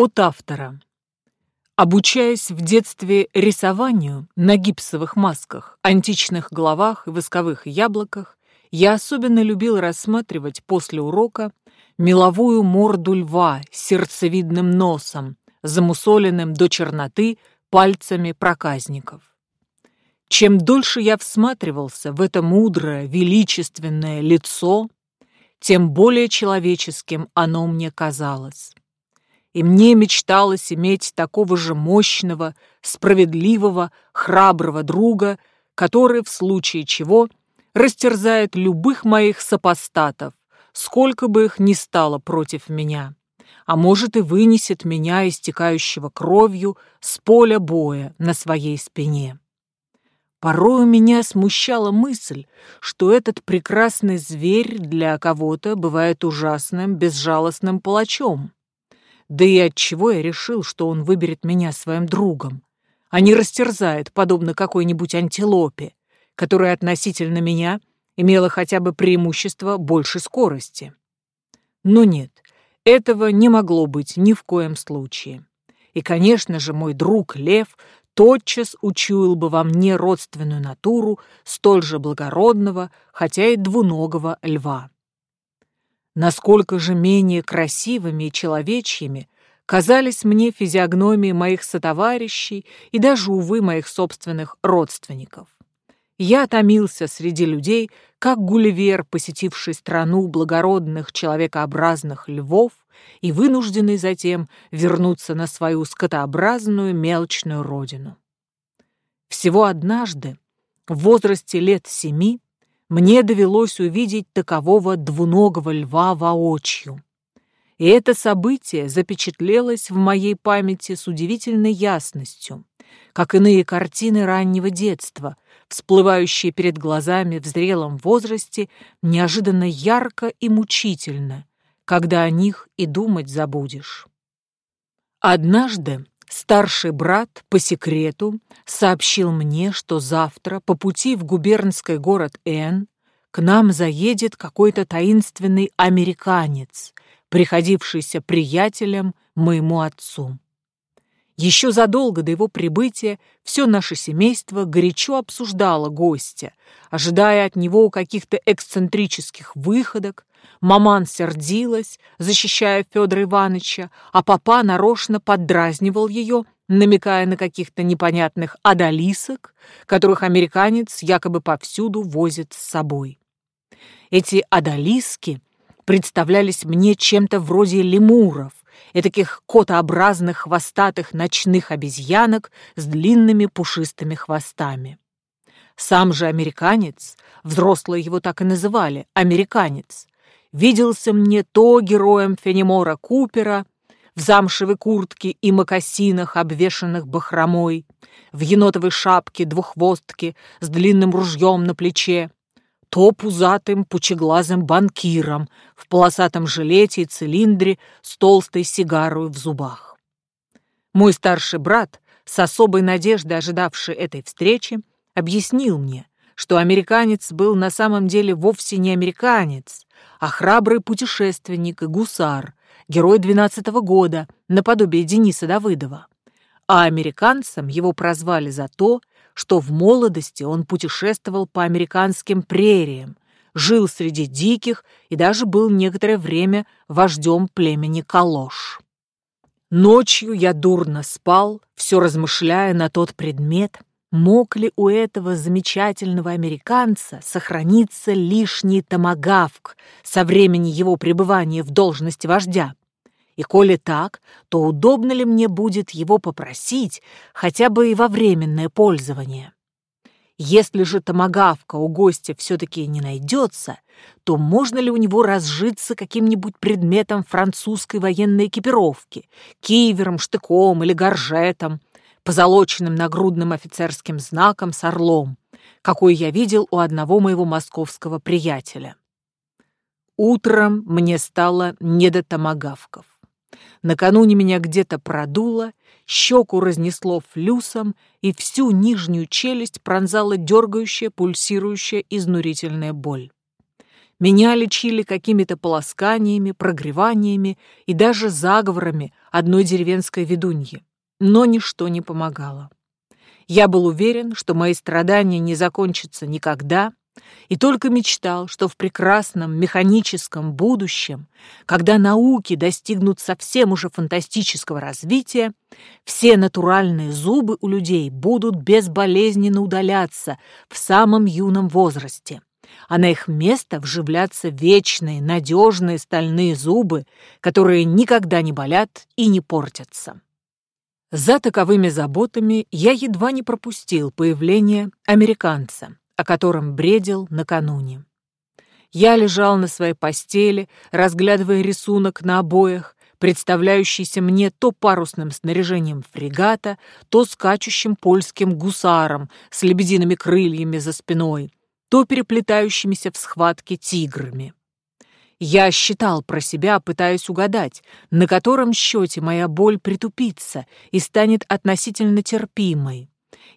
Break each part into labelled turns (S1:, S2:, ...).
S1: От автора. Обучаясь в детстве рисованию на гипсовых масках, античных головах и восковых яблоках, я особенно любил рассматривать после урока меловую морду льва с сердцевидным носом, замусоленным до черноты пальцами проказников. Чем дольше я всматривался в это мудрое, величественное лицо, тем более человеческим оно мне казалось. И мне мечталось иметь такого же мощного, справедливого, храброго друга, который, в случае чего, растерзает любых моих сопостатов, сколько бы их ни стало против меня, а может и вынесет меня, истекающего кровью, с поля боя на своей спине. Порою меня смущала мысль, что этот прекрасный зверь для кого-то бывает ужасным, безжалостным палачом. Да и отчего я решил, что он выберет меня своим другом, а не растерзает, подобно какой-нибудь антилопе, которая относительно меня имела хотя бы преимущество большей скорости. Но нет, этого не могло быть ни в коем случае. И, конечно же, мой друг Лев тотчас учуял бы во мне родственную натуру столь же благородного, хотя и двуногого льва. Насколько же менее красивыми и человечьими казались мне физиогномии моих сотоварищей и даже, увы, моих собственных родственников. Я томился среди людей, как Гулливер, посетивший страну благородных человекообразных львов и вынужденный затем вернуться на свою скотообразную мелочную родину. Всего однажды, в возрасте лет семи, мне довелось увидеть такового двуногого льва воочию. И это событие запечатлелось в моей памяти с удивительной ясностью, как иные картины раннего детства, всплывающие перед глазами в зрелом возрасте неожиданно ярко и мучительно, когда о них и думать забудешь. Однажды старший брат по секрету сообщил мне, что завтра по пути в губернский город Н к нам заедет какой-то таинственный американец, приходившийся приятелем моему отцу. Еще задолго до его прибытия все наше семейство горячо обсуждало гостя, ожидая от него каких-то эксцентрических выходок, Маман сердилась, защищая Федора Ивановича, а папа нарочно поддразнивал ее, намекая на каких-то непонятных одолисок, которых американец якобы повсюду возит с собой. Эти одолиски представлялись мне чем-то вроде лемуров, таких котообразных хвостатых ночных обезьянок с длинными пушистыми хвостами. Сам же американец, взрослые его так и называли, американец, виделся мне то героем Фенемора Купера в замшевой куртке и мокасинах, обвешанных бахромой, в енотовой шапке двуххвостки с длинным ружьем на плече, то пузатым пучеглазым банкиром в полосатом жилете и цилиндре с толстой сигарой в зубах. Мой старший брат, с особой надеждой ожидавший этой встречи, объяснил мне, что американец был на самом деле вовсе не американец, а храбрый путешественник и гусар, герой двенадцатого года, наподобие Дениса Давыдова. А американцам его прозвали за то, что в молодости он путешествовал по американским прериям, жил среди диких и даже был некоторое время вождем племени Калош. Ночью я дурно спал, все размышляя на тот предмет, Мог ли у этого замечательного американца сохраниться лишний томагавк со времени его пребывания в должности вождя? И коли так, то удобно ли мне будет его попросить хотя бы и во временное пользование? Если же томагавка у гостя все-таки не найдется, то можно ли у него разжиться каким-нибудь предметом французской военной экипировки, кивером, штыком или горжетом, позолоченным нагрудным офицерским знаком с орлом, какой я видел у одного моего московского приятеля. Утром мне стало не до томагавков. Накануне меня где-то продуло, щеку разнесло флюсом, и всю нижнюю челюсть пронзала дергающая, пульсирующая, изнурительная боль. Меня лечили какими-то полосканиями, прогреваниями и даже заговорами одной деревенской ведуньи. Но ничто не помогало. Я был уверен, что мои страдания не закончатся никогда, и только мечтал, что в прекрасном механическом будущем, когда науки достигнут совсем уже фантастического развития, все натуральные зубы у людей будут безболезненно удаляться в самом юном возрасте, а на их место вживляться вечные, надежные стальные зубы, которые никогда не болят и не портятся. За таковыми заботами я едва не пропустил появление американца, о котором бредил накануне. Я лежал на своей постели, разглядывая рисунок на обоях, представляющийся мне то парусным снаряжением фрегата, то скачущим польским гусаром с лебедиными крыльями за спиной, то переплетающимися в схватке тиграми. Я считал про себя, пытаясь угадать, на котором счете моя боль притупится и станет относительно терпимой.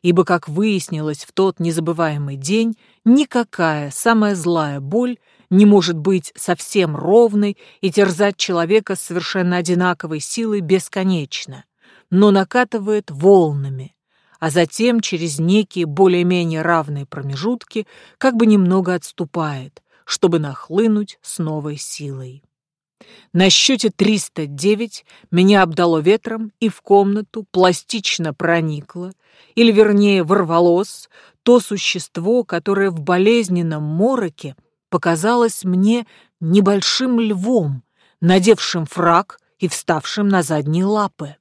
S1: Ибо, как выяснилось в тот незабываемый день, никакая самая злая боль не может быть совсем ровной и терзать человека с совершенно одинаковой силой бесконечно, но накатывает волнами, а затем через некие более-менее равные промежутки как бы немного отступает, чтобы нахлынуть с новой силой. На счете 309 меня обдало ветром, и в комнату пластично проникло, или вернее ворвалось, то существо, которое в болезненном мороке показалось мне небольшим львом, надевшим фраг и вставшим на задние лапы.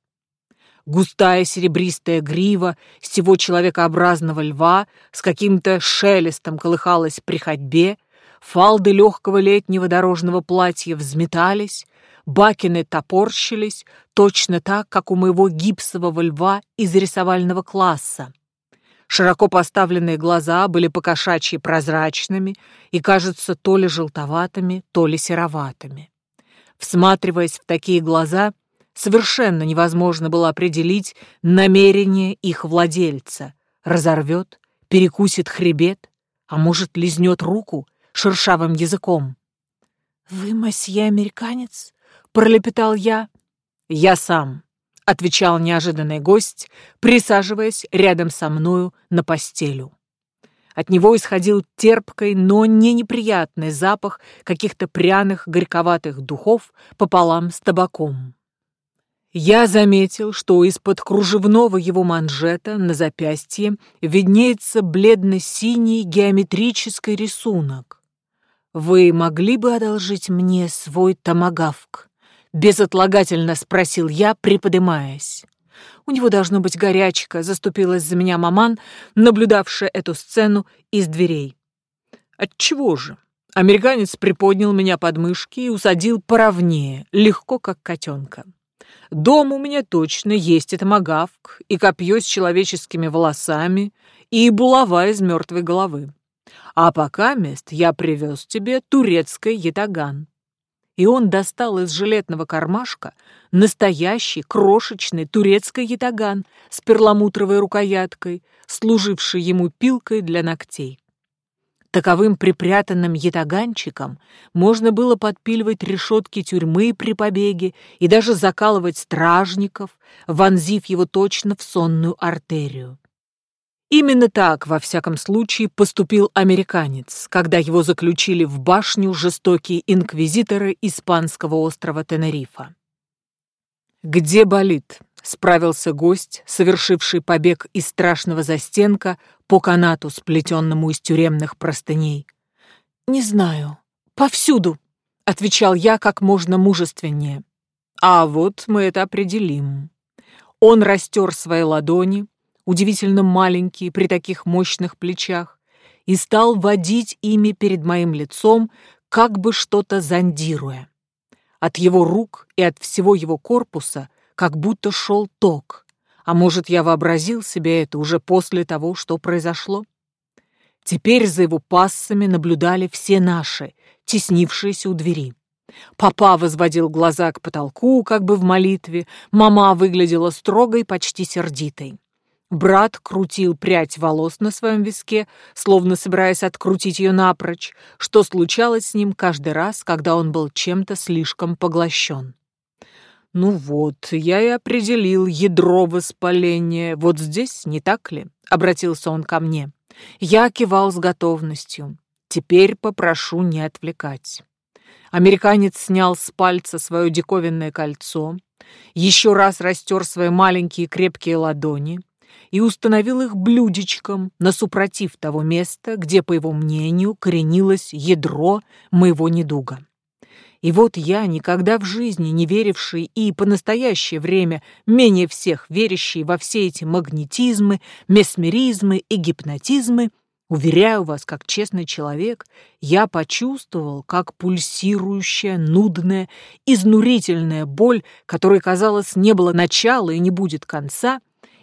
S1: Густая серебристая грива всего человекообразного льва с каким-то шелестом колыхалась при ходьбе, фалды легкого летнего дорожного платья взметались, бакины топорщились, точно так, как у моего гипсового льва из рисовального класса. Широко поставленные глаза были покошачьи прозрачными и, кажется, то ли желтоватыми, то ли сероватыми. Всматриваясь в такие глаза, совершенно невозможно было определить намерение их владельца. Разорвет, перекусит хребет, а может, лизнет руку шершавым языком. «Вы, масье, американец?» — пролепетал я. «Я сам», — отвечал неожиданный гость, присаживаясь рядом со мною на постелю. От него исходил терпкий, но не неприятный запах каких-то пряных, горьковатых духов пополам с табаком. Я заметил, что из-под кружевного его манжета на запястье виднеется бледно-синий геометрический рисунок. «Вы могли бы одолжить мне свой томагавк?» Безотлагательно спросил я, приподымаясь. У него должно быть горячка, заступилась за меня маман, наблюдавшая эту сцену из дверей. Отчего же? Американец приподнял меня под мышки и усадил поровнее, легко, как котенка. Дом у меня точно есть и томагавк, и копье с человеческими волосами, и булава из мертвой головы. А пока мест я привез тебе турецкий ятаган и он достал из жилетного кармашка настоящий крошечный турецкий ятаган с перламутровой рукояткой, служивший ему пилкой для ногтей. Таковым припрятанным ятаганчиком можно было подпиливать решетки тюрьмы при побеге и даже закалывать стражников, вонзив его точно в сонную артерию. Именно так, во всяком случае, поступил американец, когда его заключили в башню жестокие инквизиторы испанского острова Тенерифа. «Где болит?» — справился гость, совершивший побег из страшного застенка по канату, сплетенному из тюремных простыней. «Не знаю. Повсюду», — отвечал я как можно мужественнее. «А вот мы это определим». Он растер свои ладони, удивительно маленькие при таких мощных плечах, и стал водить ими перед моим лицом, как бы что-то зондируя. От его рук и от всего его корпуса как будто шел ток, а может, я вообразил себе это уже после того, что произошло? Теперь за его пассами наблюдали все наши, теснившиеся у двери. Папа возводил глаза к потолку, как бы в молитве, мама выглядела строгой, почти сердитой. Брат крутил прядь волос на своем виске, словно собираясь открутить ее напрочь, что случалось с ним каждый раз, когда он был чем-то слишком поглощен. «Ну вот, я и определил ядро воспаления. Вот здесь, не так ли?» — обратился он ко мне. Я кивал с готовностью. «Теперь попрошу не отвлекать». Американец снял с пальца свое диковинное кольцо, еще раз растер свои маленькие крепкие ладони и установил их блюдечком на супротив того места, где, по его мнению, коренилось ядро моего недуга. И вот я, никогда в жизни не веривший и по настоящее время менее всех верящий во все эти магнетизмы, месмеризмы и гипнотизмы, уверяю вас, как честный человек, я почувствовал, как пульсирующая, нудная, изнурительная боль, которой, казалось, не было начала и не будет конца,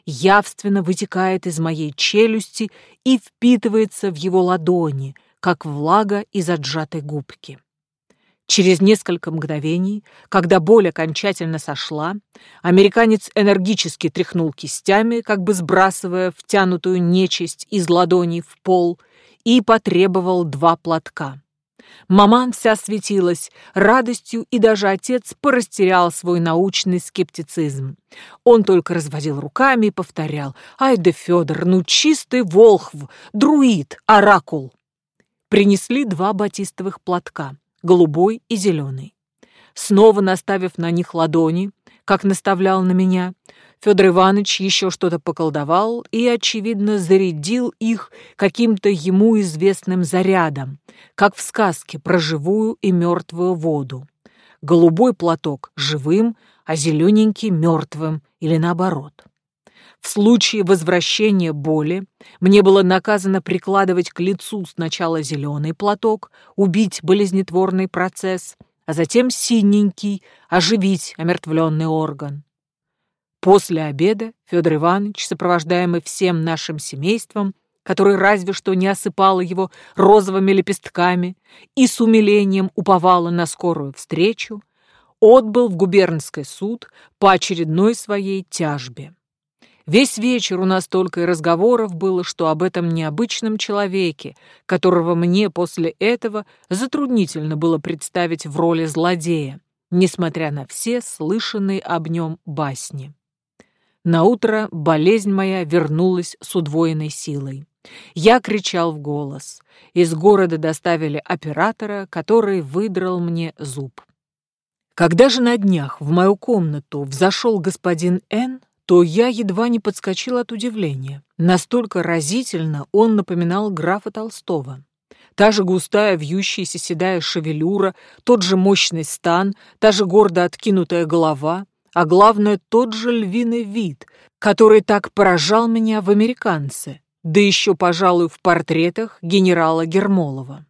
S1: явственно вытекает из моей челюсти и впитывается в его ладони, как влага из отжатой губки. Через несколько мгновений, когда боль окончательно сошла, американец энергически тряхнул кистями, как бы сбрасывая втянутую нечисть из ладоней в пол, и потребовал два платка. Маман вся светилась радостью, и даже отец порастерял свой научный скептицизм. Он только разводил руками и повторял «Ай да Федор, ну чистый волхв, друид, оракул!» Принесли два батистовых платка голубой и зеленый. Снова наставив на них ладони, как наставлял на меня, Федор Иванович еще что-то поколдовал и, очевидно, зарядил их каким-то ему известным зарядом, как в сказке про живую и мертвую воду. Голубой платок живым, а зелененький мертвым или наоборот. В случае возвращения боли мне было наказано прикладывать к лицу сначала зеленый платок, убить болезнетворный процесс, а затем синенький, оживить омертвленный орган. После обеда Федор Иванович, сопровождаемый всем нашим семейством, которое разве что не осыпало его розовыми лепестками и с умилением уповало на скорую встречу, отбыл в губернский суд по очередной своей тяжбе. Весь вечер у нас только и разговоров было, что об этом необычном человеке, которого мне после этого затруднительно было представить в роли злодея, несмотря на все слышанные об нем басни. Наутро болезнь моя вернулась с удвоенной силой. Я кричал в голос. Из города доставили оператора, который выдрал мне зуб. Когда же на днях в мою комнату взошел господин Н., то я едва не подскочил от удивления. Настолько разительно он напоминал графа Толстого. Та же густая, вьющаяся седая шевелюра, тот же мощный стан, та же гордо откинутая голова, а главное, тот же львиный вид, который так поражал меня в «Американце», да еще, пожалуй, в портретах генерала Гермолова.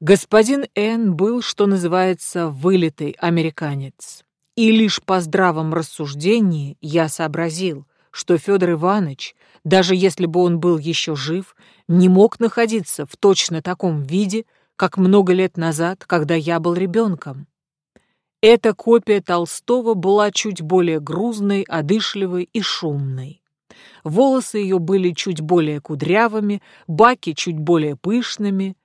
S1: Господин Н. был, что называется, вылитый американец. И лишь по здравом рассуждении я сообразил, что Федор Иванович, даже если бы он был еще жив, не мог находиться в точно таком виде, как много лет назад, когда я был ребенком. Эта копия Толстого была чуть более грузной, одышливой и шумной. Волосы ее были чуть более кудрявыми, баки чуть более пышными,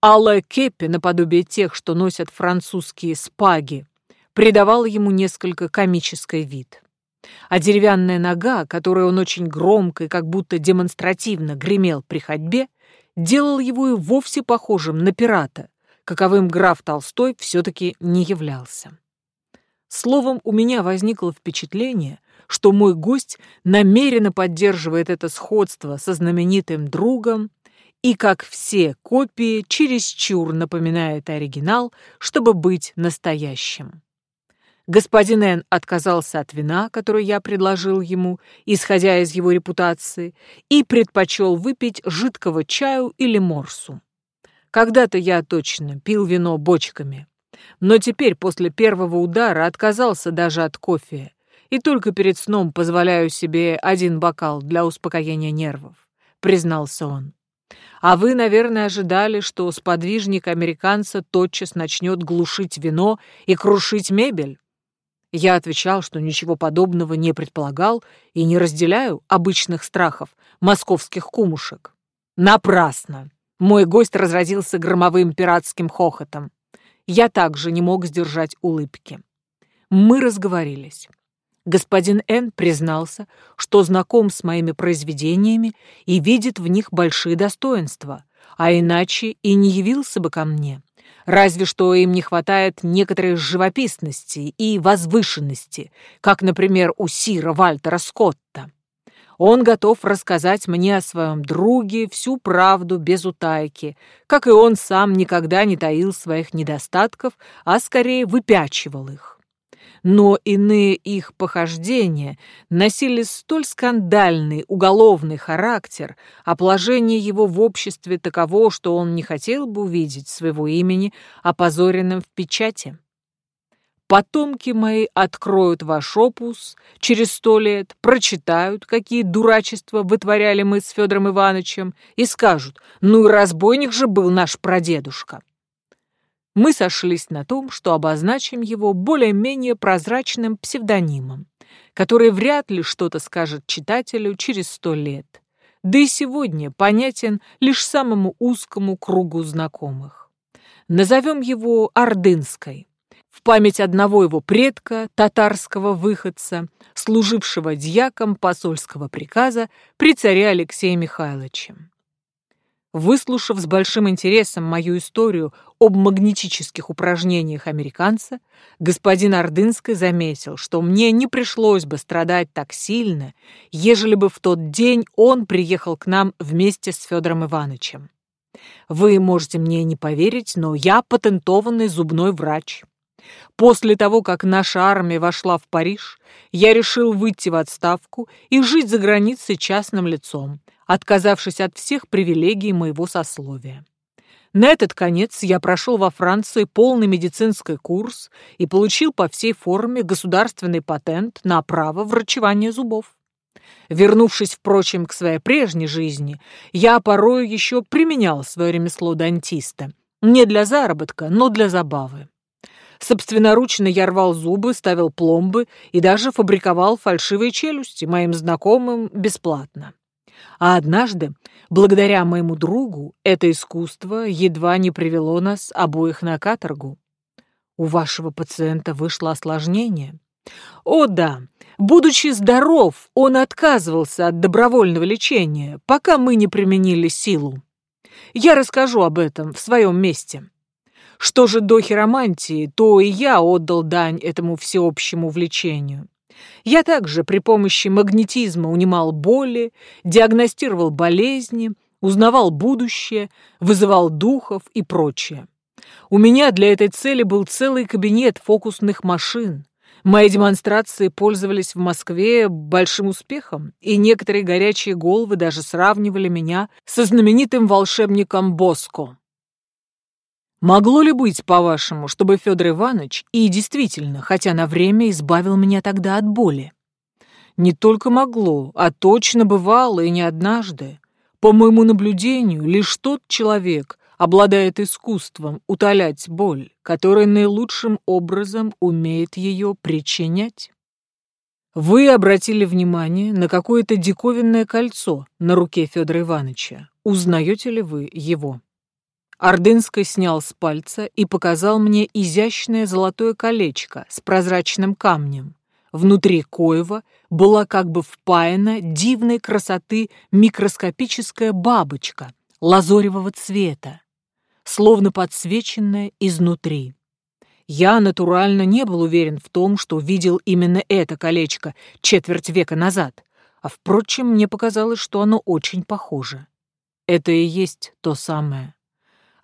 S1: алая кепи, наподобие тех, что носят французские спаги, придавало ему несколько комический вид. А деревянная нога, которой он очень громко и как будто демонстративно гремел при ходьбе, делал его и вовсе похожим на пирата, каковым граф Толстой все-таки не являлся. Словом, у меня возникло впечатление, что мой гость намеренно поддерживает это сходство со знаменитым другом и, как все копии, чересчур напоминает оригинал, чтобы быть настоящим. Господин Н. отказался от вина, которое я предложил ему, исходя из его репутации, и предпочел выпить жидкого чаю или морсу. Когда-то я точно пил вино бочками, но теперь после первого удара отказался даже от кофе и только перед сном позволяю себе один бокал для успокоения нервов, признался он. А вы, наверное, ожидали, что сподвижник американца тотчас начнет глушить вино и крушить мебель? Я отвечал, что ничего подобного не предполагал и не разделяю обычных страхов московских кумушек. Напрасно! Мой гость разразился громовым пиратским хохотом. Я также не мог сдержать улыбки. Мы разговорились. Господин Н. признался, что знаком с моими произведениями и видит в них большие достоинства, а иначе и не явился бы ко мне. Разве что им не хватает некоторой живописности и возвышенности, как, например, у Сира Вальтера Скотта. Он готов рассказать мне о своем друге всю правду без утайки, как и он сам никогда не таил своих недостатков, а скорее выпячивал их но иные их похождения носили столь скандальный уголовный характер, а положение его в обществе таково, что он не хотел бы увидеть своего имени опозоренным в печати. Потомки мои откроют ваш опус через сто лет, прочитают, какие дурачества вытворяли мы с Федором Ивановичем, и скажут, ну и разбойник же был наш прадедушка мы сошлись на том, что обозначим его более-менее прозрачным псевдонимом, который вряд ли что-то скажет читателю через сто лет, да и сегодня понятен лишь самому узкому кругу знакомых. Назовем его Ордынской, в память одного его предка, татарского выходца, служившего дьяком посольского приказа при царе Алексее Михайловиче. Выслушав с большим интересом мою историю об магнетических упражнениях американца, господин Ордынский заметил, что мне не пришлось бы страдать так сильно, ежели бы в тот день он приехал к нам вместе с Федором Ивановичем. Вы можете мне не поверить, но я патентованный зубной врач. После того, как наша армия вошла в Париж, я решил выйти в отставку и жить за границей частным лицом, отказавшись от всех привилегий моего сословия. На этот конец я прошел во Франции полный медицинский курс и получил по всей форме государственный патент на право врачевания зубов. Вернувшись, впрочем, к своей прежней жизни, я порою еще применял свое ремесло дантиста. Не для заработка, но для забавы. Собственноручно я рвал зубы, ставил пломбы и даже фабриковал фальшивые челюсти моим знакомым бесплатно. А однажды, благодаря моему другу, это искусство едва не привело нас обоих на каторгу. У вашего пациента вышло осложнение. О да, будучи здоров, он отказывался от добровольного лечения, пока мы не применили силу. Я расскажу об этом в своем месте. Что же до хиромантии, то и я отдал дань этому всеобщему влечению. Я также при помощи магнетизма унимал боли, диагностировал болезни, узнавал будущее, вызывал духов и прочее. У меня для этой цели был целый кабинет фокусных машин. Мои демонстрации пользовались в Москве большим успехом, и некоторые горячие головы даже сравнивали меня со знаменитым волшебником Боско. Могло ли быть, по-вашему, чтобы Федор Иванович и действительно, хотя на время избавил меня тогда от боли? Не только могло, а точно бывало и не однажды. По моему наблюдению, лишь тот человек обладает искусством утолять боль, который наилучшим образом умеет ее причинять. Вы обратили внимание на какое-то диковинное кольцо на руке Федора Ивановича. Узнаете ли вы его? Ордынский снял с пальца и показал мне изящное золотое колечко с прозрачным камнем. Внутри коева была как бы впаяна дивной красоты микроскопическая бабочка лазоревого цвета, словно подсвеченная изнутри. Я натурально не был уверен в том, что видел именно это колечко четверть века назад, а, впрочем, мне показалось, что оно очень похоже. Это и есть то самое.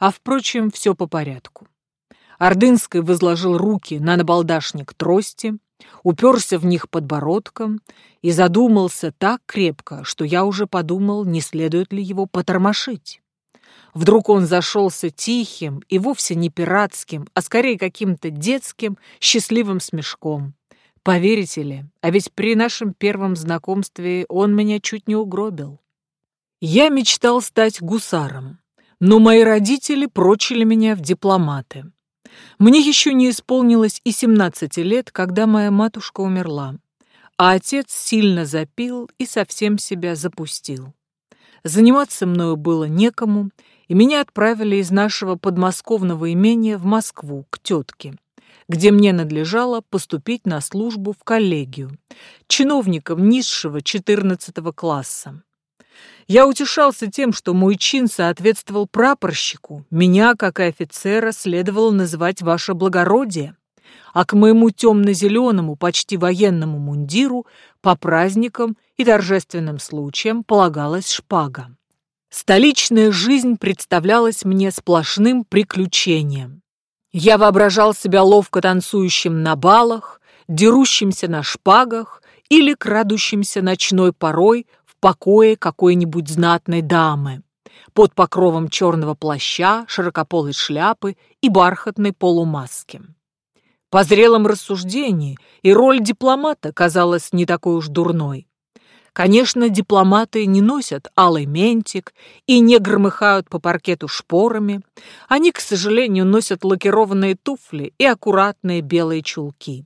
S1: А, впрочем, все по порядку. Ордынский возложил руки на набалдашник трости, уперся в них подбородком и задумался так крепко, что я уже подумал, не следует ли его потормошить. Вдруг он зашелся тихим и вовсе не пиратским, а скорее каким-то детским, счастливым смешком. Поверите ли, а ведь при нашем первом знакомстве он меня чуть не угробил. Я мечтал стать гусаром, но мои родители прочили меня в дипломаты. Мне еще не исполнилось и 17 лет, когда моя матушка умерла, а отец сильно запил и совсем себя запустил. Заниматься мною было некому, и меня отправили из нашего подмосковного имения в Москву, к тетке, где мне надлежало поступить на службу в коллегию, чиновником низшего 14 класса. Я утешался тем, что мой чин соответствовал прапорщику, меня, как и офицера, следовало называть ваше благородие, а к моему темно-зеленому, почти военному мундиру по праздникам и торжественным случаям полагалась шпага. Столичная жизнь представлялась мне сплошным приключением. Я воображал себя ловко танцующим на балах, дерущимся на шпагах или крадущимся ночной порой покое какой-нибудь знатной дамы под покровом черного плаща, широкополой шляпы и бархатной полумаски. По зрелом рассуждении и роль дипломата казалась не такой уж дурной. Конечно, дипломаты не носят алый ментик и не громыхают по паркету шпорами. Они, к сожалению, носят лакированные туфли и аккуратные белые чулки.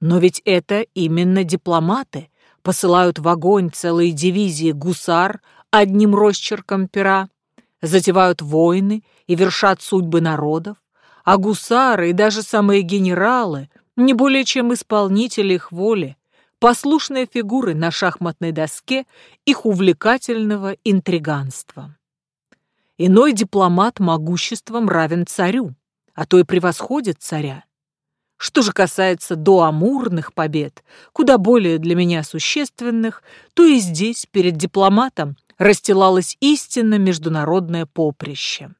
S1: Но ведь это именно дипломаты посылают в огонь целые дивизии гусар одним росчерком пера, затевают войны и вершат судьбы народов, а гусары и даже самые генералы не более чем исполнители их воли, послушные фигуры на шахматной доске их увлекательного интриганства. Иной дипломат могуществом равен царю, а то и превосходит царя. Что же касается доамурных побед, куда более для меня существенных, то и здесь перед дипломатом расстилалось истинно международное поприще.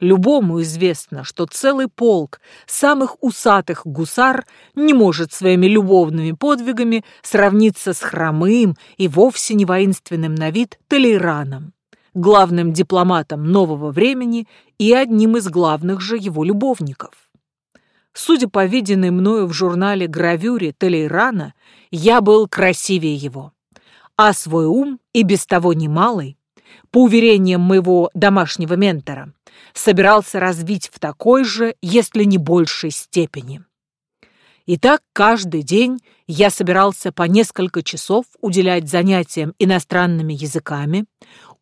S1: Любому известно, что целый полк самых усатых гусар не может своими любовными подвигами сравниться с хромым и вовсе не воинственным на вид Толейраном, главным дипломатом нового времени и одним из главных же его любовников. Судя по виденной мною в журнале гравюре Толейрана, я был красивее его, а свой ум и без того немалый, по уверениям моего домашнего ментора, собирался развить в такой же, если не большей степени. И так каждый день я собирался по несколько часов уделять занятиям иностранными языками,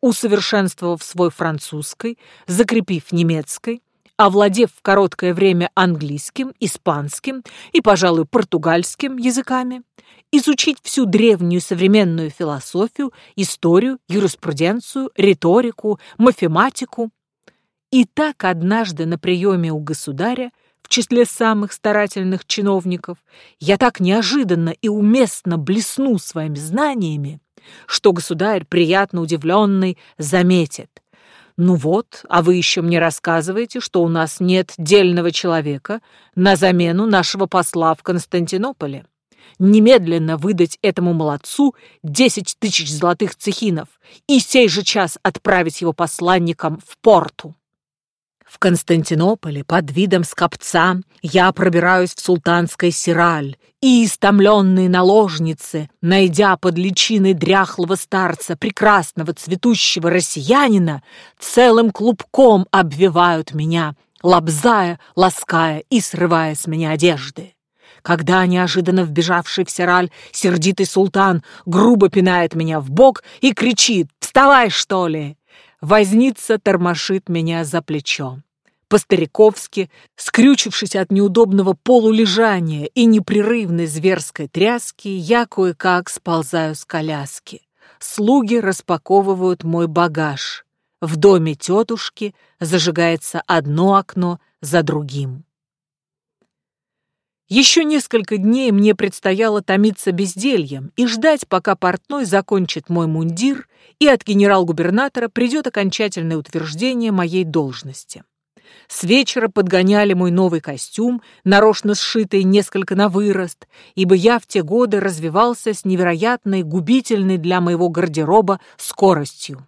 S1: усовершенствовав свой французской, закрепив немецкой, овладев в короткое время английским, испанским и, пожалуй, португальским языками, изучить всю древнюю современную философию, историю, юриспруденцию, риторику, мафематику, и так однажды на приеме у государя, в числе самых старательных чиновников, я так неожиданно и уместно блесну своими знаниями, что государь, приятно удивленный, заметит. «Ну вот, а вы еще мне рассказываете, что у нас нет дельного человека на замену нашего посла в Константинополе. Немедленно выдать этому молодцу десять тысяч золотых цехинов и сей же час отправить его посланником в порту». В Константинополе под видом скопца я пробираюсь в султанской сираль, и истомленные наложницы, найдя под личиной дряхлого старца прекрасного цветущего россиянина, целым клубком обвивают меня, лобзая, лаская и срывая с меня одежды. Когда неожиданно вбежавший в сираль сердитый султан грубо пинает меня в бок и кричит «Вставай, что ли!» Возница тормошит меня за плечо. По-стариковски, скрючившись от неудобного полулежания и непрерывной зверской тряски, я кое-как сползаю с коляски. Слуги распаковывают мой багаж. В доме тетушки зажигается одно окно за другим. Еще несколько дней мне предстояло томиться бездельем и ждать, пока портной закончит мой мундир и от генерал-губернатора придет окончательное утверждение моей должности. С вечера подгоняли мой новый костюм, нарочно сшитый несколько на вырост, ибо я в те годы развивался с невероятной, губительной для моего гардероба скоростью.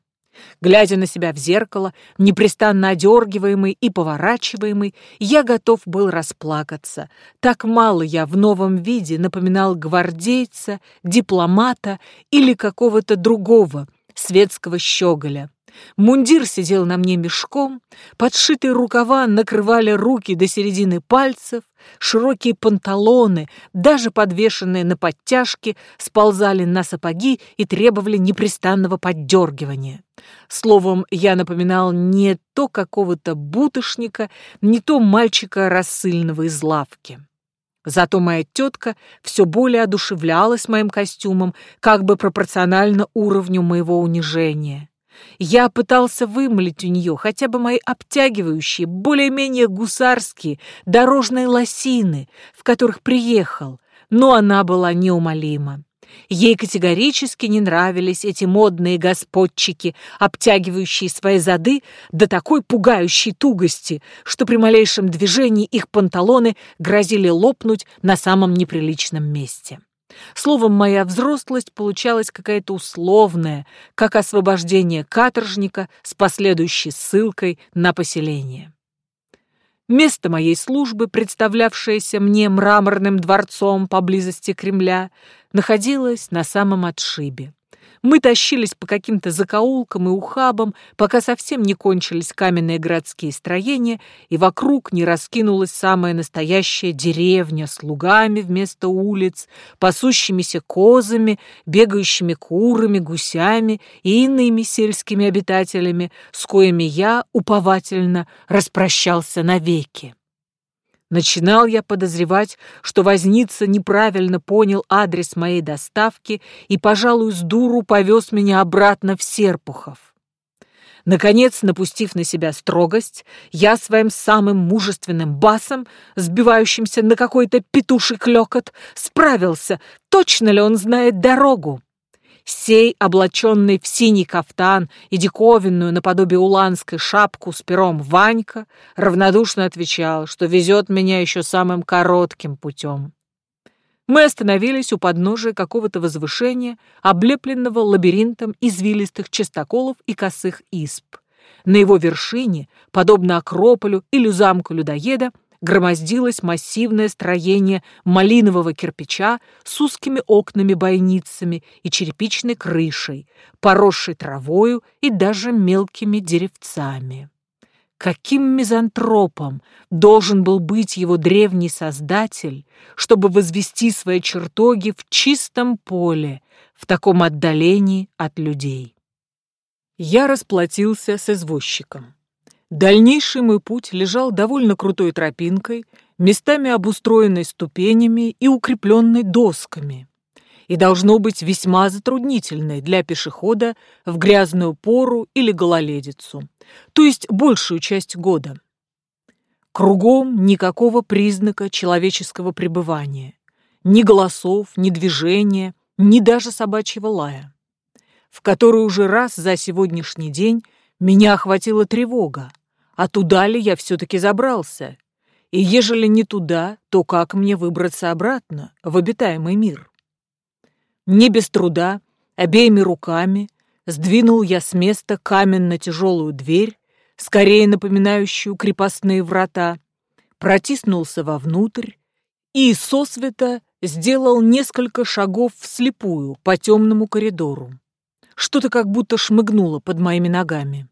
S1: Глядя на себя в зеркало, непрестанно одергиваемый и поворачиваемый, я готов был расплакаться. Так мало я в новом виде напоминал гвардейца, дипломата или какого-то другого, светского щеголя. Мундир сидел на мне мешком, подшитые рукава накрывали руки до середины пальцев, широкие панталоны, даже подвешенные на подтяжки, сползали на сапоги и требовали непрестанного поддергивания. Словом, я напоминал не то какого-то бутышника, не то мальчика рассыльного из лавки. Зато моя тетка все более одушевлялась моим костюмом, как бы пропорционально уровню моего унижения. Я пытался вымолить у нее хотя бы мои обтягивающие, более-менее гусарские, дорожные лосины, в которых приехал, но она была неумолима. Ей категорически не нравились эти модные господчики, обтягивающие свои зады до такой пугающей тугости, что при малейшем движении их панталоны грозили лопнуть на самом неприличном месте. Словом, моя взрослость получалась какая-то условная, как освобождение каторжника с последующей ссылкой на поселение. Место моей службы, представлявшееся мне мраморным дворцом поблизости Кремля, находилось на самом отшибе. Мы тащились по каким-то закоулкам и ухабам, пока совсем не кончились каменные городские строения, и вокруг не раскинулась самая настоящая деревня с лугами вместо улиц, пасущимися козами, бегающими курами, гусями и иными сельскими обитателями, с коими я уповательно распрощался навеки. Начинал я подозревать, что возница неправильно понял адрес моей доставки и, пожалуй, с дуру повез меня обратно в Серпухов. Наконец, напустив на себя строгость, я своим самым мужественным басом, сбивающимся на какой-то петуший клёкот, справился, точно ли он знает дорогу. Сей, облаченный в синий кафтан и диковинную наподобие уланской шапку с пером Ванька, равнодушно отвечал, что везет меня еще самым коротким путем. Мы остановились у подножия какого-то возвышения, облепленного лабиринтом извилистых частоколов и косых исп. На его вершине, подобно Акрополю или замку людоеда, громоздилось массивное строение малинового кирпича с узкими окнами-бойницами и черепичной крышей, поросшей травою и даже мелкими деревцами. Каким мизантропом должен был быть его древний создатель, чтобы возвести свои чертоги в чистом поле, в таком отдалении от людей? Я расплатился с извозчиком. Дальнейший мой путь лежал довольно крутой тропинкой, местами обустроенной ступенями и укрепленной досками, и должно быть весьма затруднительной для пешехода в грязную пору или гололедицу, то есть большую часть года. Кругом никакого признака человеческого пребывания, ни голосов, ни движения, ни даже собачьего лая, в который уже раз за сегодняшний день меня охватила тревога, а туда ли я все-таки забрался? И ежели не туда, то как мне выбраться обратно, в обитаемый мир? Не без труда, обеими руками, сдвинул я с места каменно-тяжелую дверь, скорее напоминающую крепостные врата, протиснулся вовнутрь и сосвета сделал несколько шагов вслепую по темному коридору. Что-то как будто шмыгнуло под моими ногами.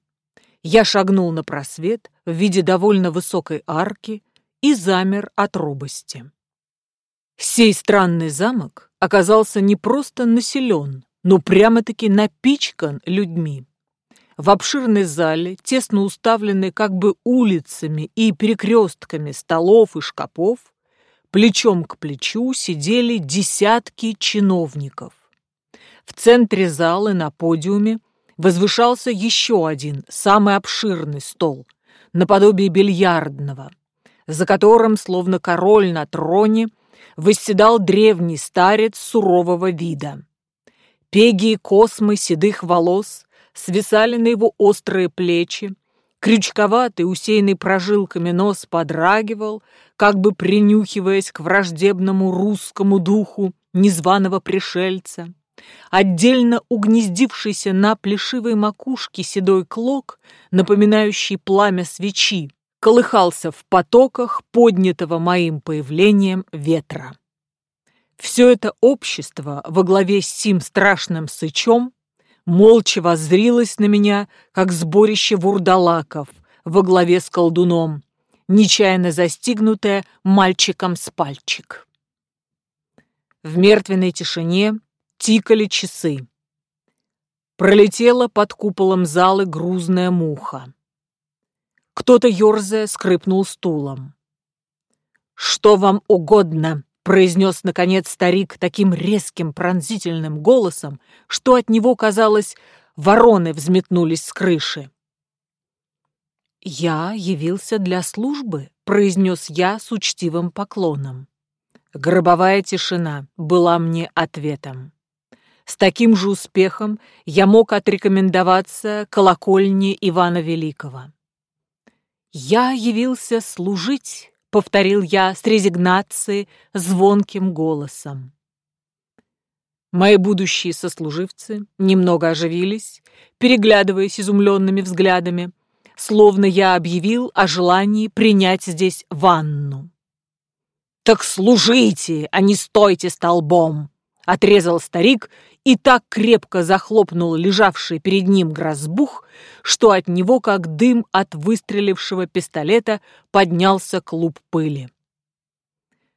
S1: Я шагнул на просвет в виде довольно высокой арки и замер от робости. Сей странный замок оказался не просто населен, но прямо-таки напичкан людьми. В обширной зале, тесно уставленной как бы улицами и перекрестками столов и шкапов, плечом к плечу сидели десятки чиновников. В центре зала на подиуме возвышался еще один, самый обширный стол, наподобие бильярдного, за которым, словно король на троне, восседал древний старец сурового вида. Пеги и космы седых волос свисали на его острые плечи, крючковатый, усеянный прожилками нос подрагивал, как бы принюхиваясь к враждебному русскому духу незваного пришельца. Отдельно угнездившийся на плешивой макушке седой клок, напоминающий пламя свечи, колыхался в потоках поднятого моим появлением ветра. Все это общество во главе с сим страшным сычом молча воззрилась на меня, как сборище вурдалаков во главе с колдуном, нечаянно застигнутая мальчиком с пальчик. В мертвенной тишине тикали часы. Пролетела под куполом залы грузная муха. Кто-то, ерзая, скрипнул стулом. «Что вам угодно?» — произнес, наконец, старик таким резким пронзительным голосом, что от него, казалось, вороны взметнулись с крыши. «Я явился для службы», — произнес я с учтивым поклоном. Гробовая тишина была мне ответом. С таким же успехом я мог отрекомендоваться колокольне Ивана Великого. «Я явился служить», — повторил я с резигнацией звонким голосом. Мои будущие сослуживцы немного оживились, переглядываясь изумленными взглядами, словно я объявил о желании принять здесь ванну. «Так служите, а не стойте столбом!» — отрезал старик и так крепко захлопнул лежавший перед ним грозбух, что от него, как дым от выстрелившего пистолета, поднялся клуб пыли.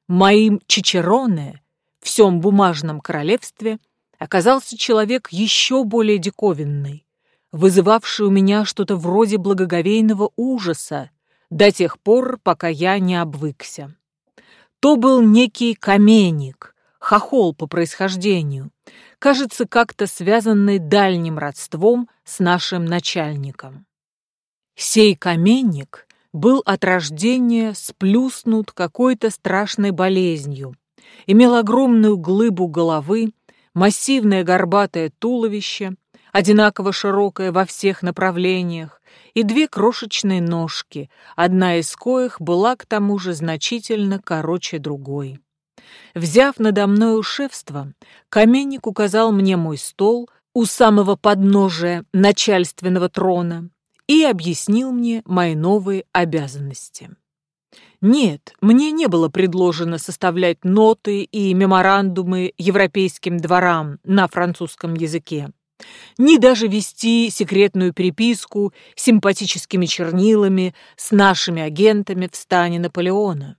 S1: Моим Чичероне в всем бумажном королевстве оказался человек еще более диковинный, вызывавший у меня что-то вроде благоговейного ужаса до тех пор, пока я не обвыкся. То был некий каменник, хохол по происхождению, кажется как-то связанный дальним родством с нашим начальником. Сей каменник был от рождения сплюснут какой-то страшной болезнью, имел огромную глыбу головы, массивное горбатое туловище, одинаково широкое во всех направлениях, и две крошечные ножки, одна из коих была к тому же значительно короче другой. Взяв надо мною шефство, каменник указал мне мой стол у самого подножия начальственного трона и объяснил мне мои новые обязанности. Нет, мне не было предложено составлять ноты и меморандумы европейским дворам на французском языке, ни даже вести секретную переписку симпатическими чернилами с нашими агентами в стане Наполеона.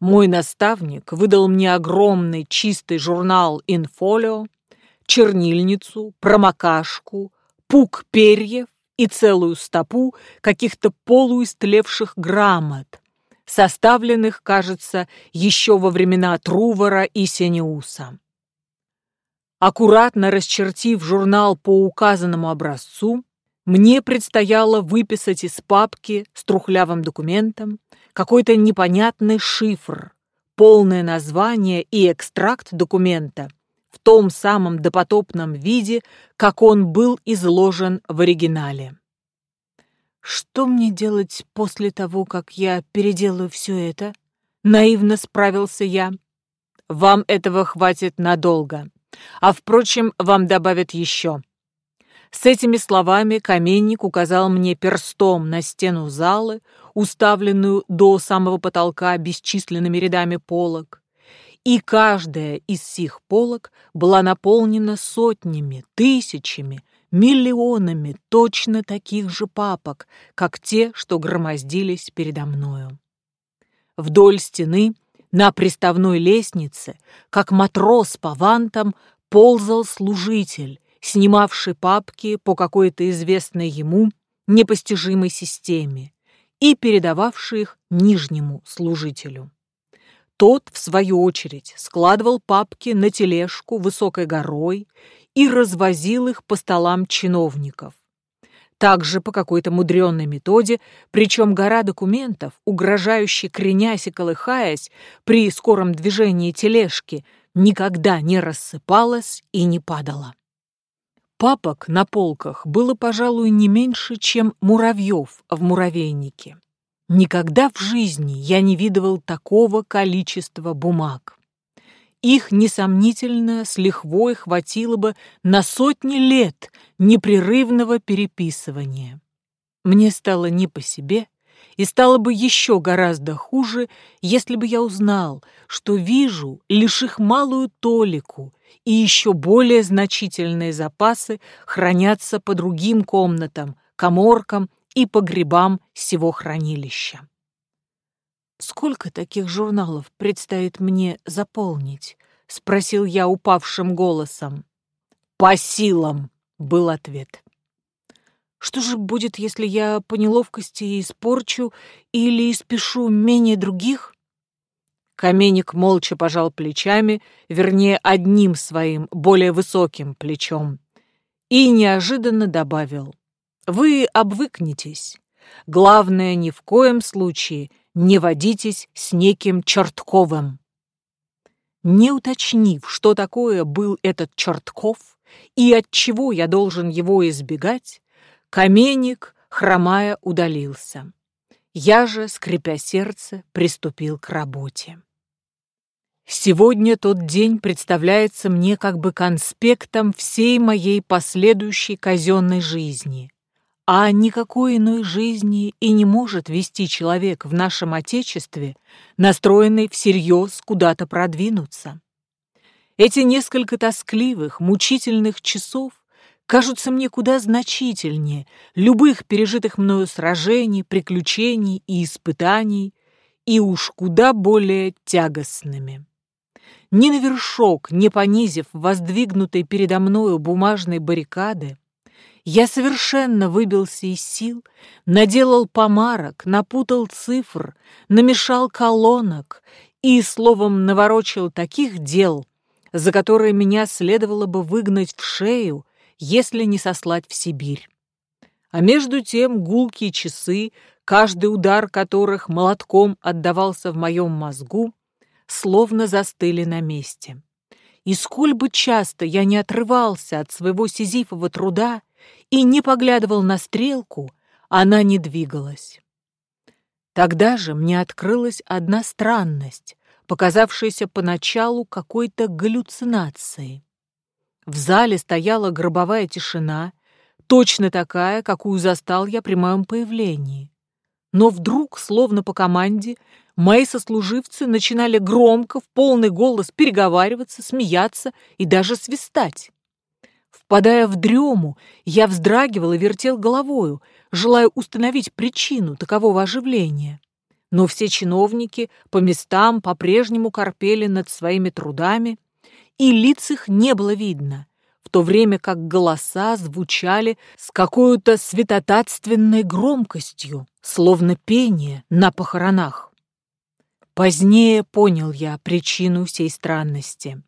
S1: Мой наставник выдал мне огромный чистый журнал «Инфолио», чернильницу, промокашку, пук перьев и целую стопу каких-то полуистлевших грамот, составленных, кажется, еще во времена Трувора и Сенеуса. Аккуратно расчертив журнал по указанному образцу, мне предстояло выписать из папки с трухлявым документом какой-то непонятный шифр, полное название и экстракт документа в том самом допотопном виде, как он был изложен в оригинале. «Что мне делать после того, как я переделаю все это?» — наивно справился я. «Вам этого хватит надолго. А, впрочем, вам добавят еще. С этими словами каменник указал мне перстом на стену залы, уставленную до самого потолка бесчисленными рядами полок. И каждая из сих полок была наполнена сотнями, тысячами, миллионами точно таких же папок, как те, что громоздились передо мною. Вдоль стены, на приставной лестнице, как матрос по вантам, ползал служитель, снимавший папки по какой-то известной ему непостижимой системе и передававший их нижнему служителю. Тот, в свою очередь, складывал папки на тележку высокой горой и развозил их по столам чиновников. Также по какой-то мудренной методе, причем гора документов, угрожающе кренясь и колыхаясь при скором движении тележки, никогда не рассыпалась и не падала. Папок на полках было, пожалуй, не меньше, чем муравьев в муравейнике. Никогда в жизни я не видывал такого количества бумаг. Их, несомнительно, с лихвой хватило бы на сотни лет непрерывного переписывания. Мне стало не по себе, И стало бы еще гораздо хуже, если бы я узнал, что вижу лишь их малую толику, и еще более значительные запасы хранятся по другим комнатам, коморкам и погребам всего хранилища. «Сколько таких журналов предстоит мне заполнить?» — спросил я упавшим голосом. «По силам!» — был ответ. «Что же будет, если я по неловкости испорчу или испешу менее других?» Каменник молча пожал плечами, вернее, одним своим, более высоким плечом, и неожиданно добавил. «Вы обвыкнетесь. Главное, ни в коем случае не водитесь с неким Чертковым». Не уточнив, что такое был этот Чертков и от чего я должен его избегать, Каменник, хромая, удалился. Я же, скрипя сердце, приступил к работе. Сегодня тот день представляется мне как бы конспектом всей моей последующей казенной жизни. А никакой иной жизни и не может вести человек в нашем Отечестве, настроенный всерьез куда-то продвинуться. Эти несколько тоскливых, мучительных часов кажутся мне куда значительнее любых пережитых мною сражений, приключений и испытаний, и уж куда более тягостными. Ни на вершок, не понизив воздвигнутой передо мною бумажной баррикады, я совершенно выбился из сил, наделал помарок, напутал цифр, намешал колонок и, словом, наворочил таких дел, за которые меня следовало бы выгнать в шею, если не сослать в Сибирь. А между тем гулкие часы, каждый удар которых молотком отдавался в моем мозгу, словно застыли на месте. И сколь бы часто я не отрывался от своего сизифового труда и не поглядывал на стрелку, она не двигалась. Тогда же мне открылась одна странность, показавшаяся поначалу какой-то галлюцинацией. В зале стояла гробовая тишина, точно такая, какую застал я при моем появлении. Но вдруг, словно по команде, Мои сослуживцы начинали громко, в полный голос переговариваться, смеяться и даже свистать. Впадая в дрему, я вздрагивал и вертел головою, желая установить причину такового оживления. Но все чиновники по местам по-прежнему корпели над своими трудами, и лиц их не было видно, в то время как голоса звучали с какой-то святотатственной громкостью, словно пение на похоронах. Позднее понял я причину всей странности.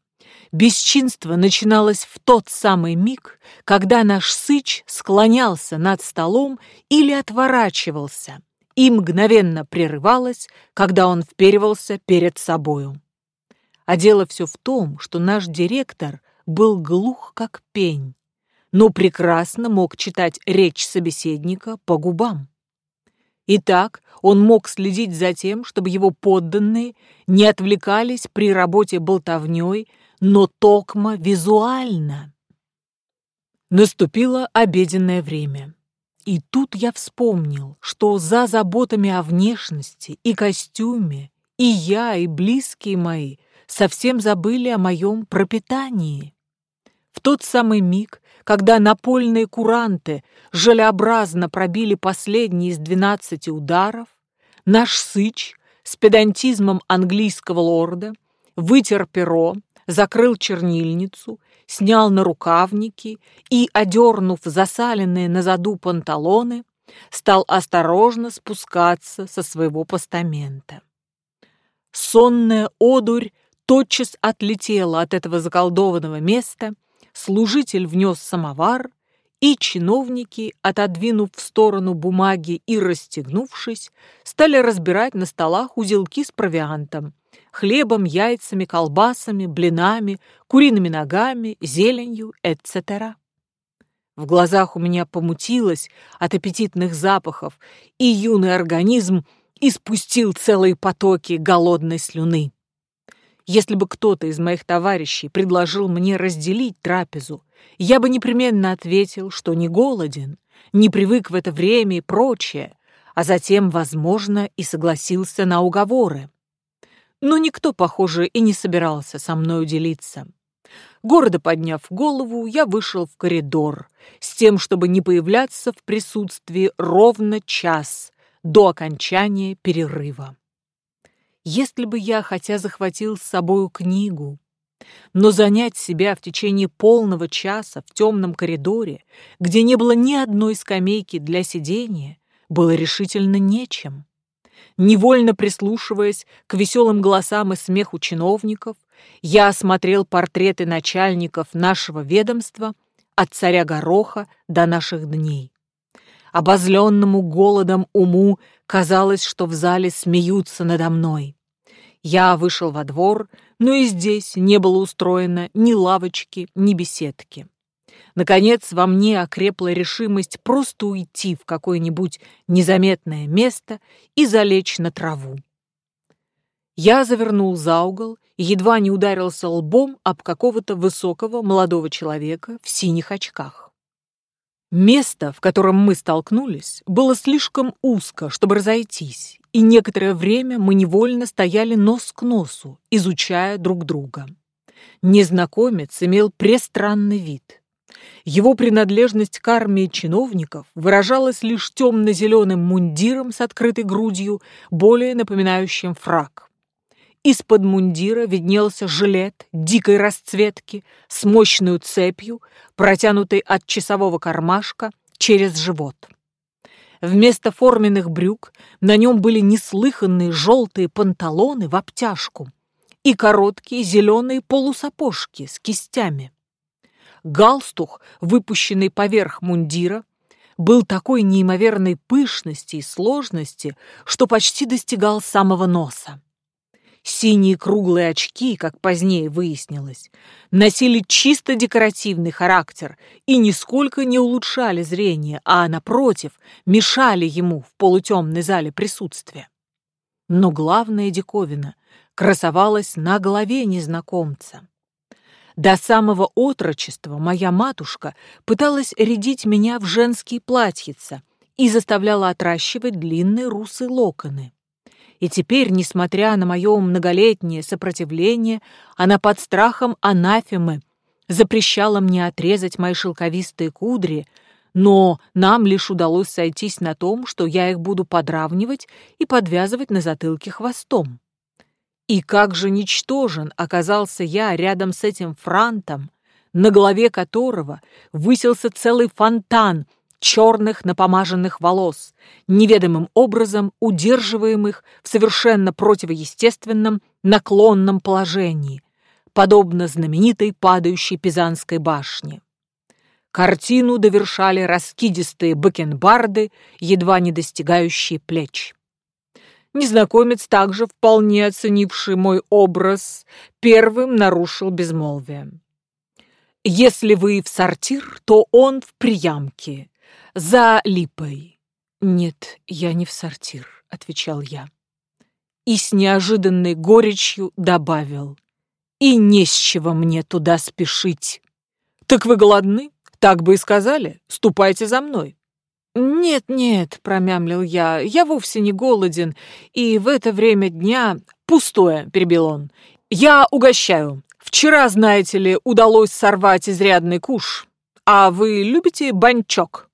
S1: Бесчинство начиналось в тот самый миг, когда наш сыч склонялся над столом или отворачивался, и мгновенно прерывалось, когда он вперивался перед собою. А дело все в том, что наш директор был глух как пень, но прекрасно мог читать речь собеседника по губам. Итак, он мог следить за тем, чтобы его подданные не отвлекались при работе болтовней, но токмо визуально. Наступило обеденное время. И тут я вспомнил, что за заботами о внешности и костюме и я, и близкие мои совсем забыли о моем пропитании. В тот самый миг, когда напольные куранты желеобразно пробили последний из двенадцати ударов, наш сыч с педантизмом английского лорда вытер перо, закрыл чернильницу, снял нарукавники и, одернув засаленные на заду панталоны, стал осторожно спускаться со своего постамента. Сонная одурь тотчас отлетела от этого заколдованного места — служитель внес самовар, и чиновники, отодвинув в сторону бумаги и расстегнувшись, стали разбирать на столах узелки с провиантом, хлебом, яйцами, колбасами, блинами, куриными ногами, зеленью, etc. В глазах у меня помутилось от аппетитных запахов, и юный организм испустил целые потоки голодной слюны. Если бы кто-то из моих товарищей предложил мне разделить трапезу, я бы непременно ответил, что не голоден, не привык в это время и прочее, а затем, возможно, и согласился на уговоры. Но никто, похоже, и не собирался со мной делиться. Гордо подняв голову, я вышел в коридор с тем, чтобы не появляться в присутствии ровно час до окончания перерыва. Если бы я хотя захватил с собою книгу, но занять себя в течение полного часа в темном коридоре, где не было ни одной скамейки для сидения, было решительно нечем. Невольно прислушиваясь к веселым голосам и смеху чиновников, я осмотрел портреты начальников нашего ведомства от царя Гороха до наших дней. Обозленному голодом уму казалось, что в зале смеются надо мной. Я вышел во двор, но и здесь не было устроено ни лавочки, ни беседки. Наконец, во мне окрепла решимость просто уйти в какое-нибудь незаметное место и залечь на траву. Я завернул за угол и едва не ударился лбом об какого-то высокого молодого человека в синих очках. Место, в котором мы столкнулись, было слишком узко, чтобы разойтись, и некоторое время мы невольно стояли нос к носу, изучая друг друга. Незнакомец имел престранный вид. Его принадлежность к армии чиновников выражалась лишь темно-зеленым мундиром с открытой грудью, более напоминающим фраг. Из-под мундира виднелся жилет дикой расцветки с мощной цепью, протянутой от часового кармашка через живот. Вместо форменных брюк на нем были неслыханные желтые панталоны в обтяжку и короткие зеленые полусапожки с кистями. Галстух, выпущенный поверх мундира, был такой неимоверной пышности и сложности, что почти достигал самого носа. Синие круглые очки, как позднее выяснилось, носили чисто декоративный характер и нисколько не улучшали зрение, а, напротив, мешали ему в полутемной зале присутствия. Но главная диковина красовалась на голове незнакомца. До самого отрочества моя матушка пыталась рядить меня в женские платьица и заставляла отращивать длинные русые локоны. И теперь, несмотря на мое многолетнее сопротивление, она под страхом анафемы запрещала мне отрезать мои шелковистые кудри, но нам лишь удалось сойтись на том, что я их буду подравнивать и подвязывать на затылке хвостом. И как же ничтожен оказался я рядом с этим франтом, на голове которого высился целый фонтан — черных напомаженных волос, неведомым образом удерживаемых в совершенно противоестественном наклонном положении, подобно знаменитой падающей Пизанской башне. Картину довершали раскидистые бакенбарды, едва не достигающие плеч. Незнакомец, также вполне оценивший мой образ, первым нарушил безмолвие. «Если вы в сортир, то он в приямке за липой». «Нет, я не в сортир», — отвечал я. И с неожиданной горечью добавил. «И не с чего мне туда спешить». «Так вы голодны? Так бы и сказали. Ступайте за мной». «Нет, нет», — промямлил я, — «я вовсе не голоден, и в это время дня...» «Пустое», — перебил он. «Я угощаю. Вчера, знаете ли, удалось сорвать изрядный куш. А вы любите банчок?»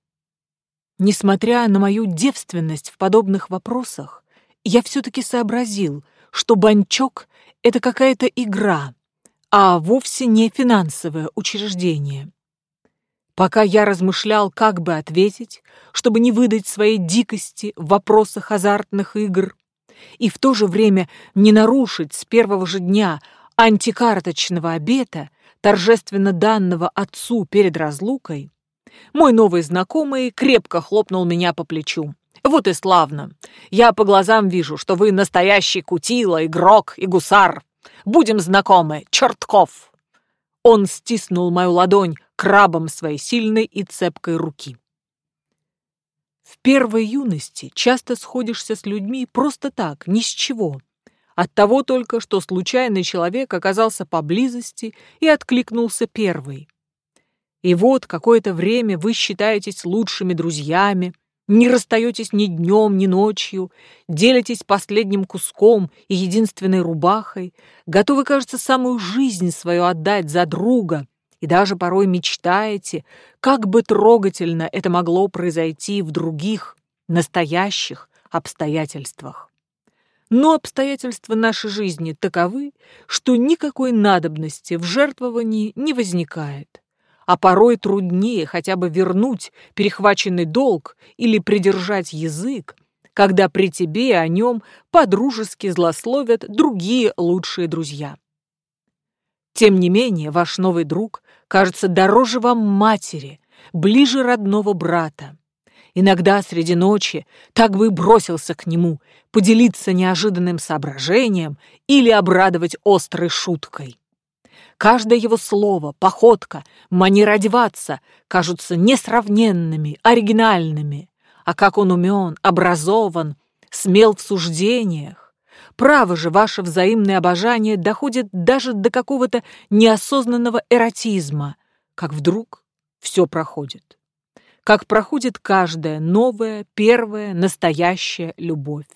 S1: Несмотря на мою девственность в подобных вопросах, я все-таки сообразил, что банчок — это какая-то игра, а вовсе не финансовое учреждение. Пока я размышлял, как бы ответить, чтобы не выдать своей дикости в вопросах азартных игр, и в то же время не нарушить с первого же дня антикарточного обета, торжественно данного отцу перед разлукой, мой новый знакомый крепко хлопнул меня по плечу. «Вот и славно. Я по глазам вижу, что вы настоящий кутила, игрок и гусар. Будем знакомы, Чертков!» Он стиснул мою ладонь крабом своей сильной и цепкой руки. В первой юности часто сходишься с людьми просто так, ни с чего. От того только, что случайный человек оказался поблизости и откликнулся первый. И вот какое-то время вы считаетесь лучшими друзьями, не расстаетесь ни днем, ни ночью, делитесь последним куском и единственной рубахой, готовы, кажется, самую жизнь свою отдать за друга, и даже порой мечтаете, как бы трогательно это могло произойти в других, настоящих обстоятельствах. Но обстоятельства нашей жизни таковы, что никакой надобности в жертвовании не возникает а порой труднее хотя бы вернуть перехваченный долг или придержать язык, когда при тебе о нем подружески злословят другие лучшие друзья. Тем не менее, ваш новый друг кажется дороже вам матери, ближе родного брата. Иногда среди ночи так бы и бросился к нему поделиться неожиданным соображением или обрадовать острой шуткой. Каждое его слово, походка, манера одеваться кажутся несравненными, оригинальными. А как он умен, образован, смел в суждениях. Право же, ваше взаимное обожание доходит даже до какого-то неосознанного эротизма, как вдруг все проходит. Как проходит каждая новая, первая, настоящая любовь.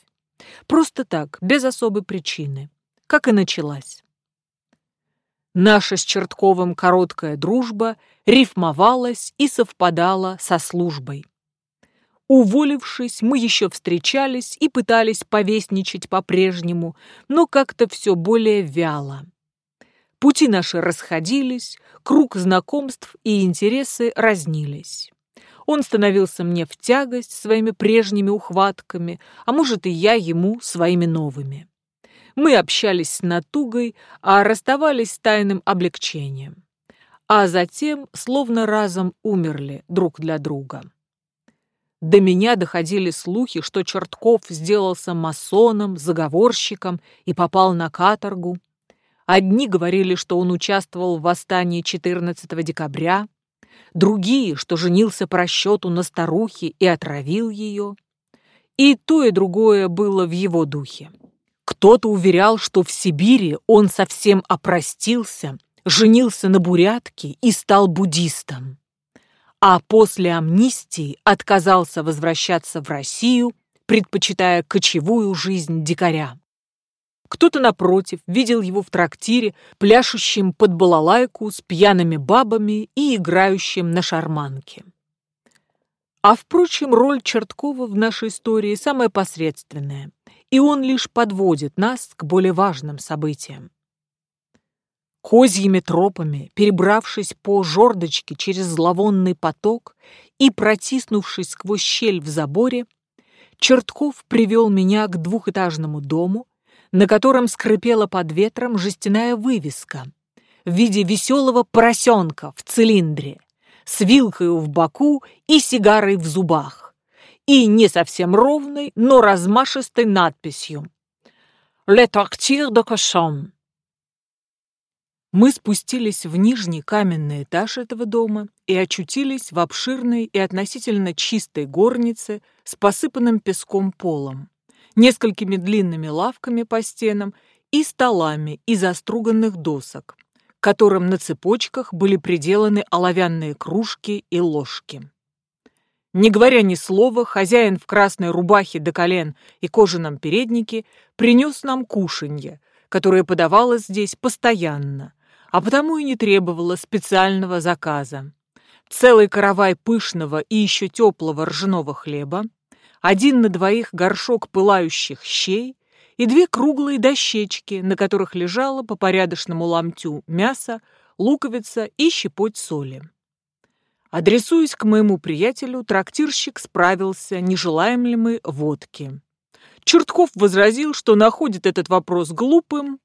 S1: Просто так, без особой причины, как и началась. Наша с Чертковым короткая дружба рифмовалась и совпадала со службой. Уволившись, мы еще встречались и пытались повесничать по-прежнему, но как-то все более вяло. Пути наши расходились, круг знакомств и интересы разнились. Он становился мне в тягость своими прежними ухватками, а может и я ему своими новыми. Мы общались с натугой, а расставались с тайным облегчением. А затем словно разом умерли друг для друга. До меня доходили слухи, что Чертков сделался масоном, заговорщиком и попал на каторгу. Одни говорили, что он участвовал в восстании 14 декабря, другие, что женился по расчету на старухе и отравил ее. И то, и другое было в его духе. Кто-то уверял, что в Сибири он совсем опростился, женился на бурятке и стал буддистом. А после амнистии отказался возвращаться в Россию, предпочитая кочевую жизнь дикаря. Кто-то, напротив, видел его в трактире, пляшущим под балалайку с пьяными бабами и играющим на шарманке. А, впрочем, роль Черткова в нашей истории самая посредственная и он лишь подводит нас к более важным событиям. Козьими тропами, перебравшись по жердочке через зловонный поток и протиснувшись сквозь щель в заборе, Чертков привел меня к двухэтажному дому, на котором скрипела под ветром жестяная вывеска в виде веселого поросенка в цилиндре с вилкой в боку и сигарой в зубах и не совсем ровной, но размашистой надписью «Le tractir de cochon». Мы спустились в нижний каменный этаж этого дома и очутились в обширной и относительно чистой горнице с посыпанным песком полом, несколькими длинными лавками по стенам и столами из оструганных досок, к которым на цепочках были приделаны оловянные кружки и ложки. Не говоря ни слова, хозяин в красной рубахе до колен и кожаном переднике принес нам кушанье, которое подавалось здесь постоянно, а потому и не требовало специального заказа. Целый каравай пышного и еще теплого ржаного хлеба, один на двоих горшок пылающих щей и две круглые дощечки, на которых лежало по порядочному ломтю мясо, луковица и щепоть соли. Адресуясь к моему приятелю, трактирщик справился, не желаем ли мы водки. Чертков возразил, что находит этот вопрос глупым.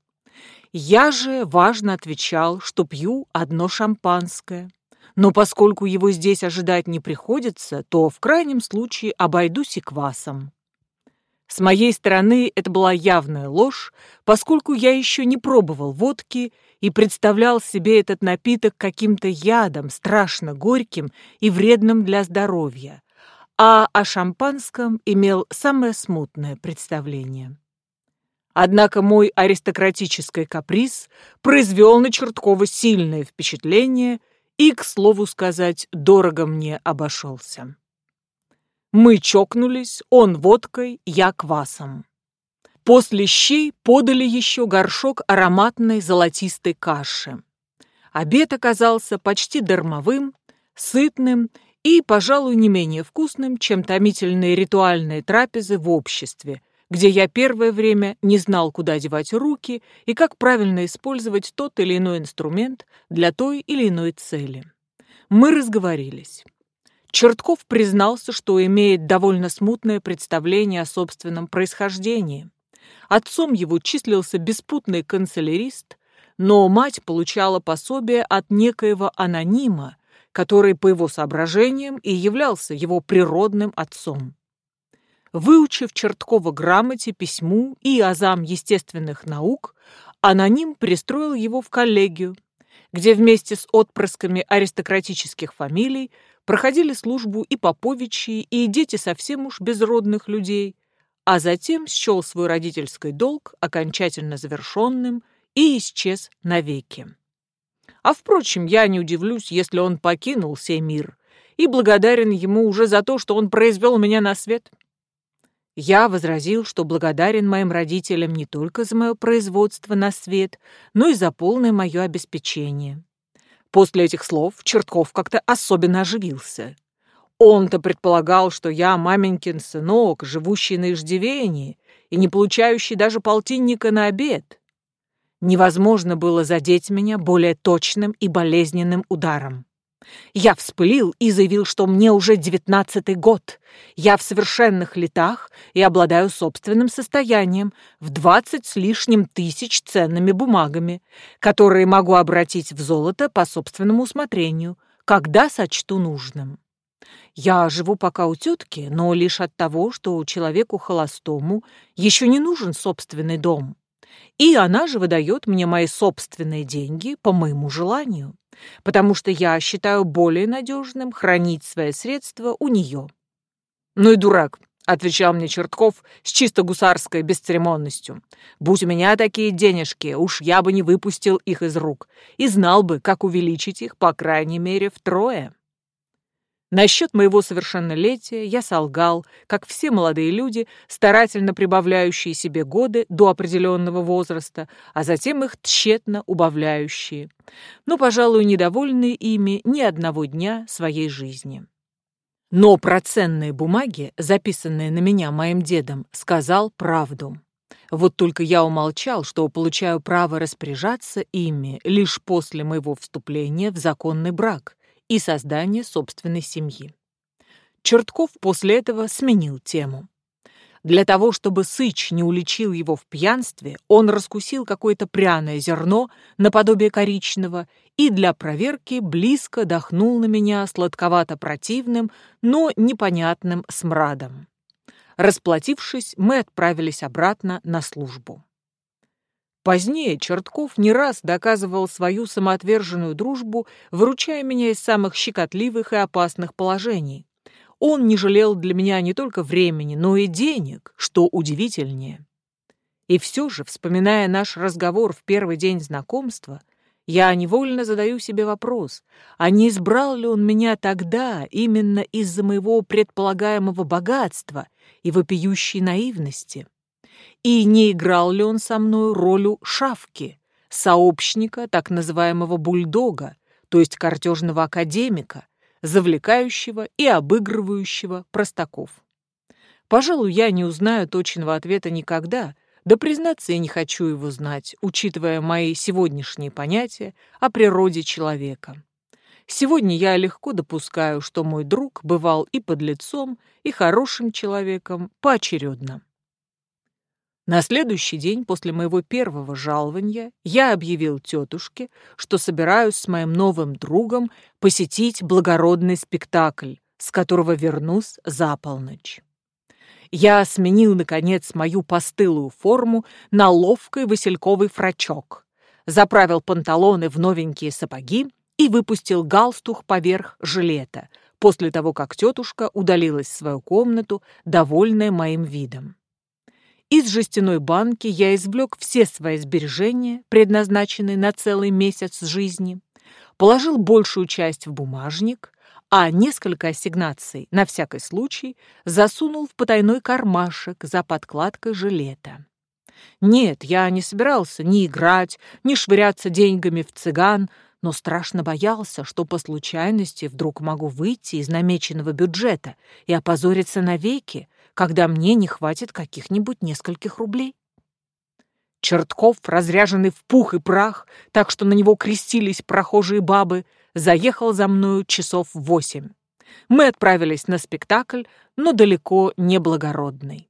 S1: Я же важно отвечал, что пью одно шампанское. Но поскольку его здесь ожидать не приходится, то в крайнем случае обойдусь и квасом. С моей стороны это была явная ложь, поскольку я еще не пробовал водки и представлял себе этот напиток каким-то ядом, страшно горьким и вредным для здоровья, а о шампанском имел самое смутное представление. Однако мой аристократический каприз произвел на Черткова сильное впечатление и, к слову сказать, дорого мне обошелся. Мы чокнулись, он водкой, я квасом. После щей подали еще горшок ароматной золотистой каши. Обед оказался почти дармовым, сытным и, пожалуй, не менее вкусным, чем томительные ритуальные трапезы в обществе, где я первое время не знал, куда девать руки и как правильно использовать тот или иной инструмент для той или иной цели. Мы разговорились. Чертков признался, что имеет довольно смутное представление о собственном происхождении. Отцом его числился беспутный канцелярист, но мать получала пособие от некоего анонима, который, по его соображениям, и являлся его природным отцом. Выучив Черткова грамоте, письму и азам естественных наук, аноним пристроил его в коллегию, где вместе с отпрысками аристократических фамилий проходили службу и поповичи, и дети совсем уж безродных людей, а затем счел свой родительский долг окончательно завершенным и исчез навеки. А впрочем, я не удивлюсь, если он покинул сей мир, и благодарен ему уже за то, что он произвел меня на свет. Я возразил, что благодарен моим родителям не только за мое производство на свет, но и за полное мое обеспечение. После этих слов Чертков как-то особенно оживился. Он-то предполагал, что я маменькин сынок, живущий на иждивении и не получающий даже полтинника на обед. Невозможно было задеть меня более точным и болезненным ударом. Я вспылил и заявил, что мне уже девятнадцатый год. Я в совершенных летах и обладаю собственным состоянием в двадцать с лишним тысяч ценными бумагами, которые могу обратить в золото по собственному усмотрению, когда сочту нужным. Я живу пока у тетки, но лишь от того, что человеку холостому еще не нужен собственный дом. И она же выдает мне мои собственные деньги по моему желанию потому что я считаю более надежным хранить свои средства у нее. «Ну и дурак», — отвечал мне Чертков с чисто гусарской бесцеремонностью. «Будь у меня такие денежки, уж я бы не выпустил их из рук и знал бы, как увеличить их, по крайней мере, втрое». Насчет моего совершеннолетия я солгал, как все молодые люди, старательно прибавляющие себе годы до определенного возраста, а затем их тщетно убавляющие, но, пожалуй, недовольные ими ни одного дня своей жизни. Но про ценные бумаги, записанные на меня моим дедом, сказал правду. Вот только я умолчал, что получаю право распоряжаться ими лишь после моего вступления в законный брак, и создание собственной семьи. Чертков после этого сменил тему. Для того, чтобы Сыч не уличил его в пьянстве, он раскусил какое-то пряное зерно наподобие коричневого и для проверки близко дохнул на меня сладковато-противным, но непонятным смрадом. Расплатившись, мы отправились обратно на службу. Позднее Чертков не раз доказывал свою самоотверженную дружбу, выручая меня из самых щекотливых и опасных положений. Он не жалел для меня не только времени, но и денег, что удивительнее. И все же, вспоминая наш разговор в первый день знакомства, я невольно задаю себе вопрос, а не избрал ли он меня тогда именно из-за моего предполагаемого богатства и вопиющей наивности? И не играл ли он со мной роль шавки, сообщника так называемого бульдога, то есть картежного академика, завлекающего и обыгрывающего простаков? Пожалуй, я не узнаю точного ответа никогда, да, признаться, я не хочу его знать, учитывая мои сегодняшние понятия о природе человека. Сегодня я легко допускаю, что мой друг бывал и подлецом, и хорошим человеком поочередно. На следующий день после моего первого жалования я объявил тетушке, что собираюсь с моим новым другом посетить благородный спектакль, с которого вернусь за полночь. Я сменил, наконец, мою постылую форму на ловкий васильковый фрачок, заправил панталоны в новенькие сапоги и выпустил галстух поверх жилета, после того, как тетушка удалилась в свою комнату, довольная моим видом. Из жестяной банки я извлек все свои сбережения, предназначенные на целый месяц жизни, положил большую часть в бумажник, а несколько ассигнаций, на всякий случай, засунул в потайной кармашек за подкладкой жилета. Нет, я не собирался ни играть, ни швыряться деньгами в цыган, но страшно боялся, что по случайности вдруг могу выйти из намеченного бюджета и опозориться навеки, когда мне не хватит каких-нибудь нескольких рублей. Чертков, разряженный в пух и прах, так что на него крестились прохожие бабы, заехал за мною часов восемь. Мы отправились на спектакль, но далеко не благородный.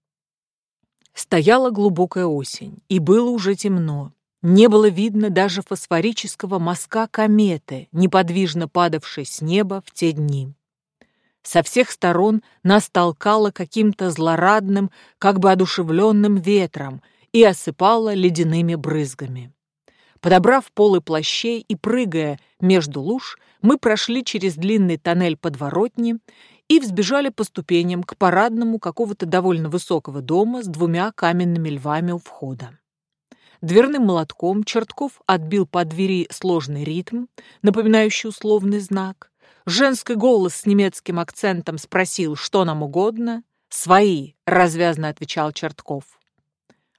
S1: Стояла глубокая осень, и было уже темно. Не было видно даже фосфорического мазка кометы, неподвижно падавшей с неба в те дни. Со всех сторон нас толкало каким-то злорадным, как бы одушевленным ветром и осыпало ледяными брызгами. Подобрав полы плащей и прыгая между луж, мы прошли через длинный тоннель подворотни и взбежали по ступеням к парадному какого-то довольно высокого дома с двумя каменными львами у входа. Дверным молотком Чертков отбил по двери сложный ритм, напоминающий условный знак. Женский голос с немецким акцентом спросил, что нам угодно. «Свои», — развязно отвечал Чертков.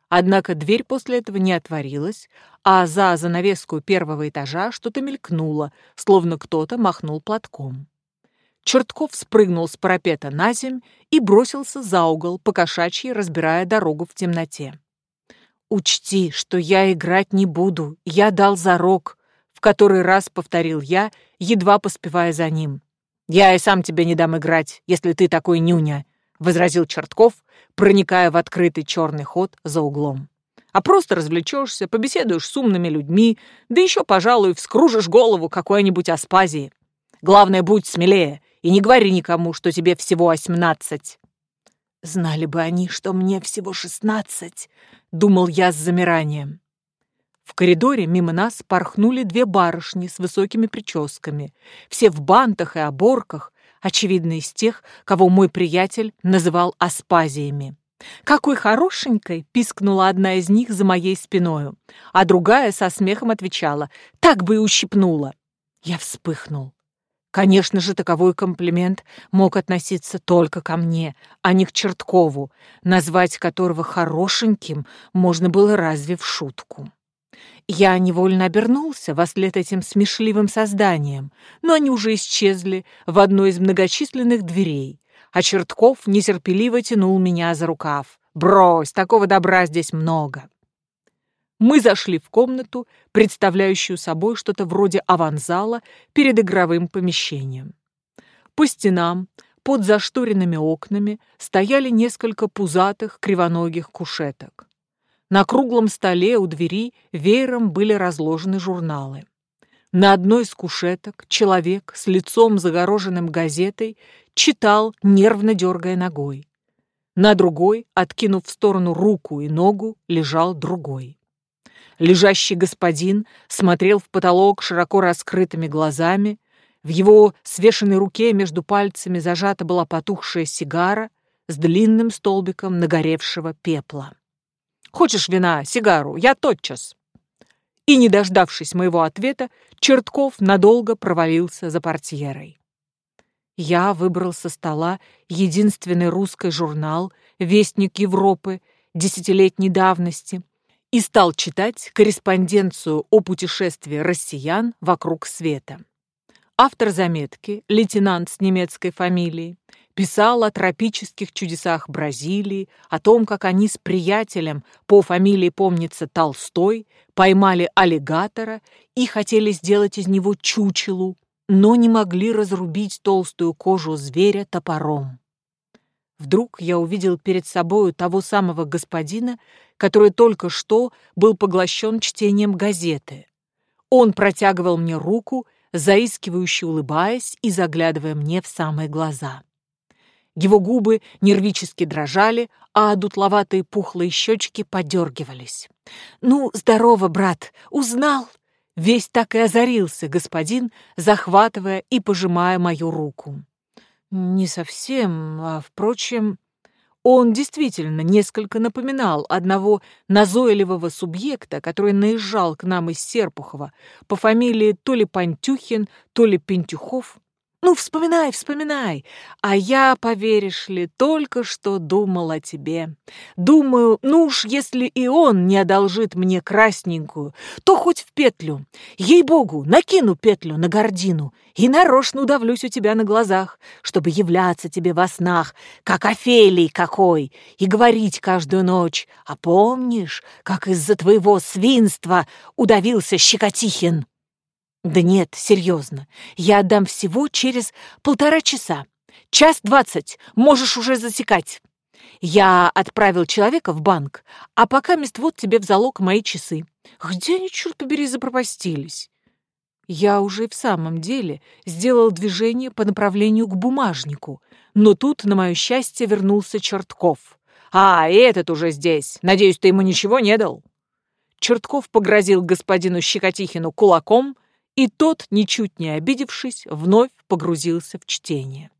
S1: Однако дверь после этого не отворилась, а за занавеску первого этажа что-то мелькнуло, словно кто-то махнул платком. Чертков спрыгнул с парапета на земь и бросился за угол, покошачьи разбирая дорогу в темноте. «Учти, что я играть не буду, я дал зарок», — в который раз повторил я, едва поспевая за ним. «Я и сам тебе не дам играть, если ты такой нюня», — возразил Чертков, проникая в открытый черный ход за углом. «А просто развлечешься, побеседуешь с умными людьми, да еще, пожалуй, вскружишь голову какой-нибудь аспазии. Главное, будь смелее и не говори никому, что тебе всего восемнадцать». «Знали бы они, что мне всего шестнадцать», — думал я с замиранием. В коридоре мимо нас порхнули две барышни с высокими прическами, все в бантах и оборках, очевидно, из тех, кого мой приятель называл аспазиями. «Какой хорошенькой!» — пискнула одна из них за моей спиною, а другая со смехом отвечала «Так бы и ущипнула!» Я вспыхнул. Конечно же, таковой комплимент мог относиться только ко мне, а не к Черткову, назвать которого хорошеньким можно было разве в шутку. Я невольно обернулся во след этим смешливым созданием, но они уже исчезли в одной из многочисленных дверей, а Чертков нетерпеливо тянул меня за рукав. «Брось, такого добра здесь много!» Мы зашли в комнату, представляющую собой что-то вроде аванзала перед игровым помещением. По стенам, под зашторенными окнами, стояли несколько пузатых кривоногих кушеток. На круглом столе у двери веером были разложены журналы. На одной из кушеток человек с лицом загороженным газетой читал, нервно дергая ногой. На другой, откинув в сторону руку и ногу, лежал другой. Лежащий господин смотрел в потолок широко раскрытыми глазами. В его свешенной руке между пальцами зажата была потухшая сигара с длинным столбиком нагоревшего пепла. «Хочешь вина, сигару? Я тотчас!» И, не дождавшись моего ответа, Чертков надолго провалился за портьерой. Я выбрал со стола единственный русский журнал «Вестник Европы» десятилетней давности — и стал читать корреспонденцию о путешествии россиян вокруг света. Автор заметки, лейтенант с немецкой фамилией, писал о тропических чудесах Бразилии, о том, как они с приятелем, по фамилии помнится Толстой, поймали аллигатора и хотели сделать из него чучелу, но не могли разрубить толстую кожу зверя топором. Вдруг я увидел перед собою того самого господина, который только что был поглощен чтением газеты. Он протягивал мне руку, заискивающе улыбаясь и заглядывая мне в самые глаза. Его губы нервически дрожали, а дутловатые пухлые щечки подергивались. «Ну, здорово, брат! Узнал!» Весь так и озарился господин, захватывая и пожимая мою руку. Не совсем, а, впрочем, он действительно несколько напоминал одного назойливого субъекта, который наезжал к нам из Серпухова по фамилии то ли Пантюхин, то ли Пентюхов. Ну, вспоминай, вспоминай. А я, поверишь ли, только что думал о тебе. Думаю, ну уж если и он не одолжит мне красненькую, то хоть в петлю. Ей-богу, накину петлю на гордину и нарочно удавлюсь у тебя на глазах, чтобы являться тебе во снах, как Офелий какой, и говорить каждую ночь. А помнишь, как из-за твоего свинства удавился Щекотихин? Да нет, серьезно. Я отдам всего через полтора часа. Час двадцать. Можешь уже засекать. Я отправил человека в банк, а пока мест вот тебе в залог мои часы. Где они, черт побери, запропастились? Я уже в самом деле сделал движение по направлению к бумажнику, но тут, на мое счастье, вернулся Чертков. «А, этот уже здесь. Надеюсь, ты ему ничего не дал?» Чертков погрозил господину Щекотихину кулаком, и тот, ничуть не обидевшись, вновь погрузился в чтение.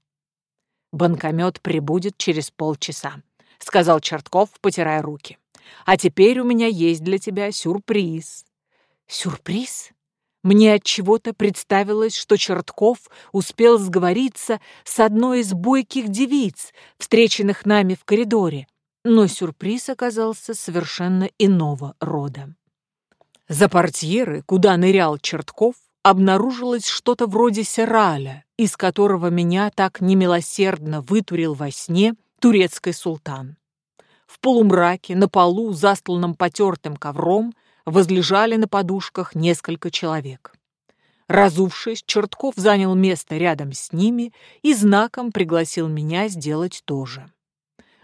S1: «Банкомет прибудет через полчаса», — сказал Чертков, потирая руки. «А теперь у меня есть для тебя сюрприз». «Сюрприз?» Мне от чего-то представилось, что Чертков успел сговориться с одной из бойких девиц, встреченных нами в коридоре, но сюрприз оказался совершенно иного рода. За портьеры, куда нырял Чертков, обнаружилось что-то вроде сераля, из которого меня так немилосердно вытурил во сне турецкий султан. В полумраке, на полу, застланном потертым ковром, возлежали на подушках несколько человек. Разувшись, Чертков занял место рядом с ними и знаком пригласил меня сделать то же.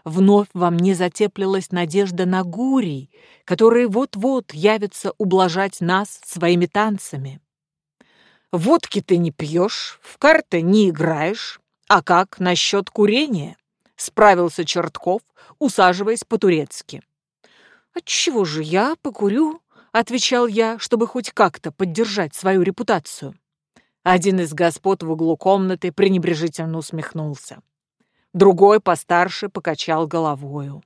S1: Вновь во мне затеплилась надежда на гурий, которые вот-вот явятся ублажать нас своими танцами. Водки ты не пьешь, в карты не играешь. А как насчет курения? Справился Чертков, усаживаясь по-турецки. «Отчего же я покурю?» — отвечал я, чтобы хоть как-то поддержать свою репутацию. Один из господ в углу комнаты пренебрежительно усмехнулся. Другой, постарше, покачал головою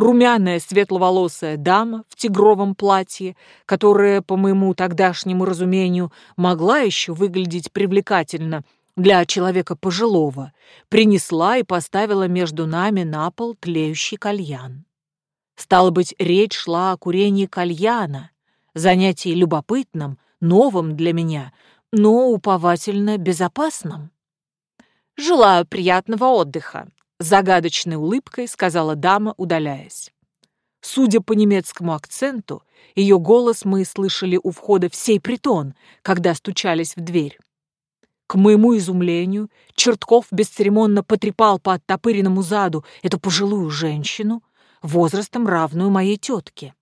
S1: румяная светловолосая дама в тигровом платье, которая, по моему тогдашнему разумению, могла еще выглядеть привлекательно для человека пожилого, принесла и поставила между нами на пол тлеющий кальян. Стало быть, речь шла о курении кальяна, занятии любопытном, новым для меня, но уповательно безопасным. «Желаю приятного отдыха», Загадочной улыбкой сказала дама, удаляясь. Судя по немецкому акценту, ее голос мы слышали у входа в сей притон, когда стучались в дверь. К моему изумлению, Чертков бесцеремонно потрепал по оттопыренному заду эту пожилую женщину, возрастом равную моей тетке.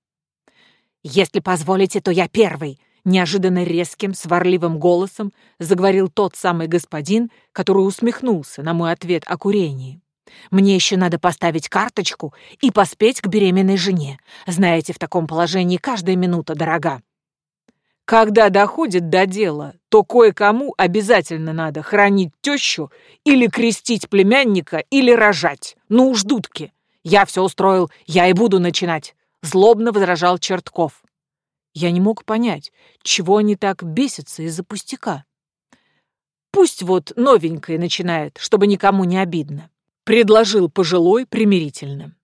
S1: «Если позволите, то я первый», — неожиданно резким, сварливым голосом заговорил тот самый господин, который усмехнулся на мой ответ о курении. Мне еще надо поставить карточку и поспеть к беременной жене. Знаете, в таком положении каждая минута дорога. Когда доходит до дела, то кое-кому обязательно надо хранить тещу или крестить племянника, или рожать. Ну уж дудки. Я все устроил, я и буду начинать. Злобно возражал Чертков. Я не мог понять, чего они так бесятся из-за пустяка. Пусть вот новенькая начинает, чтобы никому не обидно предложил пожилой примирительно.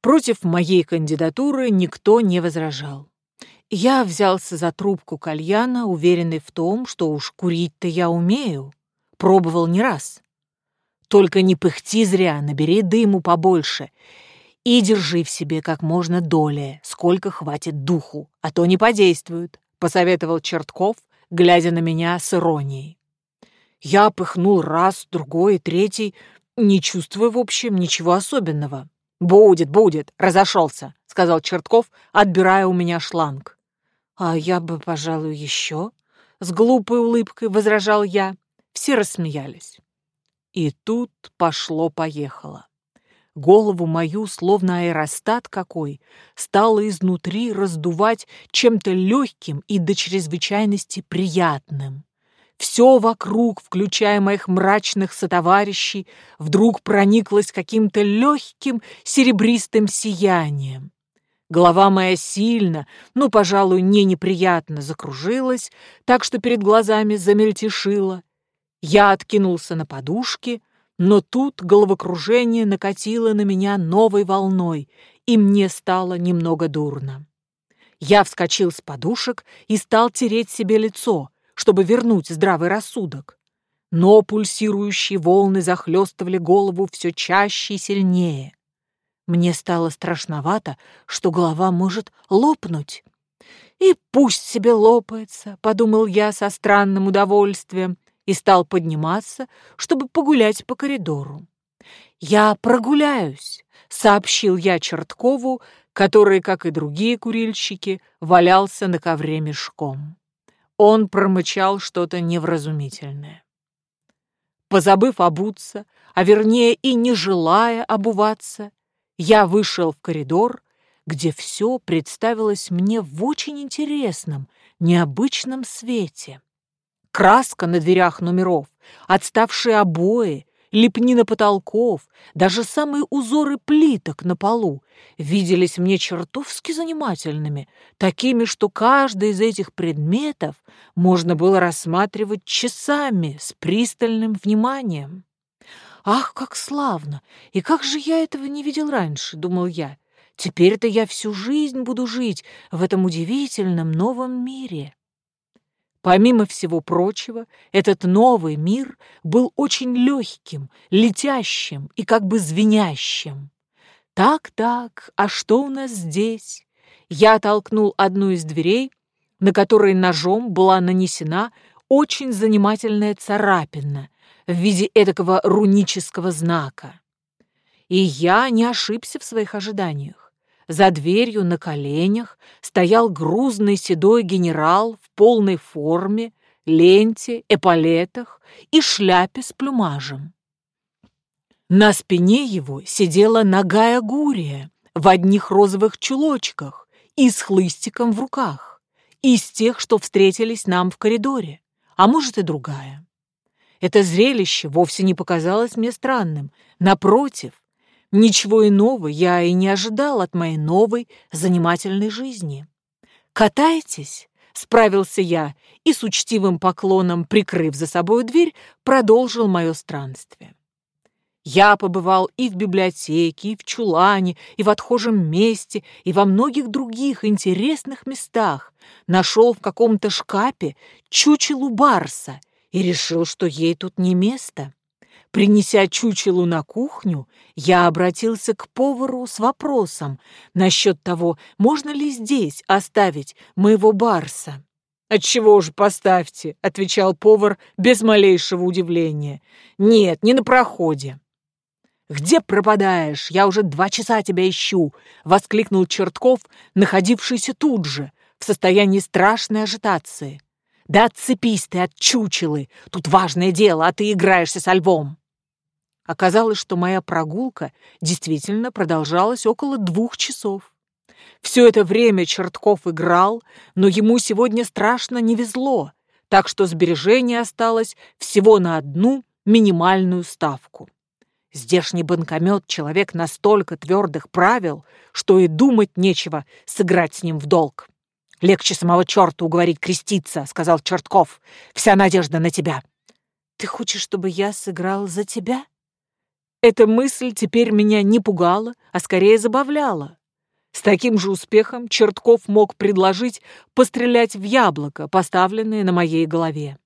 S1: Против моей кандидатуры никто не возражал. Я взялся за трубку кальяна, уверенный в том, что уж курить-то я умею. Пробовал не раз. Только не пыхти зря, набери дыму побольше и держи в себе как можно долее, сколько хватит духу, а то не подействует, — посоветовал Чертков, глядя на меня с иронией. Я пыхнул раз, другой, третий, не чувствую, в общем, ничего особенного. «Будет, будет, разошелся», — сказал Чертков, отбирая у меня шланг. «А я бы, пожалуй, еще?» — с глупой улыбкой возражал я. Все рассмеялись. И тут пошло-поехало. Голову мою, словно аэростат какой, стало изнутри раздувать чем-то легким и до чрезвычайности приятным. Все вокруг, включая моих мрачных сотоварищей, вдруг прониклось каким-то легким серебристым сиянием. Голова моя сильно, ну, пожалуй, не неприятно закружилась, так что перед глазами замельтешила. Я откинулся на подушке, но тут головокружение накатило на меня новой волной, и мне стало немного дурно. Я вскочил с подушек и стал тереть себе лицо, чтобы вернуть здравый рассудок. Но пульсирующие волны захлестывали голову все чаще и сильнее. Мне стало страшновато, что голова может лопнуть. «И пусть себе лопается», — подумал я со странным удовольствием и стал подниматься, чтобы погулять по коридору. «Я прогуляюсь», — сообщил я Черткову, который, как и другие курильщики, валялся на ковре мешком. Он промычал что-то невразумительное. Позабыв обуться, а вернее и не желая обуваться, я вышел в коридор где все представилось мне в очень интересном, необычном свете. Краска на дверях номеров, отставшие обои, лепнина потолков, даже самые узоры плиток на полу виделись мне чертовски занимательными, такими, что каждый из этих предметов можно было рассматривать часами с пристальным вниманием. «Ах, как славно! И как же я этого не видел раньше?» — думал я. Теперь-то я всю жизнь буду жить в этом удивительном новом мире. Помимо всего прочего, этот новый мир был очень легким, летящим и как бы звенящим. Так-так, а что у нас здесь? Я толкнул одну из дверей, на которой ножом была нанесена очень занимательная царапина в виде эдакого рунического знака. И я не ошибся в своих ожиданиях. За дверью на коленях стоял грузный седой генерал в полной форме, ленте, эполетах и шляпе с плюмажем. На спине его сидела нагая гурия в одних розовых чулочках и с хлыстиком в руках, из тех, что встретились нам в коридоре, а может и другая. Это зрелище вовсе не показалось мне странным. Напротив, Ничего иного я и не ожидал от моей новой занимательной жизни. «Катаетесь?» — справился я и с учтивым поклоном, прикрыв за собой дверь, продолжил мое странствие. Я побывал и в библиотеке, и в чулане, и в отхожем месте, и во многих других интересных местах. Нашел в каком-то шкапе чучелу барса и решил, что ей тут не место. Принеся чучелу на кухню, я обратился к повару с вопросом насчет того, можно ли здесь оставить моего барса. «Отчего же поставьте?» — отвечал повар без малейшего удивления. «Нет, не на проходе». «Где пропадаешь? Я уже два часа тебя ищу!» — воскликнул Чертков, находившийся тут же, в состоянии страшной ажитации. «Да отцепись ты от чучелы! Тут важное дело, а ты играешься со львом!» Оказалось, что моя прогулка действительно продолжалась около двух часов. Все это время Чертков играл, но ему сегодня страшно не везло, так что сбережение осталось всего на одну минимальную ставку. Здешний банкомет человек настолько твердых правил, что и думать нечего сыграть с ним в долг. «Легче самого черта уговорить креститься», — сказал Чертков. «Вся надежда на тебя». «Ты хочешь, чтобы я сыграл за тебя?» Эта мысль теперь меня не пугала, а скорее забавляла. С таким же успехом Чертков мог предложить пострелять в яблоко, поставленное на моей голове.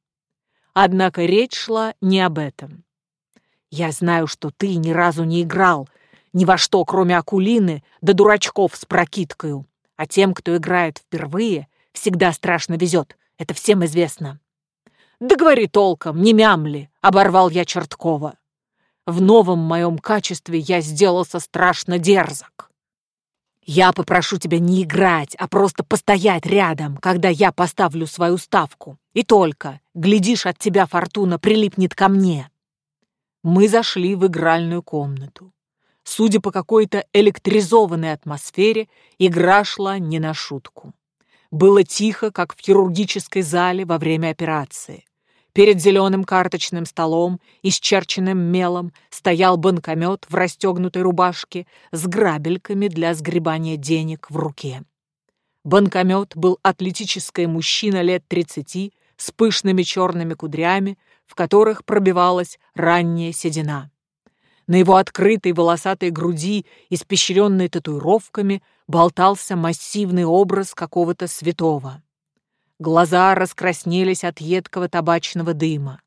S1: Однако речь шла не об этом. «Я знаю, что ты ни разу не играл ни во что, кроме акулины да дурачков с прокидкою, а тем, кто играет впервые, всегда страшно везет, это всем известно». «Да говори толком, не мямли!» — оборвал я Черткова. В новом моем качестве я сделался страшно дерзок. Я попрошу тебя не играть, а просто постоять рядом, когда я поставлю свою ставку. И только, глядишь, от тебя фортуна прилипнет ко мне. Мы зашли в игральную комнату. Судя по какой-то электризованной атмосфере, игра шла не на шутку. Было тихо, как в хирургической зале во время операции. Перед зеленым карточным столом, исчерченным мелом, стоял банкомет в расстегнутой рубашке с грабельками для сгребания денег в руке. Банкомет был атлетический мужчина лет тридцати с пышными черными кудрями, в которых пробивалась ранняя седина. На его открытой волосатой груди, испещренной татуировками, болтался массивный образ какого-то святого. Глаза раскраснелись от едкого табачного дыма.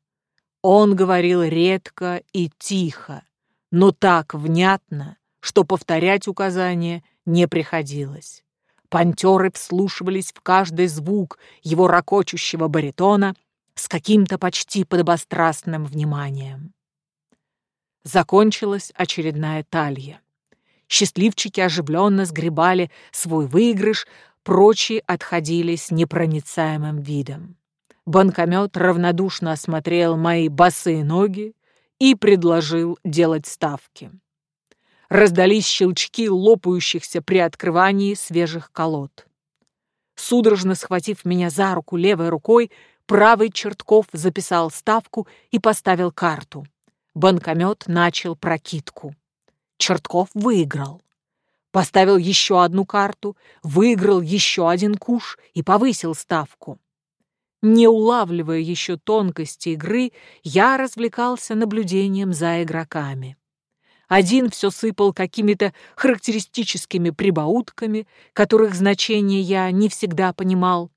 S1: Он говорил редко и тихо, но так внятно, что повторять указания не приходилось. Пантеры вслушивались в каждый звук его ракочущего баритона с каким-то почти подобострастным вниманием. Закончилась очередная талья. Счастливчики оживленно сгребали свой выигрыш, прочие отходили с непроницаемым видом. Банкомет равнодушно осмотрел мои босые ноги и предложил делать ставки. Раздались щелчки лопающихся при открывании свежих колод. Судорожно схватив меня за руку левой рукой, правый Чертков записал ставку и поставил карту. Банкомет начал прокидку. Чертков выиграл. Поставил еще одну карту, выиграл еще один куш и повысил ставку. Не улавливая еще тонкости игры, я развлекался наблюдением за игроками. Один все сыпал какими-то характеристическими прибаутками, которых значение я не всегда понимал,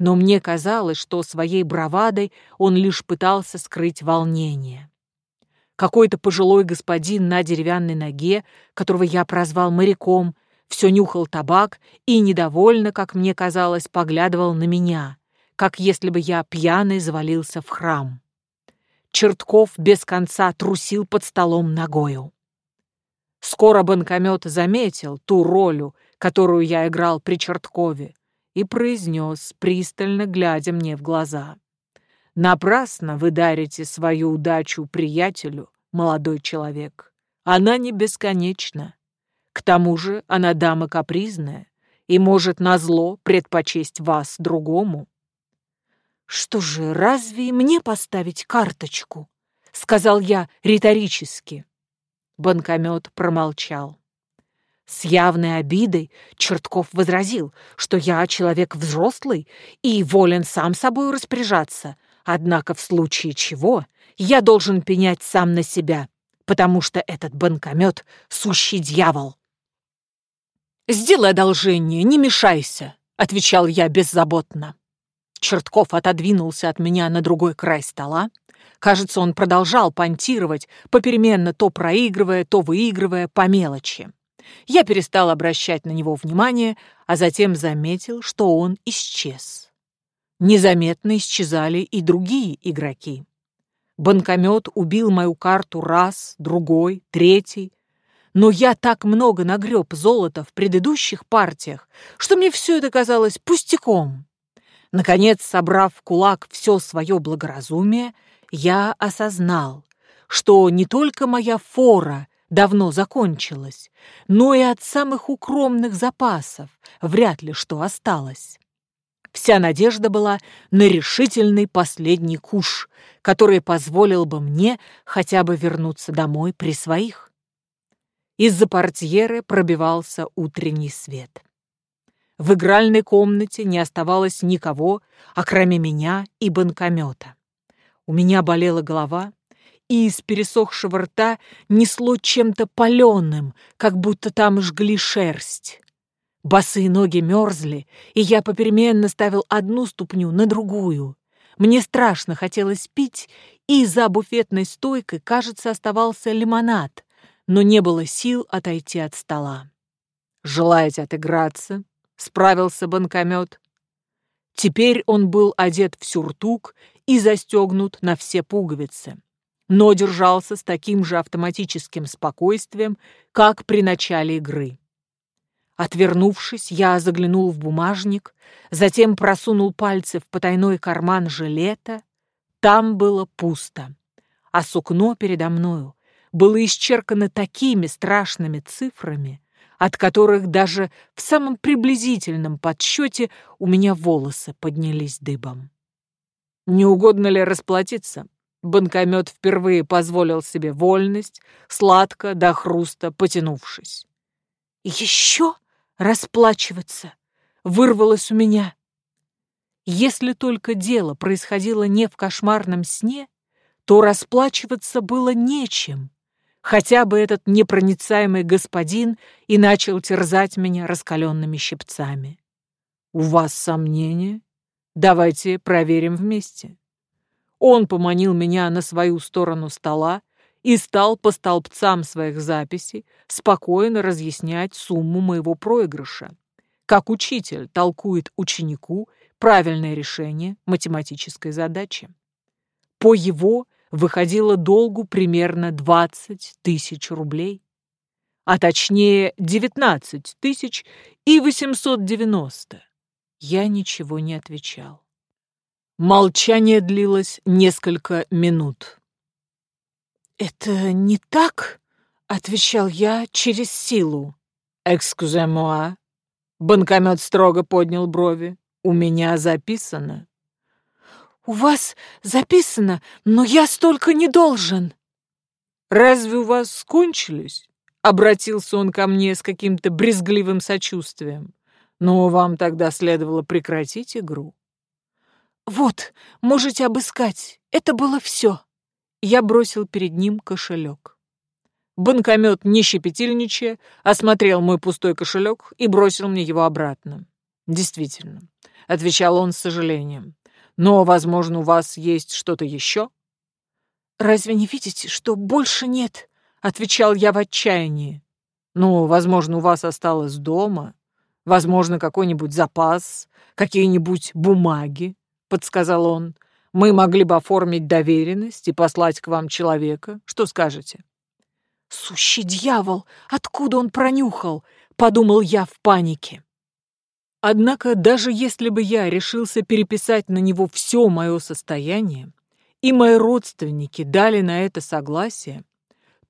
S1: но мне казалось, что своей бравадой он лишь пытался скрыть волнение. Какой-то пожилой господин на деревянной ноге, которого я прозвал моряком, все нюхал табак и недовольно, как мне казалось, поглядывал на меня, как если бы я пьяный завалился в храм. Чертков без конца трусил под столом ногою. Скоро банкомет заметил ту роль, которую я играл при Черткове, и произнес, пристально глядя мне в глаза. Напрасно вы дарите свою удачу приятелю, молодой человек. Она не бесконечна. К тому же она дама капризная и может назло предпочесть вас другому. «Что же, разве мне поставить карточку?» — сказал я риторически. Банкомет промолчал. С явной обидой Чертков возразил, что я человек взрослый и волен сам собой распоряжаться, Однако в случае чего я должен пенять сам на себя, потому что этот банкомет — сущий дьявол. «Сделай одолжение, не мешайся», — отвечал я беззаботно. Чертков отодвинулся от меня на другой край стола. Кажется, он продолжал понтировать, попеременно то проигрывая, то выигрывая по мелочи. Я перестал обращать на него внимание, а затем заметил, что он исчез. Незаметно исчезали и другие игроки. Банкомет убил мою карту раз, другой, третий. Но я так много нагреб золота в предыдущих партиях, что мне все это казалось пустяком. Наконец, собрав в кулак все свое благоразумие, я осознал, что не только моя фора давно закончилась, но и от самых укромных запасов вряд ли что осталось. Вся надежда была на решительный последний куш, который позволил бы мне хотя бы вернуться домой при своих. Из-за портьеры пробивался утренний свет. В игральной комнате не оставалось никого, окроме меня и банкомета. У меня болела голова, и из пересохшего рта несло чем-то паленым, как будто там жгли шерсть. Босые ноги мерзли, и я попеременно ставил одну ступню на другую. Мне страшно хотелось пить, и за буфетной стойкой, кажется, оставался лимонад, но не было сил отойти от стола. «Желаете отыграться?» — справился банкомет. Теперь он был одет в сюртук и застегнут на все пуговицы, но держался с таким же автоматическим спокойствием, как при начале игры. Отвернувшись, я заглянул в бумажник, затем просунул пальцы в потайной карман жилета. Там было пусто, а сукно передо мною было исчеркано такими страшными цифрами, от которых даже в самом приблизительном подсчете у меня волосы поднялись дыбом. Не угодно ли расплатиться? Банкомет впервые позволил себе вольность, сладко до хруста потянувшись. «Еще?» Расплачиваться, вырвалось у меня. Если только дело происходило не в кошмарном сне, то расплачиваться было нечем. Хотя бы этот непроницаемый господин и начал терзать меня раскаленными щипцами. «У вас сомнения? Давайте проверим вместе». Он поманил меня на свою сторону стола и стал по столбцам своих записей спокойно разъяснять сумму моего проигрыша, как учитель толкует ученику правильное решение математической задачи. По его выходило долгу примерно 20 тысяч рублей, а точнее 19 тысяч и 890. Я ничего не отвечал. Молчание длилось несколько минут. «Это не так?» — отвечал я через силу. «Экскузе-моа». Банкомет строго поднял брови. «У меня записано». «У вас записано, но я столько не должен». «Разве у вас скончились?» — обратился он ко мне с каким-то брезгливым сочувствием. «Но вам тогда следовало прекратить игру». «Вот, можете обыскать. Это было все». Я бросил перед ним кошелек. Банкомет, не щепетильничая, осмотрел мой пустой кошелек и бросил мне его обратно. «Действительно», — отвечал он с сожалением. «Но, возможно, у вас есть что-то еще?» «Разве не видите, что больше нет?» — отвечал я в отчаянии. «Ну, возможно, у вас осталось дома, возможно, какой-нибудь запас, какие-нибудь бумаги», — подсказал он. Мы могли бы оформить доверенность и послать к вам человека. Что скажете?» «Сущий дьявол! Откуда он пронюхал?» — подумал я в панике. Однако, даже если бы я решился переписать на него все мое состояние, и мои родственники дали на это согласие,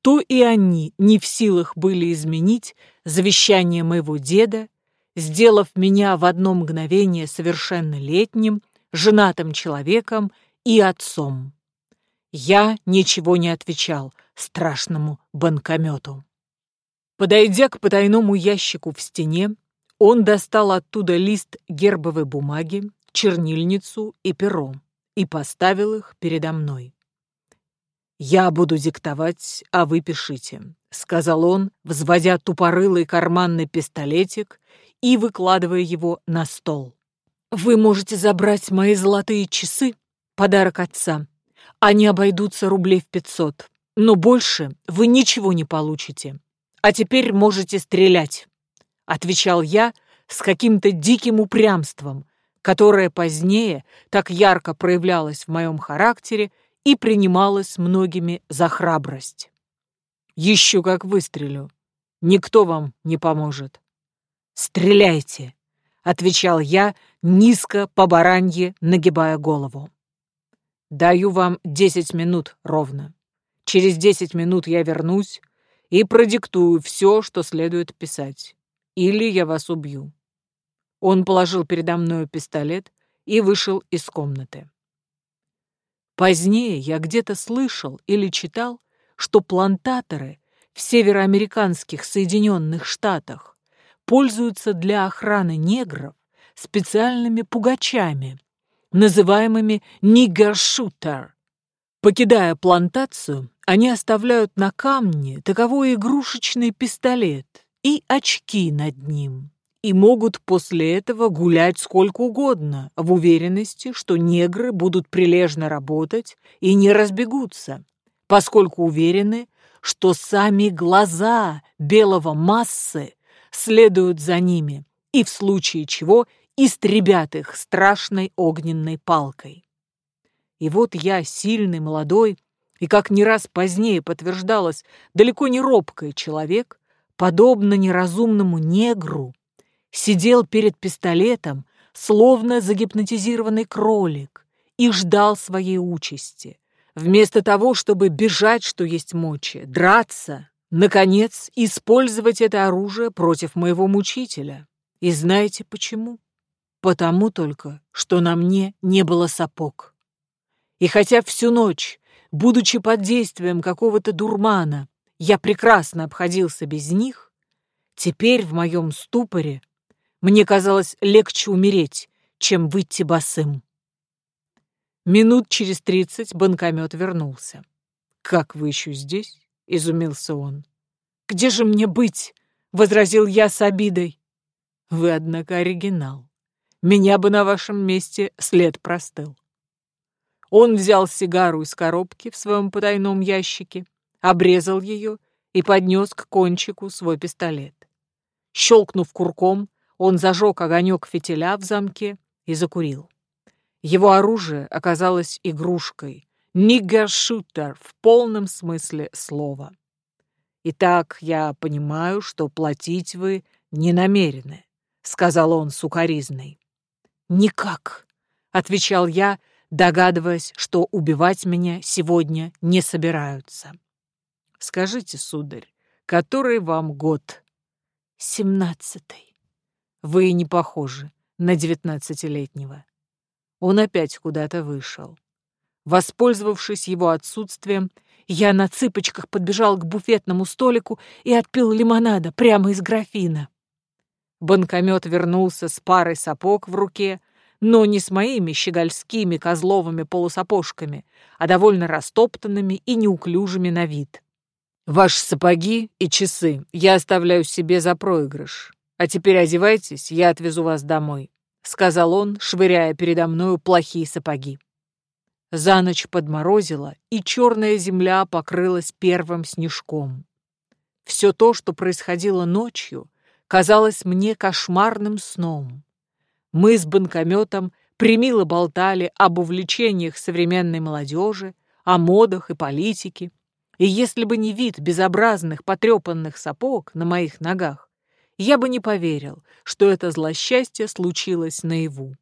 S1: то и они не в силах были изменить завещание моего деда, сделав меня в одно мгновение совершеннолетним женатым человеком и отцом. Я ничего не отвечал страшному банкомету. Подойдя к потайному ящику в стене, он достал оттуда лист гербовой бумаги, чернильницу и перо и поставил их передо мной. «Я буду диктовать, а вы пишите», — сказал он, взводя тупорылый карманный пистолетик и выкладывая его на стол. Вы можете забрать мои золотые часы, подарок отца. Они обойдутся рублей в пятьсот, но больше вы ничего не получите. А теперь можете стрелять, отвечал я с каким-то диким упрямством, которое позднее так ярко проявлялось в моем характере и принималось многими за храбрость. Еще как выстрелю. Никто вам не поможет. Стреляйте! — отвечал я, низко по баранье нагибая голову. «Даю вам десять минут ровно. Через десять минут я вернусь и продиктую все, что следует писать. Или я вас убью». Он положил передо мною пистолет и вышел из комнаты. Позднее я где-то слышал или читал, что плантаторы в североамериканских Соединенных Штатах пользуются для охраны негров специальными пугачами, называемыми «нигершутер». Покидая плантацию, они оставляют на камне таковой игрушечный пистолет и очки над ним, и могут после этого гулять сколько угодно, в уверенности, что негры будут прилежно работать и не разбегутся, поскольку уверены, что сами глаза белого массы следуют за ними и в случае чего истребят их страшной огненной палкой. И вот я, сильный, молодой, и, как не раз позднее подтверждалось, далеко не робкий человек, подобно неразумному негру, сидел перед пистолетом, словно загипнотизированный кролик, и ждал своей участи. Вместо того, чтобы бежать, что есть мочи, драться, наконец, использовать это оружие против моего мучителя. И знаете почему? Потому только, что на мне не было сапог. И хотя всю ночь, будучи под действием какого-то дурмана, я прекрасно обходился без них, теперь в моем ступоре мне казалось легче умереть, чем выйти босым. Минут через тридцать банкомет вернулся. «Как вы еще здесь?» — изумился он. «Где же мне быть?» — возразил я с обидой. «Вы, однако, оригинал. Меня бы на вашем месте след простыл». Он взял сигару из коробки в своем потайном ящике, обрезал ее и поднес к кончику свой пистолет. Щелкнув курком, он зажег огонек фитиля в замке и закурил. Его оружие оказалось игрушкой, ниггершутер в полном смысле слова. «Итак, я понимаю, что платить вы не намерены», — сказал он сукоризной. «Никак», — отвечал я, догадываясь, что убивать меня сегодня не собираются. «Скажите, сударь, который вам год?» «Семнадцатый». «Вы не похожи на девятнадцатилетнего». Он опять куда-то вышел. Воспользовавшись его отсутствием, я на цыпочках подбежал к буфетному столику и отпил лимонада прямо из графина. Банкомет вернулся с парой сапог в руке, но не с моими щегольскими козловыми полусапожками, а довольно растоптанными и неуклюжими на вид. «Ваши сапоги и часы я оставляю себе за проигрыш. А теперь одевайтесь, я отвезу вас домой», — сказал он, швыряя передо мною плохие сапоги. За ночь подморозило, и черная земля покрылась первым снежком. Все то, что происходило ночью, казалось мне кошмарным сном. Мы с банкометом примило болтали об увлечениях современной молодежи, о модах и политике, и если бы не вид безобразных потрепанных сапог на моих ногах, я бы не поверил, что это злосчастье случилось наяву.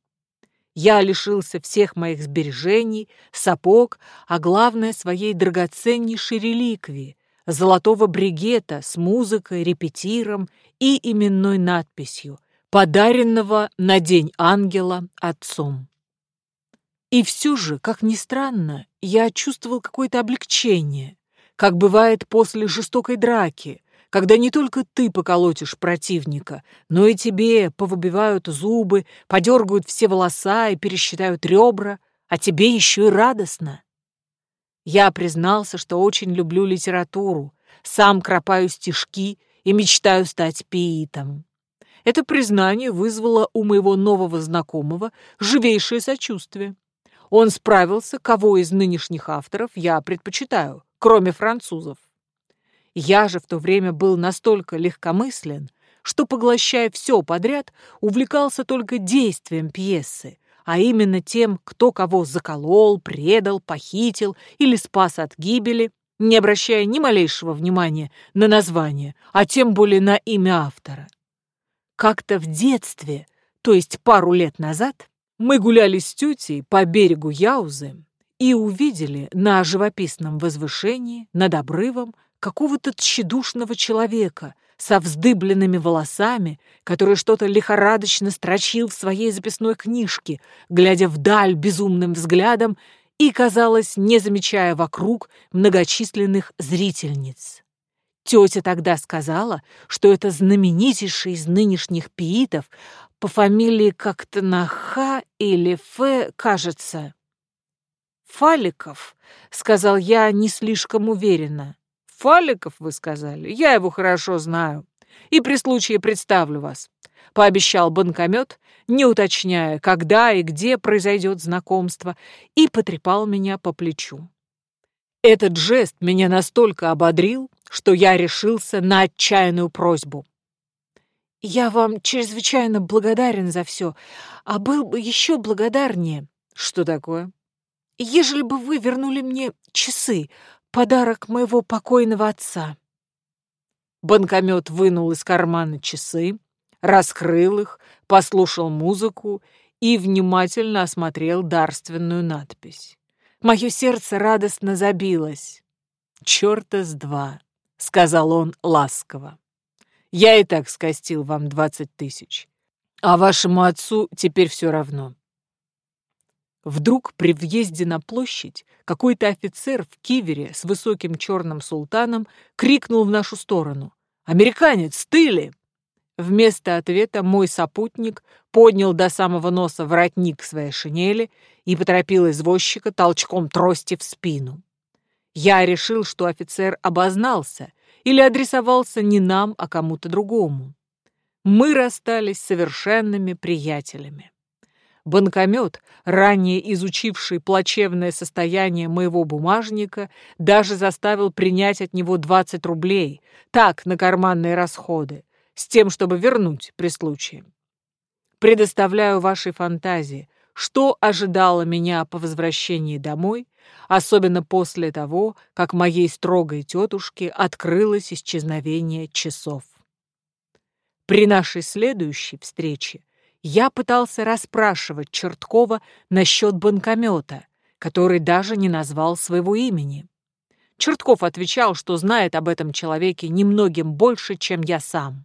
S1: Я лишился всех моих сбережений, сапог, а главное, своей драгоценнейшей реликвии — золотого бригета с музыкой, репетиром и именной надписью, подаренного на День ангела отцом. И все же, как ни странно, я чувствовал какое-то облегчение, как бывает после жестокой драки, когда не только ты поколотишь противника, но и тебе повыбивают зубы, подергают все волоса и пересчитают ребра, а тебе еще и радостно. Я признался, что очень люблю литературу, сам кропаю стишки и мечтаю стать пиитом. Это признание вызвало у моего нового знакомого живейшее сочувствие. Он справился, кого из нынешних авторов я предпочитаю, кроме французов. Я же в то время был настолько легкомыслен, что, поглощая все подряд, увлекался только действием пьесы, а именно тем, кто кого заколол, предал, похитил или спас от гибели, не обращая ни малейшего внимания на название, а тем более на имя автора. Как-то в детстве, то есть пару лет назад, мы гуляли с тетей по берегу Яузы и увидели на живописном возвышении над обрывом какого-то тщедушного человека со вздыбленными волосами, который что-то лихорадочно строчил в своей записной книжке, глядя вдаль безумным взглядом и, казалось, не замечая вокруг многочисленных зрительниц. Тетя тогда сказала, что это знаменитейший из нынешних пиитов по фамилии как-то на Х или Ф, кажется. «Фаликов», — сказал я не слишком уверенно. Фаликов, вы сказали? Я его хорошо знаю. И при случае представлю вас. Пообещал банкомет, не уточняя, когда и где произойдет знакомство, и потрепал меня по плечу. Этот жест меня настолько ободрил, что я решился на отчаянную просьбу. «Я вам чрезвычайно благодарен за все, а был бы еще благодарнее». «Что такое?» «Ежели бы вы вернули мне часы, Подарок моего покойного отца. Банкомет вынул из кармана часы, раскрыл их, послушал музыку и внимательно осмотрел дарственную надпись. Мое сердце радостно забилось. «Черта с два», — сказал он ласково. «Я и так скостил вам двадцать тысяч, а вашему отцу теперь все равно. Вдруг при въезде на площадь какой-то офицер в кивере с высоким черным султаном крикнул в нашу сторону. «Американец, ты ли?» Вместо ответа мой сопутник поднял до самого носа воротник своей шинели и поторопил извозчика толчком трости в спину. Я решил, что офицер обознался или адресовался не нам, а кому-то другому. Мы расстались совершенными приятелями. Банкомет, ранее изучивший плачевное состояние моего бумажника, даже заставил принять от него 20 рублей, так, на карманные расходы, с тем, чтобы вернуть при случае. Предоставляю вашей фантазии, что ожидало меня по возвращении домой, особенно после того, как моей строгой тетушке открылось исчезновение часов. При нашей следующей встрече я пытался расспрашивать Черткова насчет банкомета, который даже не назвал своего имени. Чертков отвечал, что знает об этом человеке немногим больше, чем я сам.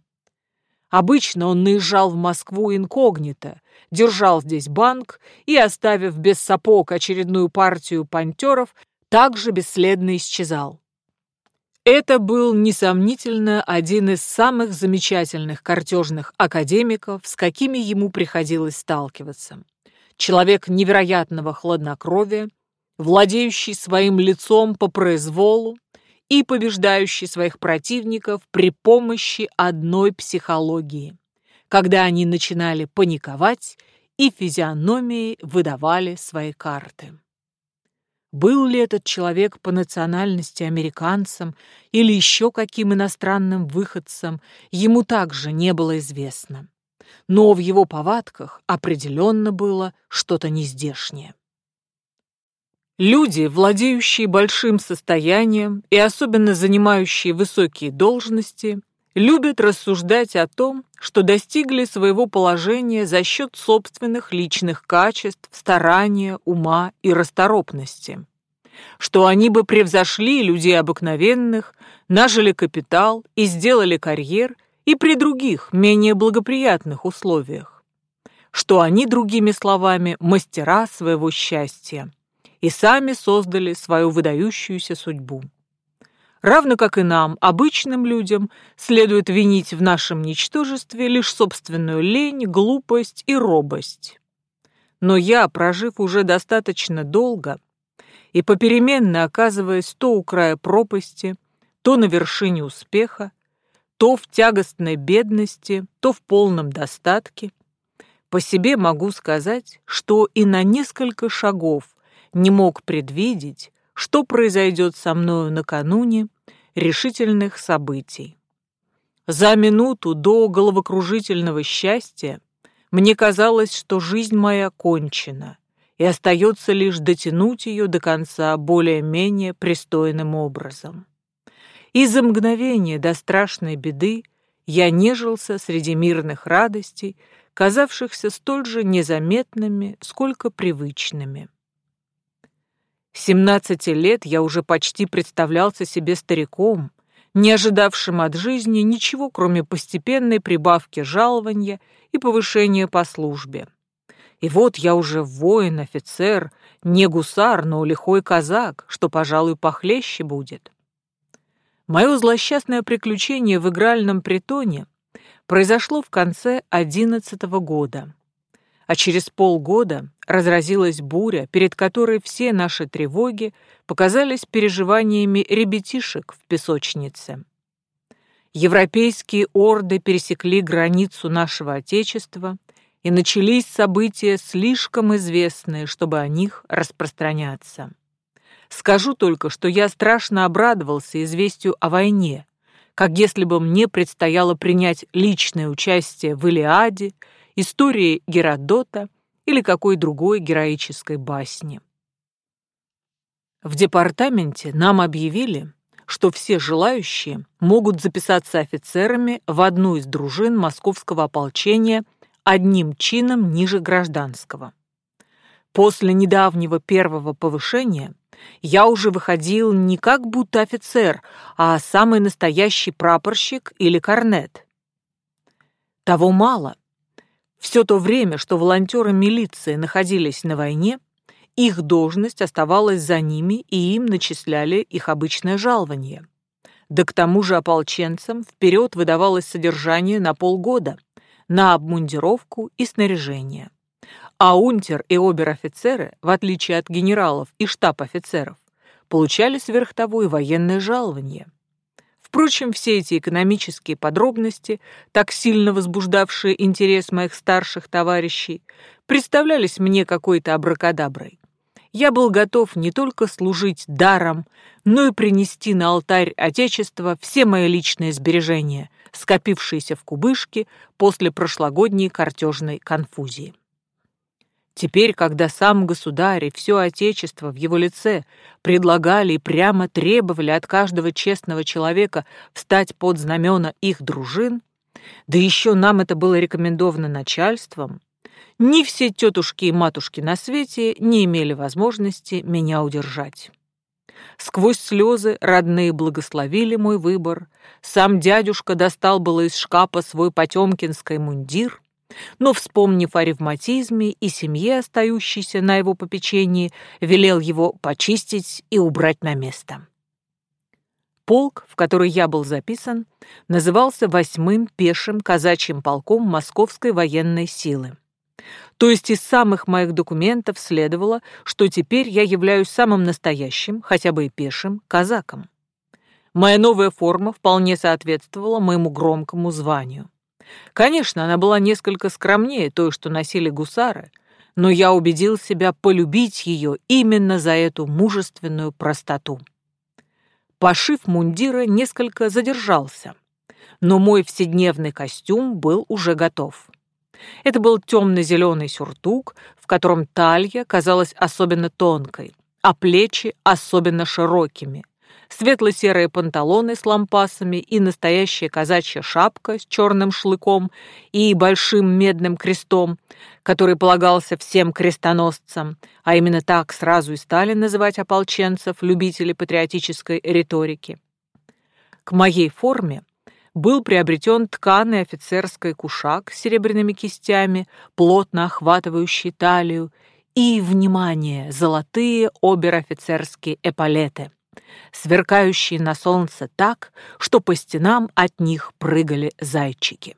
S1: Обычно он наезжал в Москву инкогнито, держал здесь банк и, оставив без сапог очередную партию пантеров, также бесследно исчезал. Это был, несомнительно, один из самых замечательных картежных академиков, с какими ему приходилось сталкиваться. Человек невероятного хладнокровия, владеющий своим лицом по произволу и побеждающий своих противников при помощи одной психологии, когда они начинали паниковать и физиономии выдавали свои карты. Был ли этот человек по национальности американцем или еще каким иностранным выходцем, ему также не было известно. Но в его повадках определенно было что-то нездешнее. Люди, владеющие большим состоянием и особенно занимающие высокие должности, любят рассуждать о том, что достигли своего положения за счет собственных личных качеств, старания, ума и расторопности, что они бы превзошли людей обыкновенных, нажили капитал и сделали карьер и при других, менее благоприятных условиях, что они, другими словами, мастера своего счастья и сами создали свою выдающуюся судьбу равно как и нам, обычным людям, следует винить в нашем ничтожестве лишь собственную лень, глупость и робость. Но я, прожив уже достаточно долго и попеременно оказываясь то у края пропасти, то на вершине успеха, то в тягостной бедности, то в полном достатке, по себе могу сказать, что и на несколько шагов не мог предвидеть, что произойдет со мною накануне решительных событий. За минуту до головокружительного счастья мне казалось, что жизнь моя кончена, и остается лишь дотянуть ее до конца более-менее пристойным образом. И за мгновение до страшной беды я нежился среди мирных радостей, казавшихся столь же незаметными, сколько привычными. 17 лет я уже почти представлялся себе стариком, не ожидавшим от жизни ничего, кроме постепенной прибавки жалования и повышения по службе. И вот я уже воин, офицер, не гусар, но лихой казак, что, пожалуй, похлеще будет. Мое злосчастное приключение в игральном притоне произошло в конце одиннадцатого года а через полгода разразилась буря, перед которой все наши тревоги показались переживаниями ребятишек в песочнице. Европейские орды пересекли границу нашего Отечества, и начались события слишком известные, чтобы о них распространяться. Скажу только, что я страшно обрадовался известию о войне, как если бы мне предстояло принять личное участие в Илиаде истории Геродота или какой другой героической басни. В департаменте нам объявили, что все желающие могут записаться офицерами в одну из дружин московского ополчения одним чином ниже гражданского. После недавнего первого повышения я уже выходил не как будто офицер, а самый настоящий прапорщик или корнет. Того мало. Все то время, что волонтеры милиции находились на войне, их должность оставалась за ними, и им начисляли их обычное жалование. Да к тому же ополченцам вперед выдавалось содержание на полгода на обмундировку и снаряжение. А унтер и обер-офицеры, в отличие от генералов и штаб-офицеров, получали сверх того и военное жалование. Впрочем, все эти экономические подробности, так сильно возбуждавшие интерес моих старших товарищей, представлялись мне какой-то абракадаброй. Я был готов не только служить даром, но и принести на алтарь Отечества все мои личные сбережения, скопившиеся в кубышке после прошлогодней картежной конфузии. Теперь, когда сам государь и все Отечество в его лице предлагали и прямо требовали от каждого честного человека встать под знамена их дружин, да еще нам это было рекомендовано начальством, ни все тетушки и матушки на свете не имели возможности меня удержать. Сквозь слезы родные благословили мой выбор, сам дядюшка достал было из шкафа свой потемкинский мундир, но, вспомнив о ревматизме и семье, остающейся на его попечении, велел его почистить и убрать на место. Полк, в который я был записан, назывался восьмым пешим казачьим полком Московской военной силы. То есть из самых моих документов следовало, что теперь я являюсь самым настоящим, хотя бы и пешим, казаком. Моя новая форма вполне соответствовала моему громкому званию. Конечно, она была несколько скромнее той, что носили гусары, но я убедил себя полюбить ее именно за эту мужественную простоту. Пошив мундира несколько задержался, но мой вседневный костюм был уже готов. Это был темно-зеленый сюртук, в котором талья казалась особенно тонкой, а плечи особенно широкими, светло-серые панталоны с лампасами и настоящая казачья шапка с черным шлыком и большим медным крестом, который полагался всем крестоносцам, а именно так сразу и стали называть ополченцев любители патриотической риторики. К моей форме был приобретен тканый офицерский кушак с серебряными кистями, плотно охватывающий талию, и, внимание, золотые обер-офицерские эполеты — сверкающие на солнце так, что по стенам от них прыгали зайчики.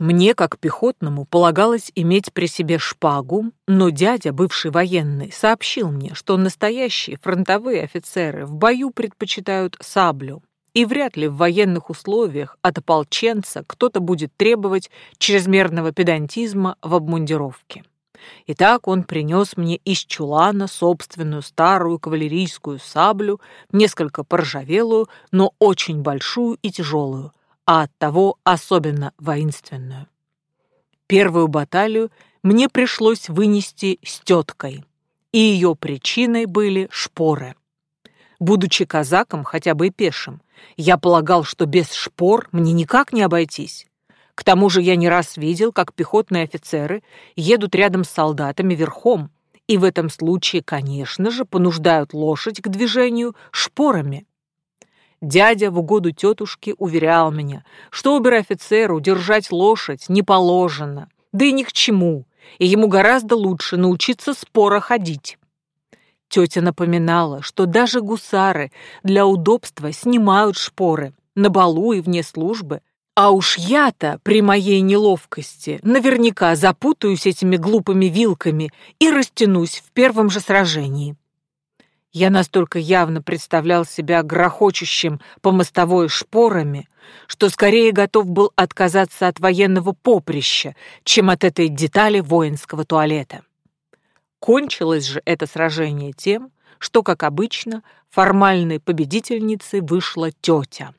S1: Мне, как пехотному, полагалось иметь при себе шпагу, но дядя, бывший военный, сообщил мне, что настоящие фронтовые офицеры в бою предпочитают саблю, и вряд ли в военных условиях от ополченца кто-то будет требовать чрезмерного педантизма в обмундировке. Итак, он принес мне из чулана собственную старую кавалерийскую саблю, несколько поржавелую, но очень большую и тяжелую, а оттого особенно воинственную. Первую баталию мне пришлось вынести с теткой, и ее причиной были шпоры. Будучи казаком, хотя бы и пешим, я полагал, что без шпор мне никак не обойтись. К тому же я не раз видел, как пехотные офицеры едут рядом с солдатами верхом, и в этом случае, конечно же, понуждают лошадь к движению шпорами. Дядя в угоду тетушке уверял меня, что обер-офицеру держать лошадь не положено, да и ни к чему, и ему гораздо лучше научиться споро ходить. Тетя напоминала, что даже гусары для удобства снимают шпоры на балу и вне службы, а уж я-то при моей неловкости наверняка запутаюсь этими глупыми вилками и растянусь в первом же сражении. Я настолько явно представлял себя грохочущим по мостовой шпорами, что скорее готов был отказаться от военного поприща, чем от этой детали воинского туалета. Кончилось же это сражение тем, что, как обычно, формальной победительницей вышла тетя.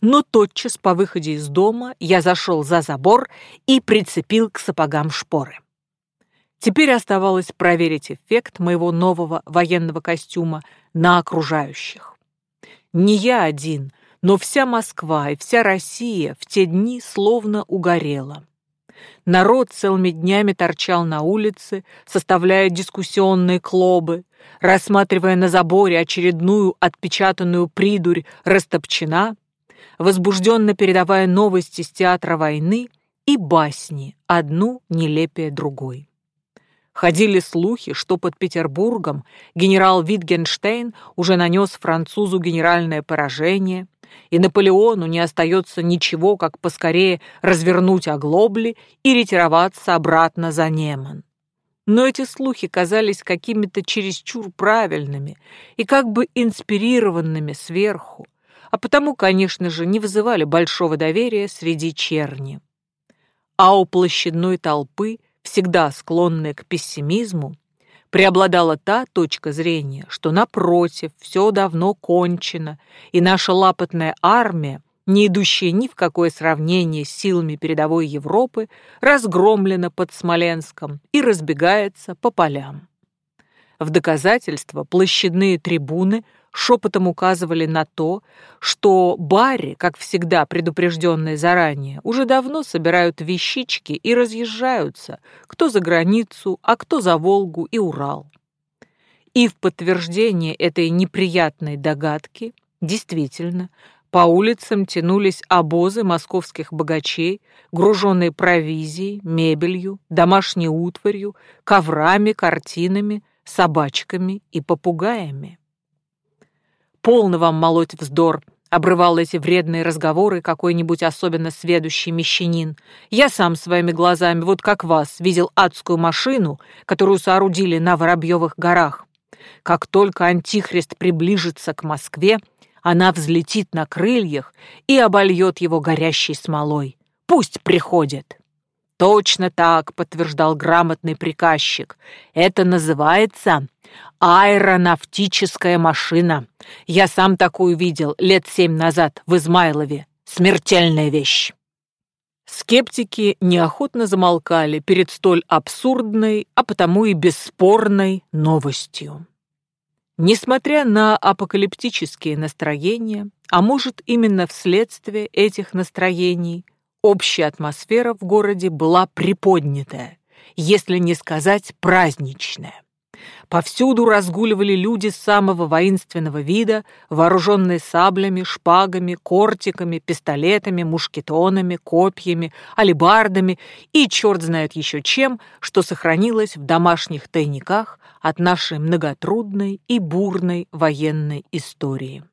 S1: Но тотчас по выходе из дома я зашел за забор и прицепил к сапогам шпоры. Теперь оставалось проверить эффект моего нового военного костюма на окружающих. Не я один, но вся Москва и вся Россия в те дни словно угорела. Народ целыми днями торчал на улице, составляя дискуссионные клубы, рассматривая на заборе очередную отпечатанную придурь растопчена, возбужденно передавая новости с театра войны и басни, одну нелепее другой. Ходили слухи, что под Петербургом генерал Витгенштейн уже нанес французу генеральное поражение, и Наполеону не остается ничего, как поскорее развернуть оглобли и ретироваться обратно за Неман. Но эти слухи казались какими-то чересчур правильными и как бы инспирированными сверху, а потому, конечно же, не вызывали большого доверия среди черни. А у площадной толпы, всегда склонной к пессимизму, преобладала та точка зрения, что, напротив, все давно кончено, и наша лапотная армия, не идущая ни в какое сравнение с силами передовой Европы, разгромлена под Смоленском и разбегается по полям. В доказательство площадные трибуны – шепотом указывали на то, что Барри, как всегда предупрежденные заранее, уже давно собирают вещички и разъезжаются, кто за границу, а кто за Волгу и Урал. И в подтверждение этой неприятной догадки, действительно, по улицам тянулись обозы московских богачей, груженные провизией, мебелью, домашней утварью, коврами, картинами, собачками и попугаями. Полно вам молоть вздор, обрывал эти вредные разговоры какой-нибудь особенно сведущий мещанин. Я сам своими глазами, вот как вас, видел адскую машину, которую соорудили на Воробьевых горах. Как только Антихрист приближится к Москве, она взлетит на крыльях и обольет его горящей смолой. Пусть приходит. Точно так, подтверждал грамотный приказчик. Это называется аэронавтическая машина. Я сам такую видел лет семь назад в Измайлове. Смертельная вещь. Скептики неохотно замолкали перед столь абсурдной, а потому и бесспорной новостью. Несмотря на апокалиптические настроения, а может именно вследствие этих настроений, общая атмосфера в городе была приподнятая, если не сказать праздничная. Повсюду разгуливали люди самого воинственного вида, вооруженные саблями, шпагами, кортиками, пистолетами, мушкетонами, копьями, алебардами и черт знает еще чем, что сохранилось в домашних тайниках от нашей многотрудной и бурной военной истории.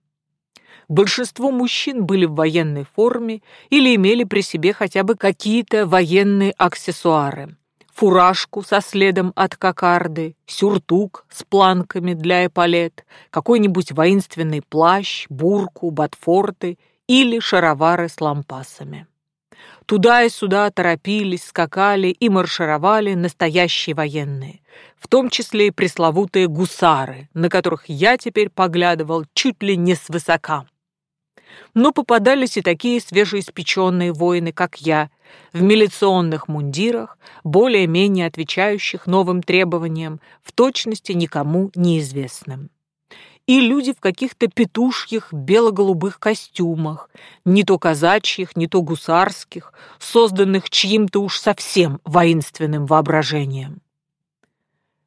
S1: Большинство мужчин были в военной форме или имели при себе хотя бы какие-то военные аксессуары фуражку со следом от кокарды, сюртук с планками для эполет, какой-нибудь воинственный плащ, бурку, ботфорты или шаровары с лампасами. Туда и сюда торопились, скакали и маршировали настоящие военные, в том числе и пресловутые гусары, на которых я теперь поглядывал чуть ли не свысока. Но попадались и такие свежеиспеченные воины, как я, в милиционных мундирах, более-менее отвечающих новым требованиям, в точности никому неизвестным. И люди в каких-то петушьих бело-голубых костюмах, не то казачьих, не то гусарских, созданных чьим-то уж совсем воинственным воображением.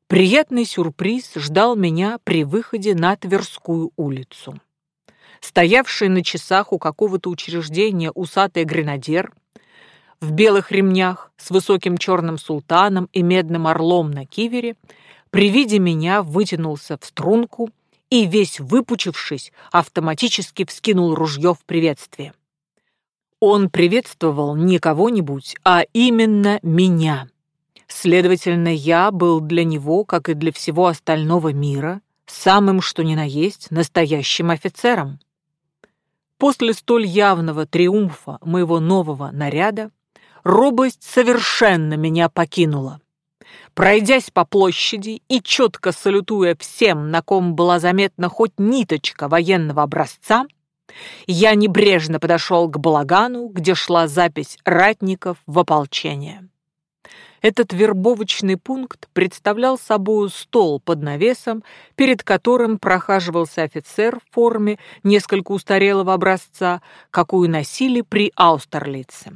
S1: Приятный сюрприз ждал меня при выходе на Тверскую улицу. Стоявший на часах у какого-то учреждения усатый гренадер в белых ремнях с высоким черным султаном и медным орлом на кивере, при виде меня вытянулся в струнку и, весь выпучившись, автоматически вскинул ружье в приветствие. Он приветствовал не кого-нибудь, а именно меня. Следовательно, я был для него, как и для всего остального мира, самым что ни на есть настоящим офицером. После столь явного триумфа моего нового наряда робость совершенно меня покинула. Пройдясь по площади и четко салютуя всем, на ком была заметна хоть ниточка военного образца, я небрежно подошел к балагану, где шла запись ратников в ополчение. Этот вербовочный пункт представлял собою стол под навесом, перед которым прохаживался офицер в форме несколько устарелого образца, какую носили при Аустерлице.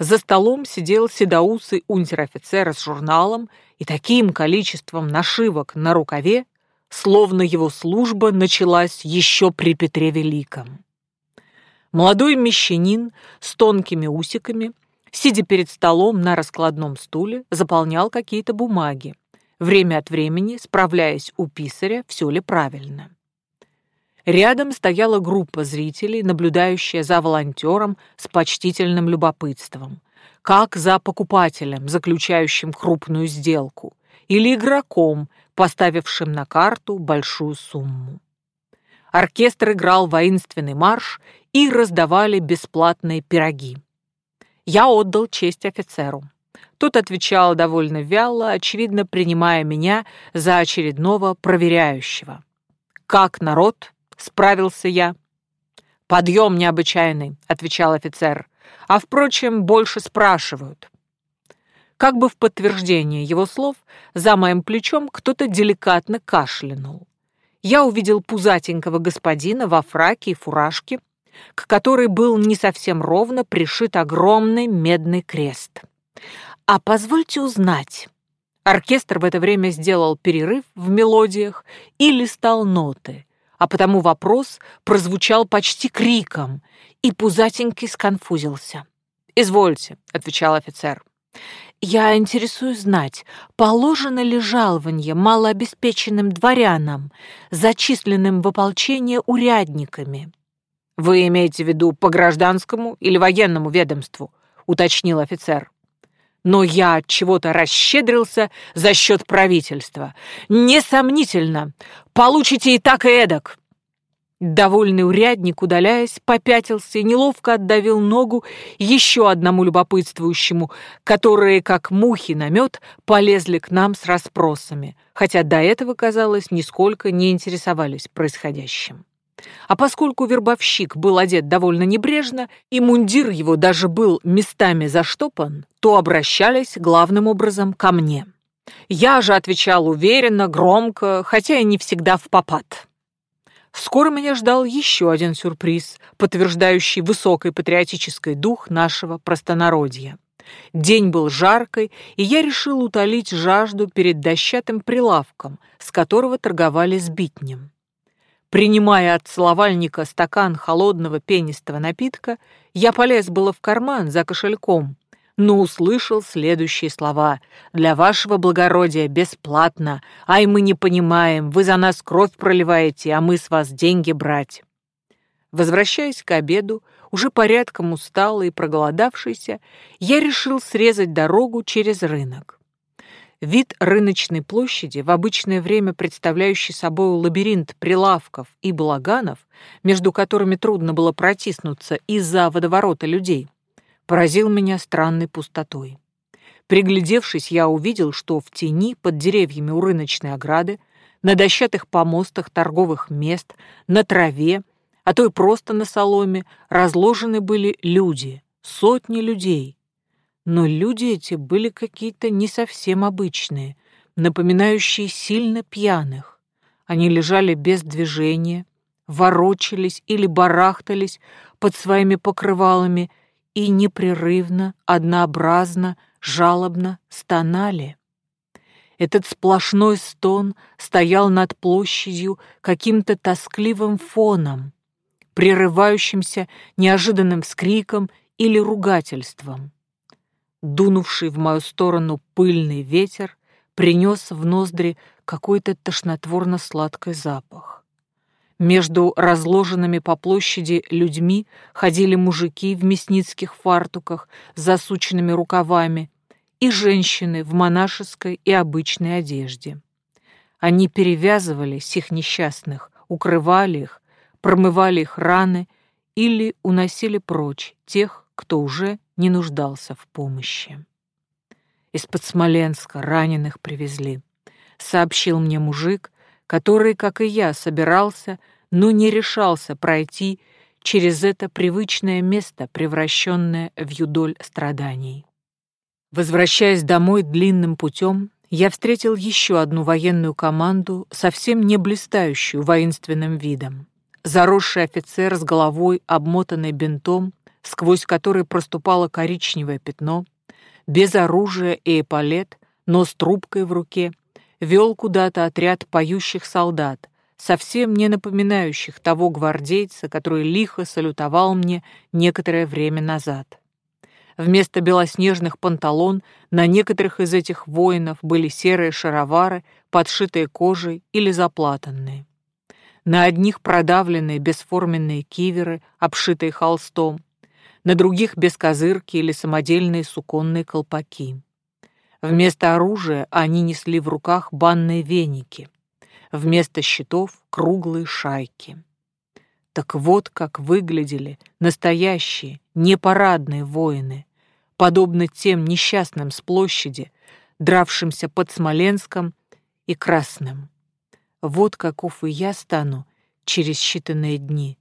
S1: За столом сидел седоусый унтер-офицер с журналом и таким количеством нашивок на рукаве, словно его служба началась еще при Петре Великом. Молодой мещанин с тонкими усиками, сидя перед столом на раскладном стуле, заполнял какие-то бумаги, время от времени справляясь у писаря, все ли правильно. Рядом стояла группа зрителей, наблюдающая за волонтером с почтительным любопытством, как за покупателем, заключающим крупную сделку, или игроком, поставившим на карту большую сумму. Оркестр играл воинственный марш и раздавали бесплатные пироги. Я отдал честь офицеру. Тот отвечал довольно вяло, очевидно, принимая меня за очередного проверяющего. «Как народ?» — справился я. «Подъем необычайный», — отвечал офицер. «А, впрочем, больше спрашивают». Как бы в подтверждение его слов, за моим плечом кто-то деликатно кашлянул. Я увидел пузатенького господина во фраке и фуражке, к которой был не совсем ровно пришит огромный медный крест. «А позвольте узнать». Оркестр в это время сделал перерыв в мелодиях и листал ноты, а потому вопрос прозвучал почти криком, и Пузатенький сконфузился. «Извольте», — отвечал офицер. «Я интересуюсь знать, положено ли жалование малообеспеченным дворянам, зачисленным в ополчение урядниками?» «Вы имеете в виду по гражданскому или военному ведомству?» — уточнил офицер но я от чего-то расщедрился за счет правительства. Несомнительно, получите и так, и эдак. Довольный урядник, удаляясь, попятился и неловко отдавил ногу еще одному любопытствующему, которые, как мухи на мед, полезли к нам с расспросами, хотя до этого, казалось, нисколько не интересовались происходящим. А поскольку вербовщик был одет довольно небрежно, и мундир его даже был местами заштопан, то обращались главным образом ко мне. Я же отвечал уверенно, громко, хотя и не всегда в попад. Скоро меня ждал еще один сюрприз, подтверждающий высокий патриотический дух нашего простонародья. День был жаркий, и я решил утолить жажду перед дощатым прилавком, с которого торговали сбитнем. Принимая от целовальника стакан холодного пенистого напитка, я полез было в карман за кошельком, но услышал следующие слова. «Для вашего благородия бесплатно. Ай, мы не понимаем, вы за нас кровь проливаете, а мы с вас деньги брать». Возвращаясь к обеду, уже порядком усталый и проголодавшийся, я решил срезать дорогу через рынок. Вид рыночной площади, в обычное время представляющий собой лабиринт прилавков и балаганов, между которыми трудно было протиснуться из-за водоворота людей, поразил меня странной пустотой. Приглядевшись, я увидел, что в тени под деревьями у рыночной ограды, на дощатых помостах торговых мест, на траве, а то и просто на соломе, разложены были люди, сотни людей, но люди эти были какие-то не совсем обычные, напоминающие сильно пьяных. Они лежали без движения, ворочались или барахтались под своими покрывалами и непрерывно, однообразно, жалобно стонали. Этот сплошной стон стоял над площадью каким-то тоскливым фоном, прерывающимся неожиданным вскриком или ругательством. Дунувший в мою сторону пыльный ветер принес в ноздри какой-то тошнотворно-сладкий запах. Между разложенными по площади людьми ходили мужики в мясницких фартуках с засученными рукавами и женщины в монашеской и обычной одежде. Они перевязывали сих несчастных, укрывали их, промывали их раны или уносили прочь тех, кто уже не нуждался в помощи. Из-под Смоленска раненых привезли, сообщил мне мужик, который, как и я, собирался, но не решался пройти через это привычное место, превращенное в юдоль страданий. Возвращаясь домой длинным путем, я встретил еще одну военную команду, совсем не блистающую воинственным видом. Заросший офицер с головой, обмотанной бинтом, сквозь который проступало коричневое пятно, без оружия и эполет, но с трубкой в руке, вел куда-то отряд поющих солдат, совсем не напоминающих того гвардейца, который лихо салютовал мне некоторое время назад. Вместо белоснежных панталон на некоторых из этих воинов были серые шаровары, подшитые кожей или заплатанные. На одних продавленные бесформенные киверы, обшитые холстом, на других бескозырки или самодельные суконные колпаки. Вместо оружия они несли в руках банные веники, вместо щитов — круглые шайки. Так вот как выглядели настоящие, непарадные воины, подобно тем несчастным с площади, дравшимся под Смоленском и Красным. Вот каков и я стану через считанные дни,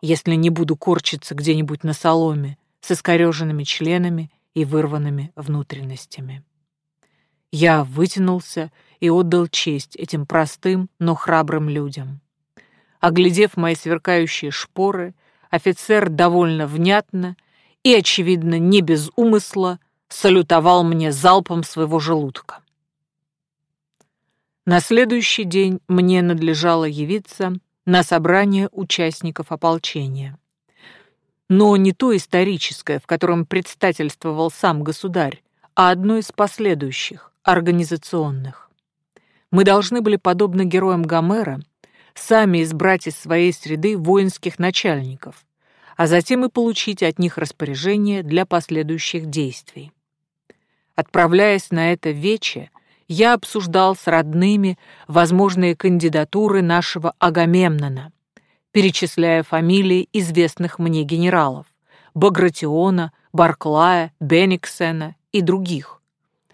S1: если не буду корчиться где-нибудь на соломе с искореженными членами и вырванными внутренностями. Я вытянулся и отдал честь этим простым, но храбрым людям. Оглядев мои сверкающие шпоры, офицер довольно внятно и, очевидно, не без умысла, салютовал мне залпом своего желудка. На следующий день мне надлежало явиться на собрание участников ополчения. Но не то историческое, в котором предстательствовал сам государь, а одно из последующих, организационных. Мы должны были, подобно героям Гомера, сами избрать из своей среды воинских начальников, а затем и получить от них распоряжение для последующих действий. Отправляясь на это вече, я обсуждал с родными возможные кандидатуры нашего Агамемнона, перечисляя фамилии известных мне генералов – Багратиона, Барклая, Бениксена и других.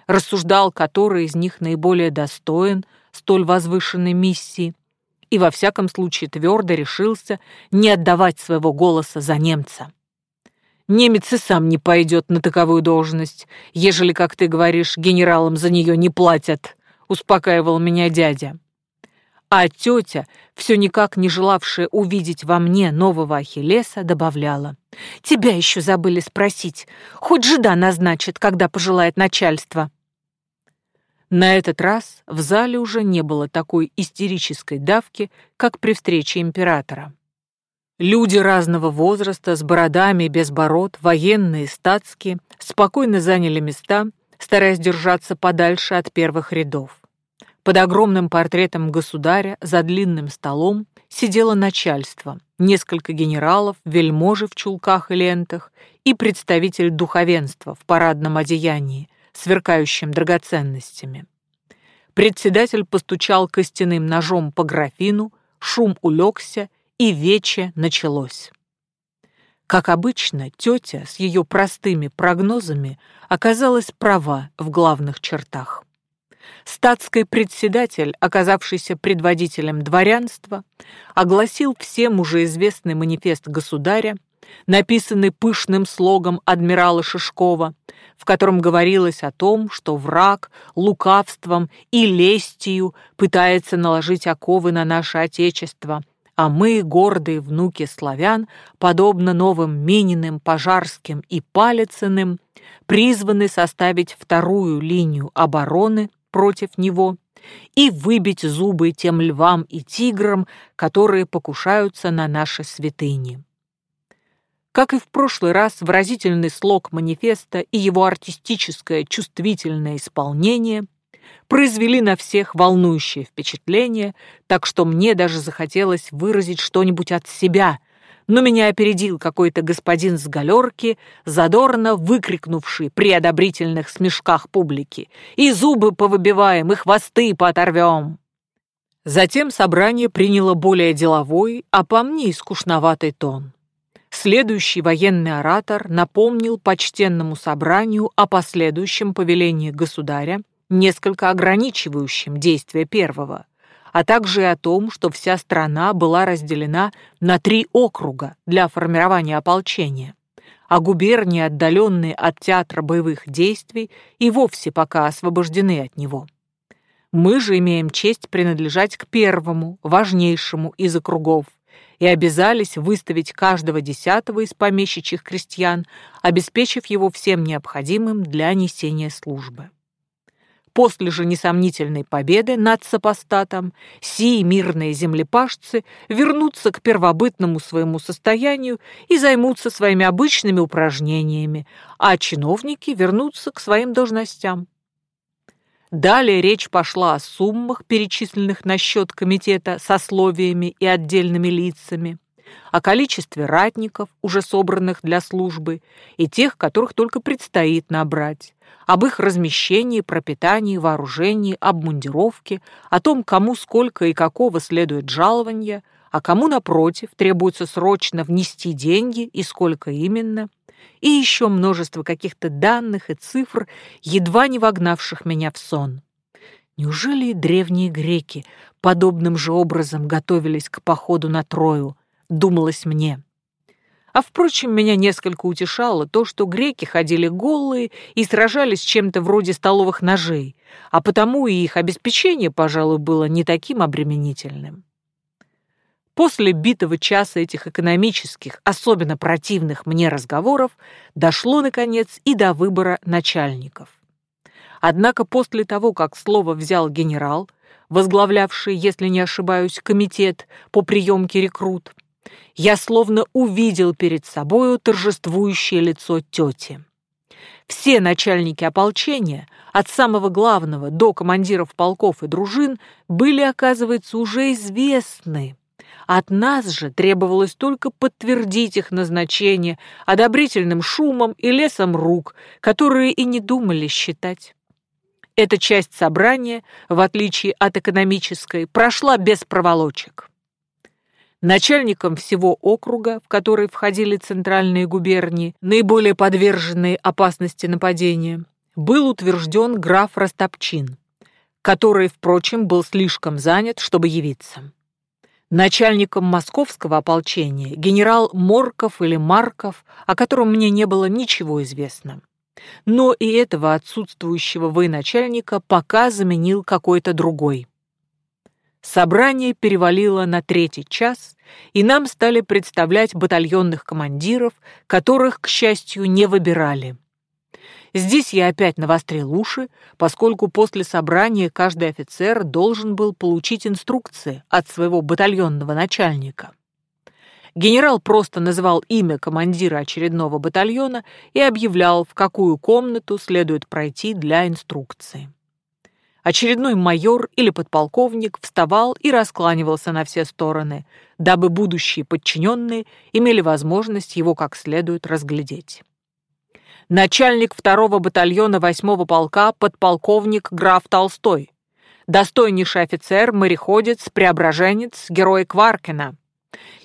S1: Рассуждал, который из них наиболее достоин столь возвышенной миссии – и во всяком случае твердо решился не отдавать своего голоса за немца. Немец и сам не пойдет на таковую должность, ежели, как ты говоришь, генералам за нее не платят, успокаивал меня дядя. А тетя, все никак не желавшая увидеть во мне нового Ахиллеса, добавляла. «Тебя еще забыли спросить. Хоть жида назначит, когда пожелает начальство». На этот раз в зале уже не было такой истерической давки, как при встрече императора. Люди разного возраста, с бородами, без бород, военные, статские, спокойно заняли места, стараясь держаться подальше от первых рядов. Под огромным портретом государя за длинным столом сидело начальство, несколько генералов, вельможи в чулках и лентах и представитель духовенства в парадном одеянии, сверкающим драгоценностями. Председатель постучал костяным ножом по графину, шум улегся, и вече началось. Как обычно, тетя с ее простыми прогнозами оказалась права в главных чертах. Статский председатель, оказавшийся предводителем дворянства, огласил всем уже известный манифест государя, написанный пышным слогом адмирала Шишкова, в котором говорилось о том, что враг лукавством и лестью пытается наложить оковы на наше Отечество, а мы, гордые внуки славян, подобно новым Мининым, Пожарским и Палицыным, призваны составить вторую линию обороны против него и выбить зубы тем львам и тиграм, которые покушаются на наши святыни. Как и в прошлый раз, выразительный слог манифеста и его артистическое чувствительное исполнение произвели на всех волнующее впечатление, так что мне даже захотелось выразить что-нибудь от себя, но меня опередил какой-то господин с галерки, задорно выкрикнувший при одобрительных смешках публики «И зубы повыбиваем, и хвосты пооторвем!» Затем собрание приняло более деловой, а по мне скучноватый тон. Следующий военный оратор напомнил почтенному собранию о последующем повелении государя, несколько ограничивающем действие первого, а также о том, что вся страна была разделена на три округа для формирования ополчения, а губернии, отдаленные от театра боевых действий, и вовсе пока освобождены от него. Мы же имеем честь принадлежать к первому, важнейшему из округов, и обязались выставить каждого десятого из помещичьих крестьян, обеспечив его всем необходимым для несения службы. После же несомнительной победы над сопостатом сии мирные землепашцы вернутся к первобытному своему состоянию и займутся своими обычными упражнениями, а чиновники вернутся к своим должностям. Далее речь пошла о суммах, перечисленных на счет комитета сословиями и отдельными лицами, о количестве ратников, уже собранных для службы, и тех, которых только предстоит набрать, об их размещении, пропитании, вооружении, обмундировке, о том, кому сколько и какого следует жалования, а кому, напротив, требуется срочно внести деньги и сколько именно, и еще множество каких-то данных и цифр, едва не вогнавших меня в сон. Неужели и древние греки подобным же образом готовились к походу на Трою, думалось мне. А впрочем, меня несколько утешало то, что греки ходили голые и сражались чем-то вроде столовых ножей, а потому и их обеспечение, пожалуй, было не таким обременительным. После битого часа этих экономических, особенно противных мне разговоров, дошло, наконец, и до выбора начальников. Однако после того, как слово взял генерал, возглавлявший, если не ошибаюсь, комитет по приемке рекрут, я словно увидел перед собою торжествующее лицо тети. Все начальники ополчения, от самого главного до командиров полков и дружин, были, оказывается, уже известны. От нас же требовалось только подтвердить их назначение одобрительным шумом и лесом рук, которые и не думали считать. Эта часть собрания, в отличие от экономической, прошла без проволочек. Начальником всего округа, в который входили центральные губернии, наиболее подверженные опасности нападения, был утвержден граф Растопчин, который, впрочем, был слишком занят, чтобы явиться. Начальником московского ополчения генерал Морков или Марков, о котором мне не было ничего известно. Но и этого отсутствующего военачальника пока заменил какой-то другой. Собрание перевалило на третий час, и нам стали представлять батальонных командиров, которых, к счастью, не выбирали. Здесь я опять навострил уши, поскольку после собрания каждый офицер должен был получить инструкции от своего батальонного начальника. Генерал просто называл имя командира очередного батальона и объявлял, в какую комнату следует пройти для инструкции. Очередной майор или подполковник вставал и раскланивался на все стороны, дабы будущие подчиненные имели возможность его как следует разглядеть. Начальник второго батальона восьмого полка подполковник граф Толстой. Достойнейший офицер, мореходец, преображенец, герой Кваркина.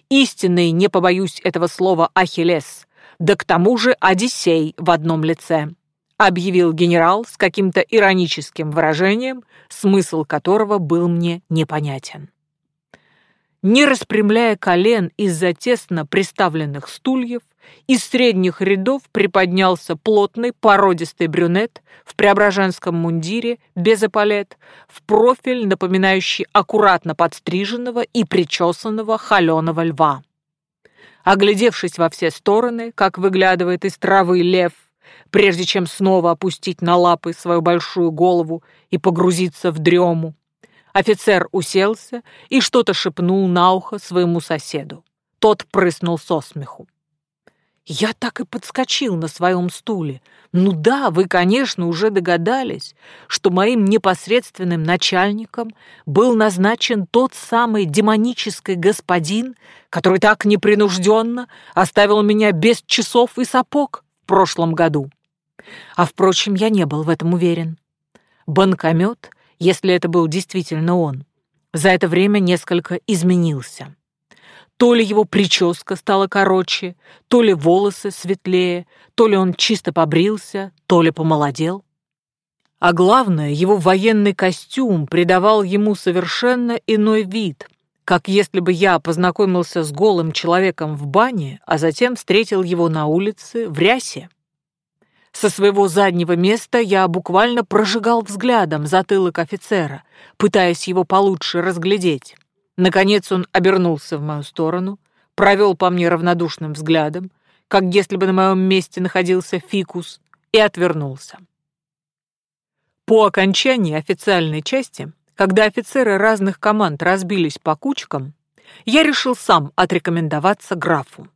S1: Истинный, не побоюсь этого слова, Ахиллес. Да к тому же Одиссей в одном лице объявил генерал с каким-то ироническим выражением, смысл которого был мне непонятен. Не распрямляя колен из-за тесно приставленных стульев, из средних рядов приподнялся плотный породистый брюнет в преображенском мундире, без эполет, в профиль, напоминающий аккуратно подстриженного и причесанного холеного льва. Оглядевшись во все стороны, как выглядывает из травы лев, прежде чем снова опустить на лапы свою большую голову и погрузиться в дрему. Офицер уселся и что-то шепнул на ухо своему соседу. Тот прыснул со смеху. Я так и подскочил на своем стуле. Ну да, вы, конечно, уже догадались, что моим непосредственным начальником был назначен тот самый демонический господин, который так непринужденно оставил меня без часов и сапог прошлом году. А, впрочем, я не был в этом уверен. Банкомет, если это был действительно он, за это время несколько изменился. То ли его прическа стала короче, то ли волосы светлее, то ли он чисто побрился, то ли помолодел. А главное, его военный костюм придавал ему совершенно иной вид — как если бы я познакомился с голым человеком в бане, а затем встретил его на улице в рясе. Со своего заднего места я буквально прожигал взглядом затылок офицера, пытаясь его получше разглядеть. Наконец он обернулся в мою сторону, провел по мне равнодушным взглядом, как если бы на моем месте находился фикус, и отвернулся. По окончании официальной части, когда офицеры разных команд разбились по кучкам, я решил сам отрекомендоваться графу.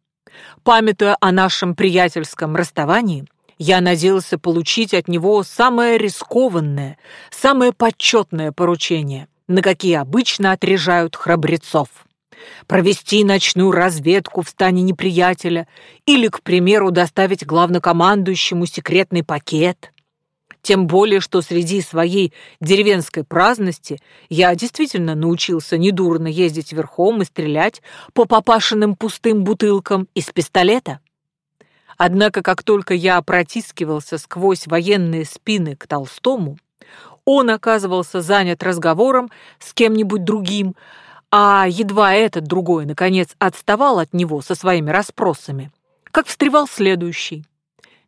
S1: Памятуя о нашем приятельском расставании, я надеялся получить от него самое рискованное, самое почетное поручение, на какие обычно отрежают храбрецов. Провести ночную разведку в стане неприятеля или, к примеру, доставить главнокомандующему секретный пакет. Тем более, что среди своей деревенской праздности я действительно научился недурно ездить верхом и стрелять по папашиным пустым бутылкам из пистолета. Однако, как только я протискивался сквозь военные спины к Толстому, он оказывался занят разговором с кем-нибудь другим, а едва этот другой, наконец, отставал от него со своими расспросами, как встревал следующий.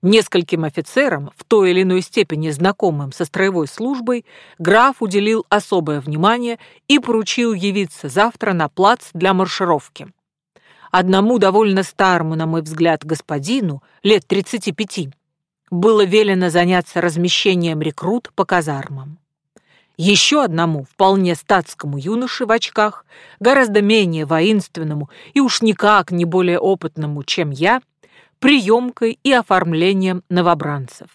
S1: Нескольким офицерам, в той или иной степени знакомым со строевой службой, граф уделил особое внимание и поручил явиться завтра на плац для маршировки. Одному довольно старому, на мой взгляд, господину, лет 35, было велено заняться размещением рекрут по казармам. Еще одному, вполне статскому юноше в очках, гораздо менее воинственному и уж никак не более опытному, чем я, приемкой и оформлением новобранцев.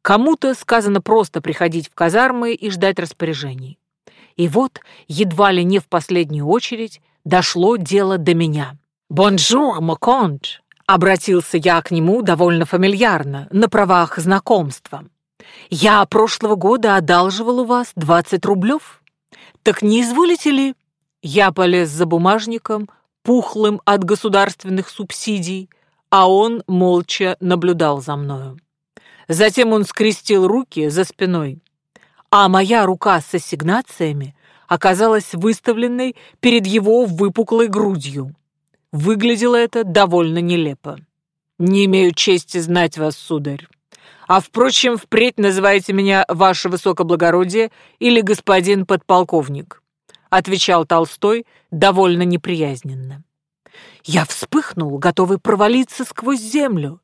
S1: Кому-то сказано просто приходить в казармы и ждать распоряжений. И вот, едва ли не в последнюю очередь, дошло дело до меня. «Bonjour, mon comte!» — обратился я к нему довольно фамильярно, на правах знакомства. «Я прошлого года одалживал у вас 20 рублев. Так не изволите ли?» Я полез за бумажником, пухлым от государственных субсидий, а он молча наблюдал за мною. Затем он скрестил руки за спиной, а моя рука с ассигнациями оказалась выставленной перед его выпуклой грудью. Выглядело это довольно нелепо. «Не имею чести знать вас, сударь. А, впрочем, впредь называйте меня ваше высокоблагородие или господин подполковник», отвечал Толстой довольно неприязненно. Я вспыхнул, готовый провалиться сквозь землю.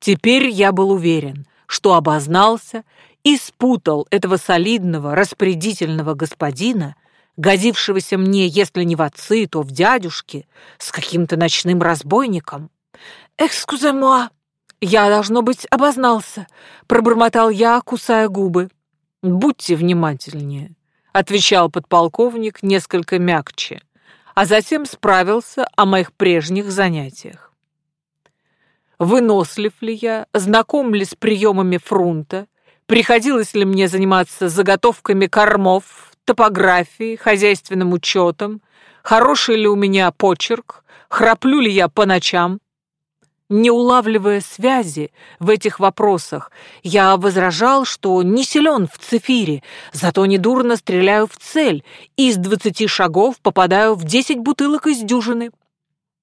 S1: Теперь я был уверен, что обознался и спутал этого солидного, распорядительного господина, годившегося мне, если не в отцы, то в дядюшке, с каким-то ночным разбойником. «Экскузе-муа!» «Я, должно быть, обознался», — пробормотал я, кусая губы. «Будьте внимательнее», — отвечал подполковник несколько мягче, а затем справился о моих прежних занятиях. Вынослив ли я, знаком ли с приемами фрунта, Приходилось ли мне заниматься заготовками кормов, топографией, хозяйственным учетом, хороший ли у меня почерк, храплю ли я по ночам? Не улавливая связи в этих вопросах, я возражал, что не силен в цифире, зато недурно стреляю в цель и из двадцати шагов попадаю в десять бутылок из дюжины.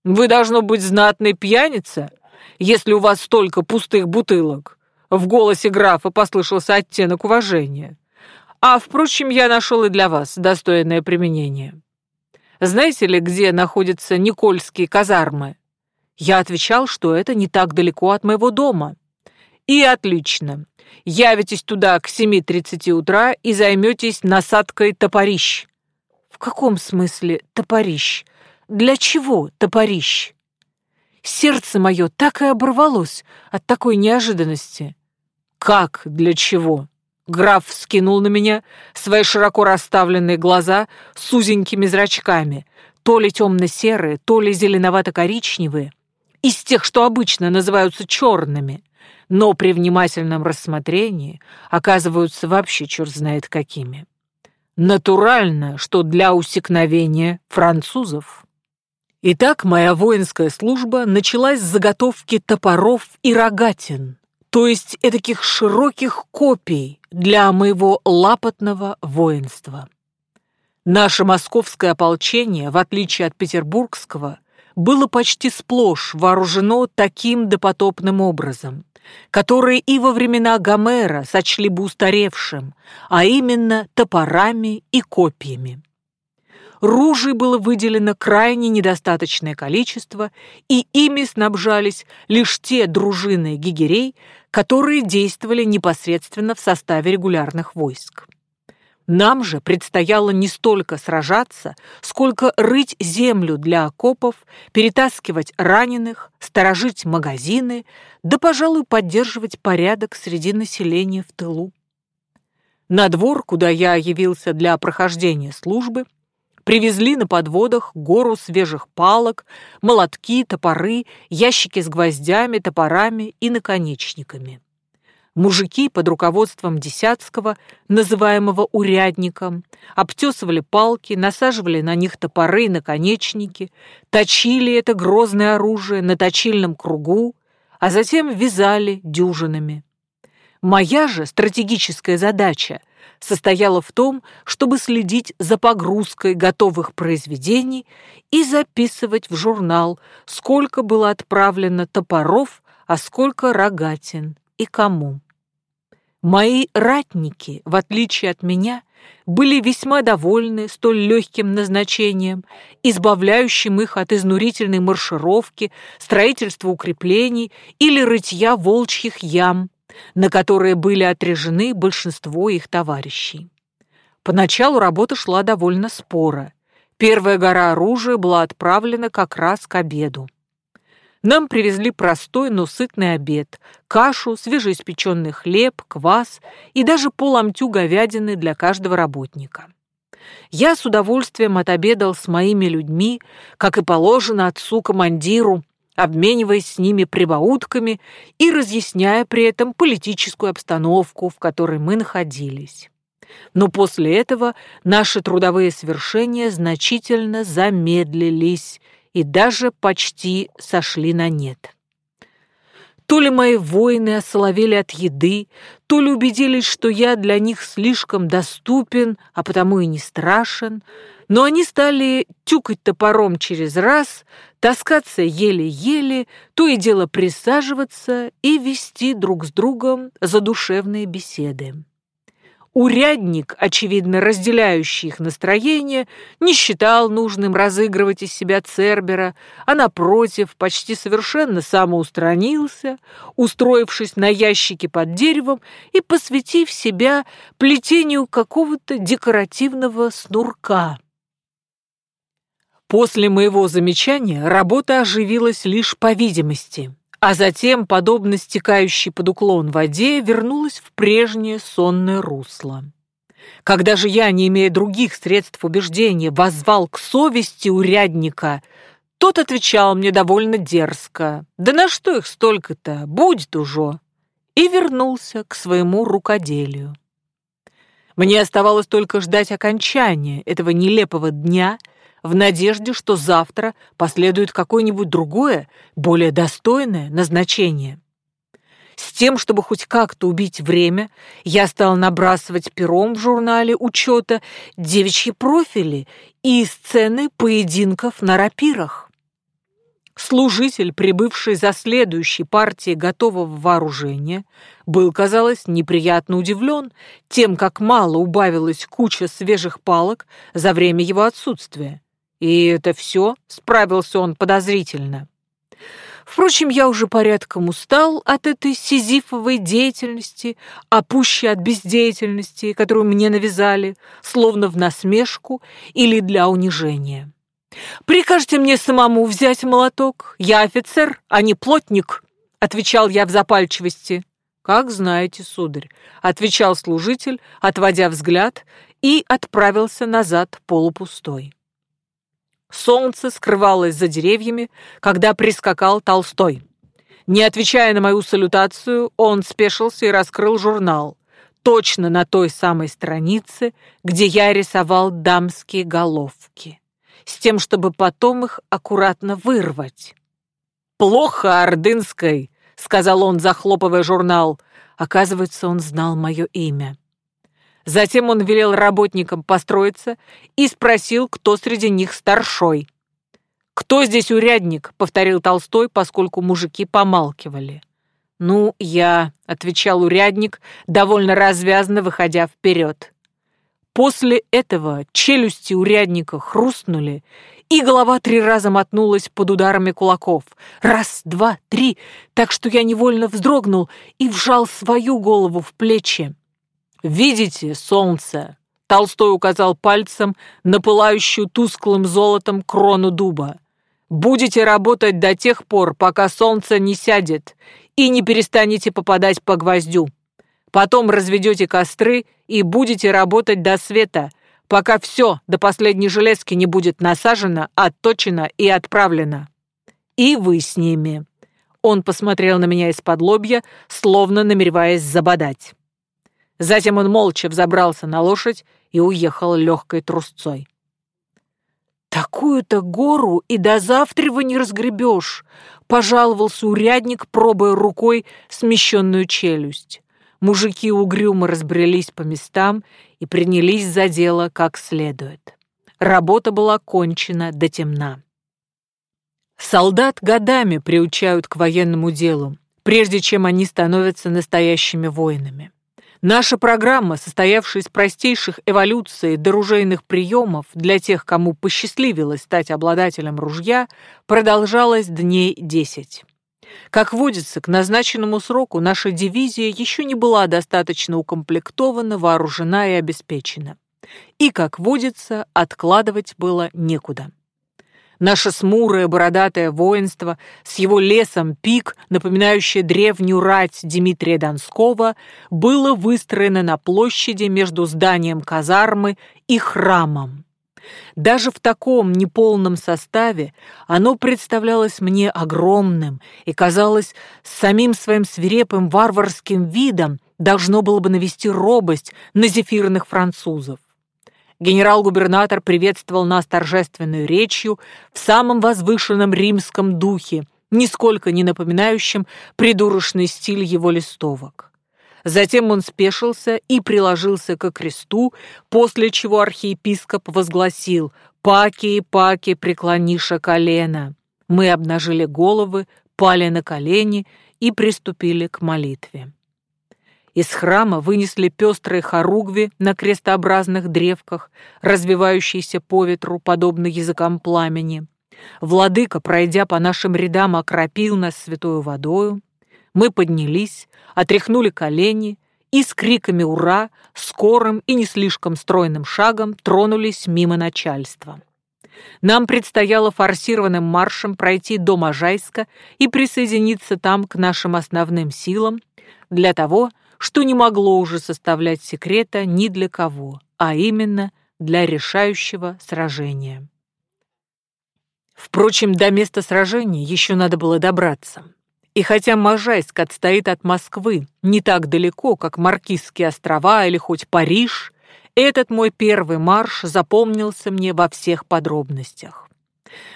S1: Вы, должно быть, знатный пьяница, если у вас столько пустых бутылок. В голосе графа послышался оттенок уважения. А, впрочем, я нашел и для вас достойное применение. Знаете ли, где находятся Никольские казармы? Я отвечал, что это не так далеко от моего дома. И отлично. Явитесь туда к 7.30 утра и займетесь насадкой топорищ. В каком смысле топорищ? Для чего топорищ? Сердце мое так и оборвалось от такой неожиданности. «Как? Для чего?» Граф вскинул на меня свои широко расставленные глаза с узенькими зрачками, то ли темно-серые, то ли зеленовато-коричневые, из тех, что обычно называются черными, но при внимательном рассмотрении оказываются вообще черт знает какими. Натурально, что для усекновения французов. Итак, моя воинская служба началась с заготовки топоров и рогатин, то есть этаких широких копий для моего лапотного воинства. Наше московское ополчение, в отличие от петербургского, было почти сплошь вооружено таким допотопным образом, который и во времена Гомера сочли бы устаревшим, а именно топорами и копьями ружей было выделено крайне недостаточное количество, и ими снабжались лишь те дружины гигерей, которые действовали непосредственно в составе регулярных войск. Нам же предстояло не столько сражаться, сколько рыть землю для окопов, перетаскивать раненых, сторожить магазины, да, пожалуй, поддерживать порядок среди населения в тылу. На двор, куда я явился для прохождения службы, привезли на подводах гору свежих палок, молотки, топоры, ящики с гвоздями, топорами и наконечниками. Мужики под руководством Десятского, называемого урядником, обтесывали палки, насаживали на них топоры и наконечники, точили это грозное оружие на точильном кругу, а затем вязали дюжинами. Моя же стратегическая задача состояла в том, чтобы следить за погрузкой готовых произведений и записывать в журнал, сколько было отправлено топоров, а сколько рогатин и кому. Мои ратники, в отличие от меня, были весьма довольны столь легким назначением, избавляющим их от изнурительной маршировки, строительства укреплений или рытья волчьих ям, на которые были отрежены большинство их товарищей. Поначалу работа шла довольно споро. Первая гора оружия была отправлена как раз к обеду. Нам привезли простой, но сытный обед, кашу, свежеиспеченный хлеб, квас и даже поломтю говядины для каждого работника. Я с удовольствием отобедал с моими людьми, как и положено отцу-командиру, обмениваясь с ними прибаутками и разъясняя при этом политическую обстановку, в которой мы находились. Но после этого наши трудовые свершения значительно замедлились, и даже почти сошли на нет. То ли мои воины осоловели от еды, то ли убедились, что я для них слишком доступен, а потому и не страшен, но они стали тюкать топором через раз, таскаться еле-еле, то и дело присаживаться и вести друг с другом задушевные беседы. Урядник, очевидно разделяющий их настроение, не считал нужным разыгрывать из себя Цербера, а, напротив, почти совершенно самоустранился, устроившись на ящике под деревом и посвятив себя плетению какого-то декоративного снурка. После моего замечания работа оживилась лишь по видимости а затем, подобно стекающей под уклон воде, вернулась в прежнее сонное русло. Когда же я, не имея других средств убеждения, возвал к совести урядника, тот отвечал мне довольно дерзко, «Да на что их столько-то? Будет уже!» и вернулся к своему рукоделию. Мне оставалось только ждать окончания этого нелепого дня — в надежде, что завтра последует какое-нибудь другое, более достойное назначение. С тем, чтобы хоть как-то убить время, я стал набрасывать пером в журнале учета девичьи профили и сцены поединков на рапирах. Служитель, прибывший за следующей партией готового вооружения, был, казалось, неприятно удивлен тем, как мало убавилась куча свежих палок за время его отсутствия. «И это все?» — справился он подозрительно. Впрочем, я уже порядком устал от этой сизифовой деятельности, а пуще от бездеятельности, которую мне навязали, словно в насмешку или для унижения. «Прикажете мне самому взять молоток? Я офицер, а не плотник», — отвечал я в запальчивости. «Как знаете, сударь», — отвечал служитель, отводя взгляд, и отправился назад полупустой. Солнце скрывалось за деревьями, когда прискакал Толстой. Не отвечая на мою салютацию, он спешился и раскрыл журнал, точно на той самой странице, где я рисовал дамские головки, с тем, чтобы потом их аккуратно вырвать. «Плохо, Ордынской», — сказал он, захлопывая журнал. Оказывается, он знал мое имя. Затем он велел работникам построиться и спросил, кто среди них старшой. «Кто здесь урядник?» — повторил Толстой, поскольку мужики помалкивали. «Ну, я», — отвечал урядник, довольно развязно выходя вперед. После этого челюсти урядника хрустнули, и голова три раза мотнулась под ударами кулаков. Раз, два, три, так что я невольно вздрогнул и вжал свою голову в плечи. «Видите, солнце?» Толстой указал пальцем на пылающую тусклым золотом крону дуба. «Будете работать до тех пор, пока солнце не сядет, и не перестанете попадать по гвоздю. Потом разведете костры и будете работать до света, пока все до последней железки не будет насажено, отточено и отправлено. И вы с ними». Он посмотрел на меня из-под лобья, словно намереваясь забодать. Затем он молча взобрался на лошадь и уехал легкой трусцой. «Такую-то гору и до завтра не разгребешь», — пожаловался урядник, пробуя рукой смещенную челюсть. Мужики угрюмо разбрелись по местам и принялись за дело как следует. Работа была кончена до темна. Солдат годами приучают к военному делу, прежде чем они становятся настоящими воинами. Наша программа, состоявшая из простейших эволюций до ружейных приемов для тех, кому посчастливилось стать обладателем ружья, продолжалась дней десять. Как водится, к назначенному сроку наша дивизия еще не была достаточно укомплектована, вооружена и обеспечена. И, как водится, откладывать было некуда. Наше смурое бородатое воинство с его лесом пик, напоминающее древнюю рать Дмитрия Донского, было выстроено на площади между зданием казармы и храмом. Даже в таком неполном составе оно представлялось мне огромным и, казалось, самим своим свирепым варварским видом должно было бы навести робость на зефирных французов. Генерал-губернатор приветствовал нас торжественной речью в самом возвышенном римском духе, нисколько не напоминающем придурочный стиль его листовок. Затем он спешился и приложился ко кресту, после чего архиепископ возгласил «Паки, паки, преклониша колено». Мы обнажили головы, пали на колени и приступили к молитве. Из храма вынесли пестрые хоругви на крестообразных древках, развивающиеся по ветру, подобно языкам пламени. Владыка, пройдя по нашим рядам, окропил нас святою водою. Мы поднялись, отряхнули колени и с криками «Ура!» скорым и не слишком стройным шагом тронулись мимо начальства. Нам предстояло форсированным маршем пройти до Можайска и присоединиться там к нашим основным силам для того, что не могло уже составлять секрета ни для кого, а именно для решающего сражения. Впрочем, до места сражения еще надо было добраться. И хотя Можайск отстоит от Москвы не так далеко, как Маркизские острова или хоть Париж, этот мой первый марш запомнился мне во всех подробностях.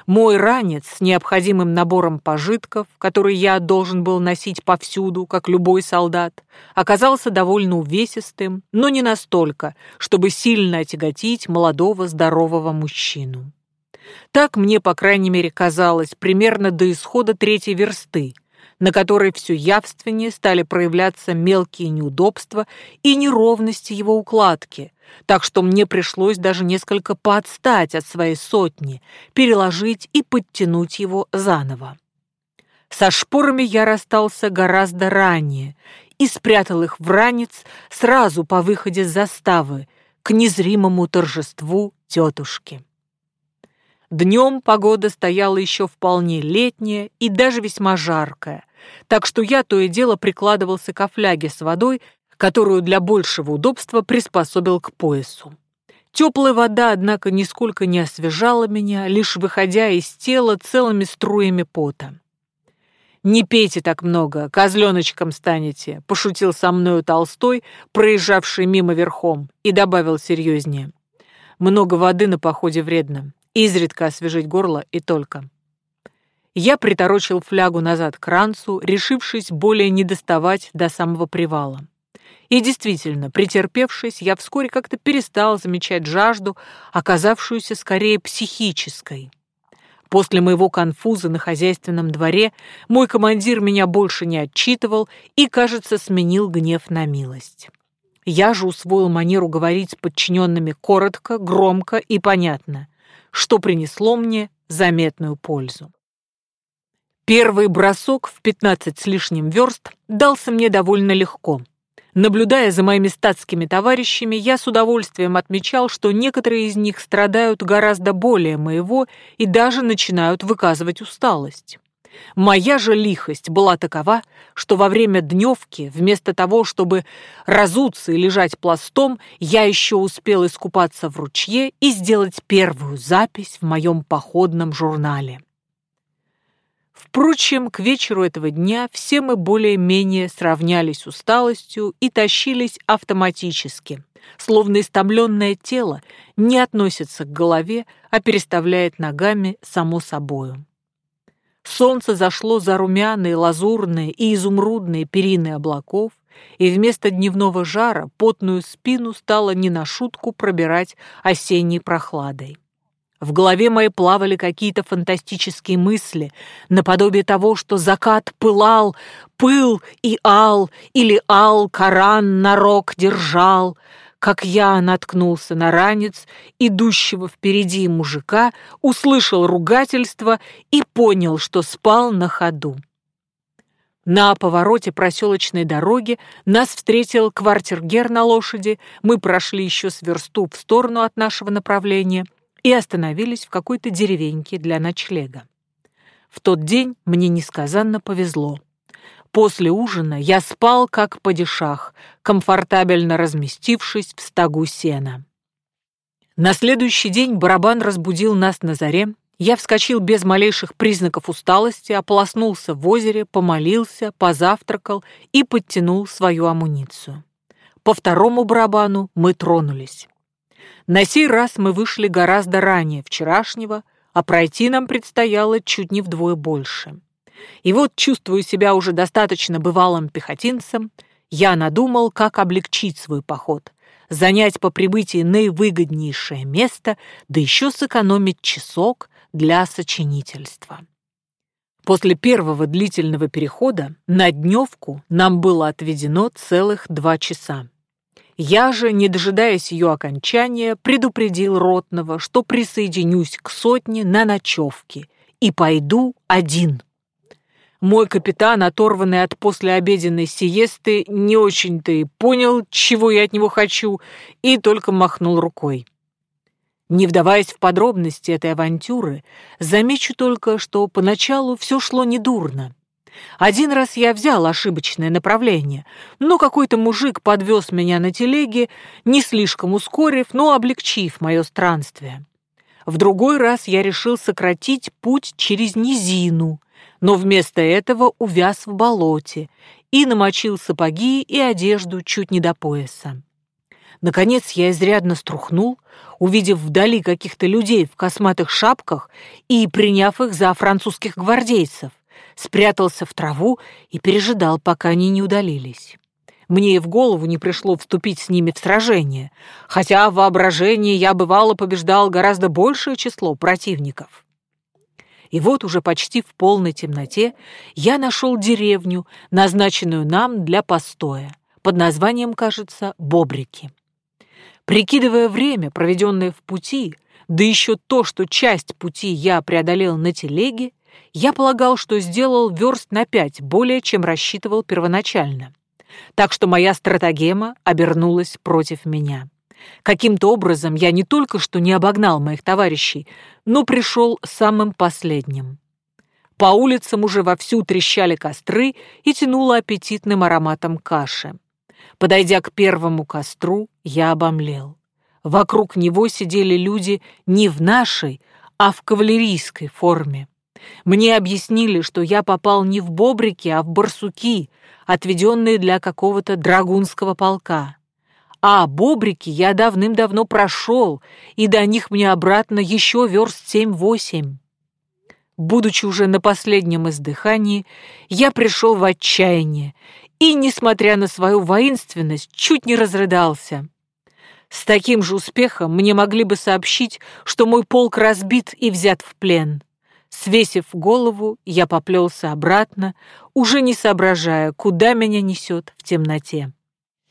S1: Мой ранец с необходимым набором пожитков, который я должен был носить повсюду, как любой солдат, оказался довольно увесистым, но не настолько, чтобы сильно отяготить молодого здорового мужчину. Так мне, по крайней мере, казалось примерно до исхода третьей версты, на которой все явственнее стали проявляться мелкие неудобства и неровности его укладки, так что мне пришлось даже несколько подстать от своей сотни, переложить и подтянуть его заново. Со шпорами я расстался гораздо ранее и спрятал их в ранец сразу по выходе с заставы к незримому торжеству тетушки. Днем погода стояла еще вполне летняя и даже весьма жаркая, так что я то и дело прикладывался к фляге с водой, которую для большего удобства приспособил к поясу. Теплая вода, однако, нисколько не освежала меня, лишь выходя из тела целыми струями пота. «Не пейте так много, козленочком станете», — пошутил со мною Толстой, проезжавший мимо верхом, и добавил серьезнее. «Много воды на походе вредно изредка освежить горло и только. Я приторочил флягу назад к ранцу, решившись более не доставать до самого привала. И действительно, претерпевшись, я вскоре как-то перестал замечать жажду, оказавшуюся скорее психической. После моего конфуза на хозяйственном дворе мой командир меня больше не отчитывал и, кажется, сменил гнев на милость. Я же усвоил манеру говорить с подчиненными коротко, громко и понятно, что принесло мне заметную пользу. Первый бросок в 15 с лишним верст дался мне довольно легко. Наблюдая за моими статскими товарищами, я с удовольствием отмечал, что некоторые из них страдают гораздо более моего и даже начинают выказывать усталость. Моя же лихость была такова, что во время дневки, вместо того, чтобы разуться и лежать пластом, я еще успел искупаться в ручье и сделать первую запись в моем походном журнале. Впрочем, к вечеру этого дня все мы более-менее сравнялись усталостью и тащились автоматически, словно истомленное тело не относится к голове, а переставляет ногами само собою. Солнце зашло за румяные, лазурные и изумрудные перины облаков, и вместо дневного жара потную спину стало не на шутку пробирать осенней прохладой. В голове моей плавали какие-то фантастические мысли, наподобие того, что закат пылал, пыл и ал, или ал Коран на рог держал — как я наткнулся на ранец, идущего впереди мужика, услышал ругательство и понял, что спал на ходу. На повороте проселочной дороги нас встретил квартиргер на лошади, мы прошли еще с версту в сторону от нашего направления и остановились в какой-то деревеньке для ночлега. В тот день мне несказанно повезло. После ужина я спал как падишах, комфортабельно разместившись в стогу сена. На следующий день барабан разбудил нас на заре. Я вскочил без малейших признаков усталости, ополоснулся в озере, помолился, позавтракал и подтянул свою амуницию. По второму барабану мы тронулись. На сей раз мы вышли гораздо ранее вчерашнего, а пройти нам предстояло чуть не вдвое больше. И вот, чувствую себя уже достаточно бывалым пехотинцем, я надумал, как облегчить свой поход, занять по прибытии наивыгоднейшее место, да еще сэкономить часок для сочинительства. После первого длительного перехода на дневку нам было отведено целых два часа. Я же, не дожидаясь ее окончания, предупредил Ротного, что присоединюсь к сотне на ночевке и пойду один. Мой капитан, оторванный от послеобеденной сиесты, не очень-то и понял, чего я от него хочу, и только махнул рукой. Не вдаваясь в подробности этой авантюры, замечу только, что поначалу все шло недурно. Один раз я взял ошибочное направление, но какой-то мужик подвез меня на телеге, не слишком ускорив, но облегчив мое странствие. В другой раз я решил сократить путь через низину, но вместо этого увяз в болоте и намочил сапоги и одежду чуть не до пояса. Наконец я изрядно струхнул, увидев вдали каких-то людей в косматых шапках и приняв их за французских гвардейцев, спрятался в траву и пережидал, пока они не удалились. Мне и в голову не пришло вступить с ними в сражение, хотя в воображении я бывало побеждал гораздо большее число противников. И вот уже почти в полной темноте я нашел деревню, назначенную нам для постоя, под названием, кажется, Бобрики. Прикидывая время, проведенное в пути, да еще то, что часть пути я преодолел на телеге, я полагал, что сделал верст на пять более, чем рассчитывал первоначально. Так что моя стратагема обернулась против меня. Каким-то образом я не только что не обогнал моих товарищей, но пришел самым последним. По улицам уже вовсю трещали костры и тянуло аппетитным ароматом каши. Подойдя к первому костру, я обомлел. Вокруг него сидели люди не в нашей, а в кавалерийской форме. Мне объяснили, что я попал не в бобрики, а в барсуки, отведенные для какого-то драгунского полка. А бобрики я давным-давно прошел, и до них мне обратно еще верст семь-восемь. Будучи уже на последнем издыхании, я пришел в отчаяние и, несмотря на свою воинственность, чуть не разрыдался. С таким же успехом мне могли бы сообщить, что мой полк разбит и взят в плен. Свесив голову, я поплелся обратно, уже не соображая, куда меня несет в темноте.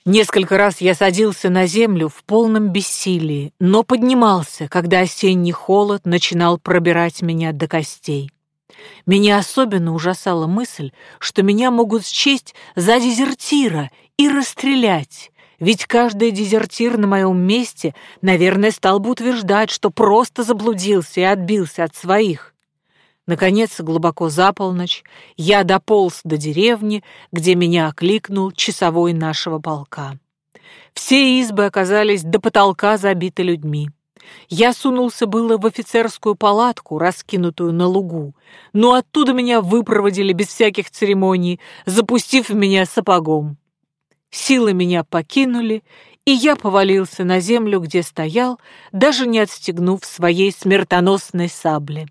S1: Несколько раз я садился на землю в полном бессилии, но поднимался, когда осенний холод начинал пробирать меня до костей. Меня особенно ужасала мысль, что меня могут счесть за дезертира и расстрелять, ведь каждый дезертир на моем месте, наверное, стал бы утверждать, что просто заблудился и отбился от своих. Наконец, глубоко за полночь, я дополз до деревни, где меня окликнул часовой нашего полка. Все избы оказались до потолка забиты людьми. Я сунулся было в офицерскую палатку, раскинутую на лугу, но оттуда меня выпроводили без всяких церемоний, запустив меня сапогом. Силы меня покинули, и я повалился на землю, где стоял, даже не отстегнув своей смертоносной сабли.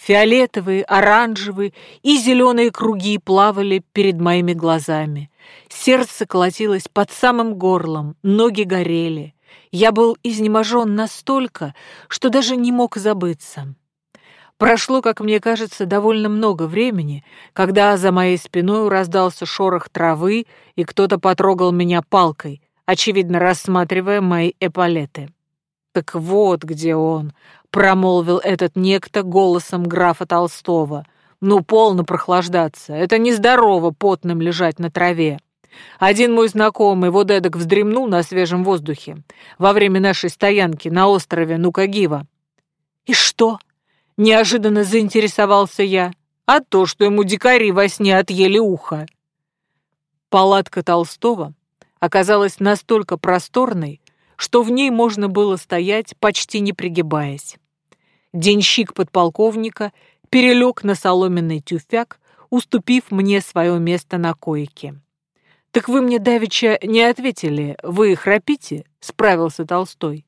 S1: Фиолетовые, оранжевые и зеленые круги плавали перед моими глазами. Сердце колотилось под самым горлом, ноги горели. Я был изнеможен настолько, что даже не мог забыться. Прошло, как мне кажется, довольно много времени, когда за моей спиной раздался шорох травы, и кто-то потрогал меня палкой, очевидно рассматривая мои эполеты. «Так вот где он», — промолвил этот некто голосом графа Толстого. «Ну, полно прохлаждаться. Это нездорово потным лежать на траве. Один мой знакомый вот эдак вздремнул на свежем воздухе во время нашей стоянки на острове Нукагива». «И что?» — неожиданно заинтересовался я. «А то, что ему дикари во сне отъели ухо». Палатка Толстого оказалась настолько просторной, что в ней можно было стоять, почти не пригибаясь. Денщик подполковника перелег на соломенный тюфяк, уступив мне свое место на койке. «Так вы мне, Давича, не ответили, вы храпите?» — справился Толстой.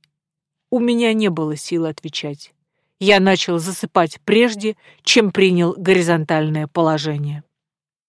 S1: У меня не было сил отвечать. Я начал засыпать прежде, чем принял горизонтальное положение.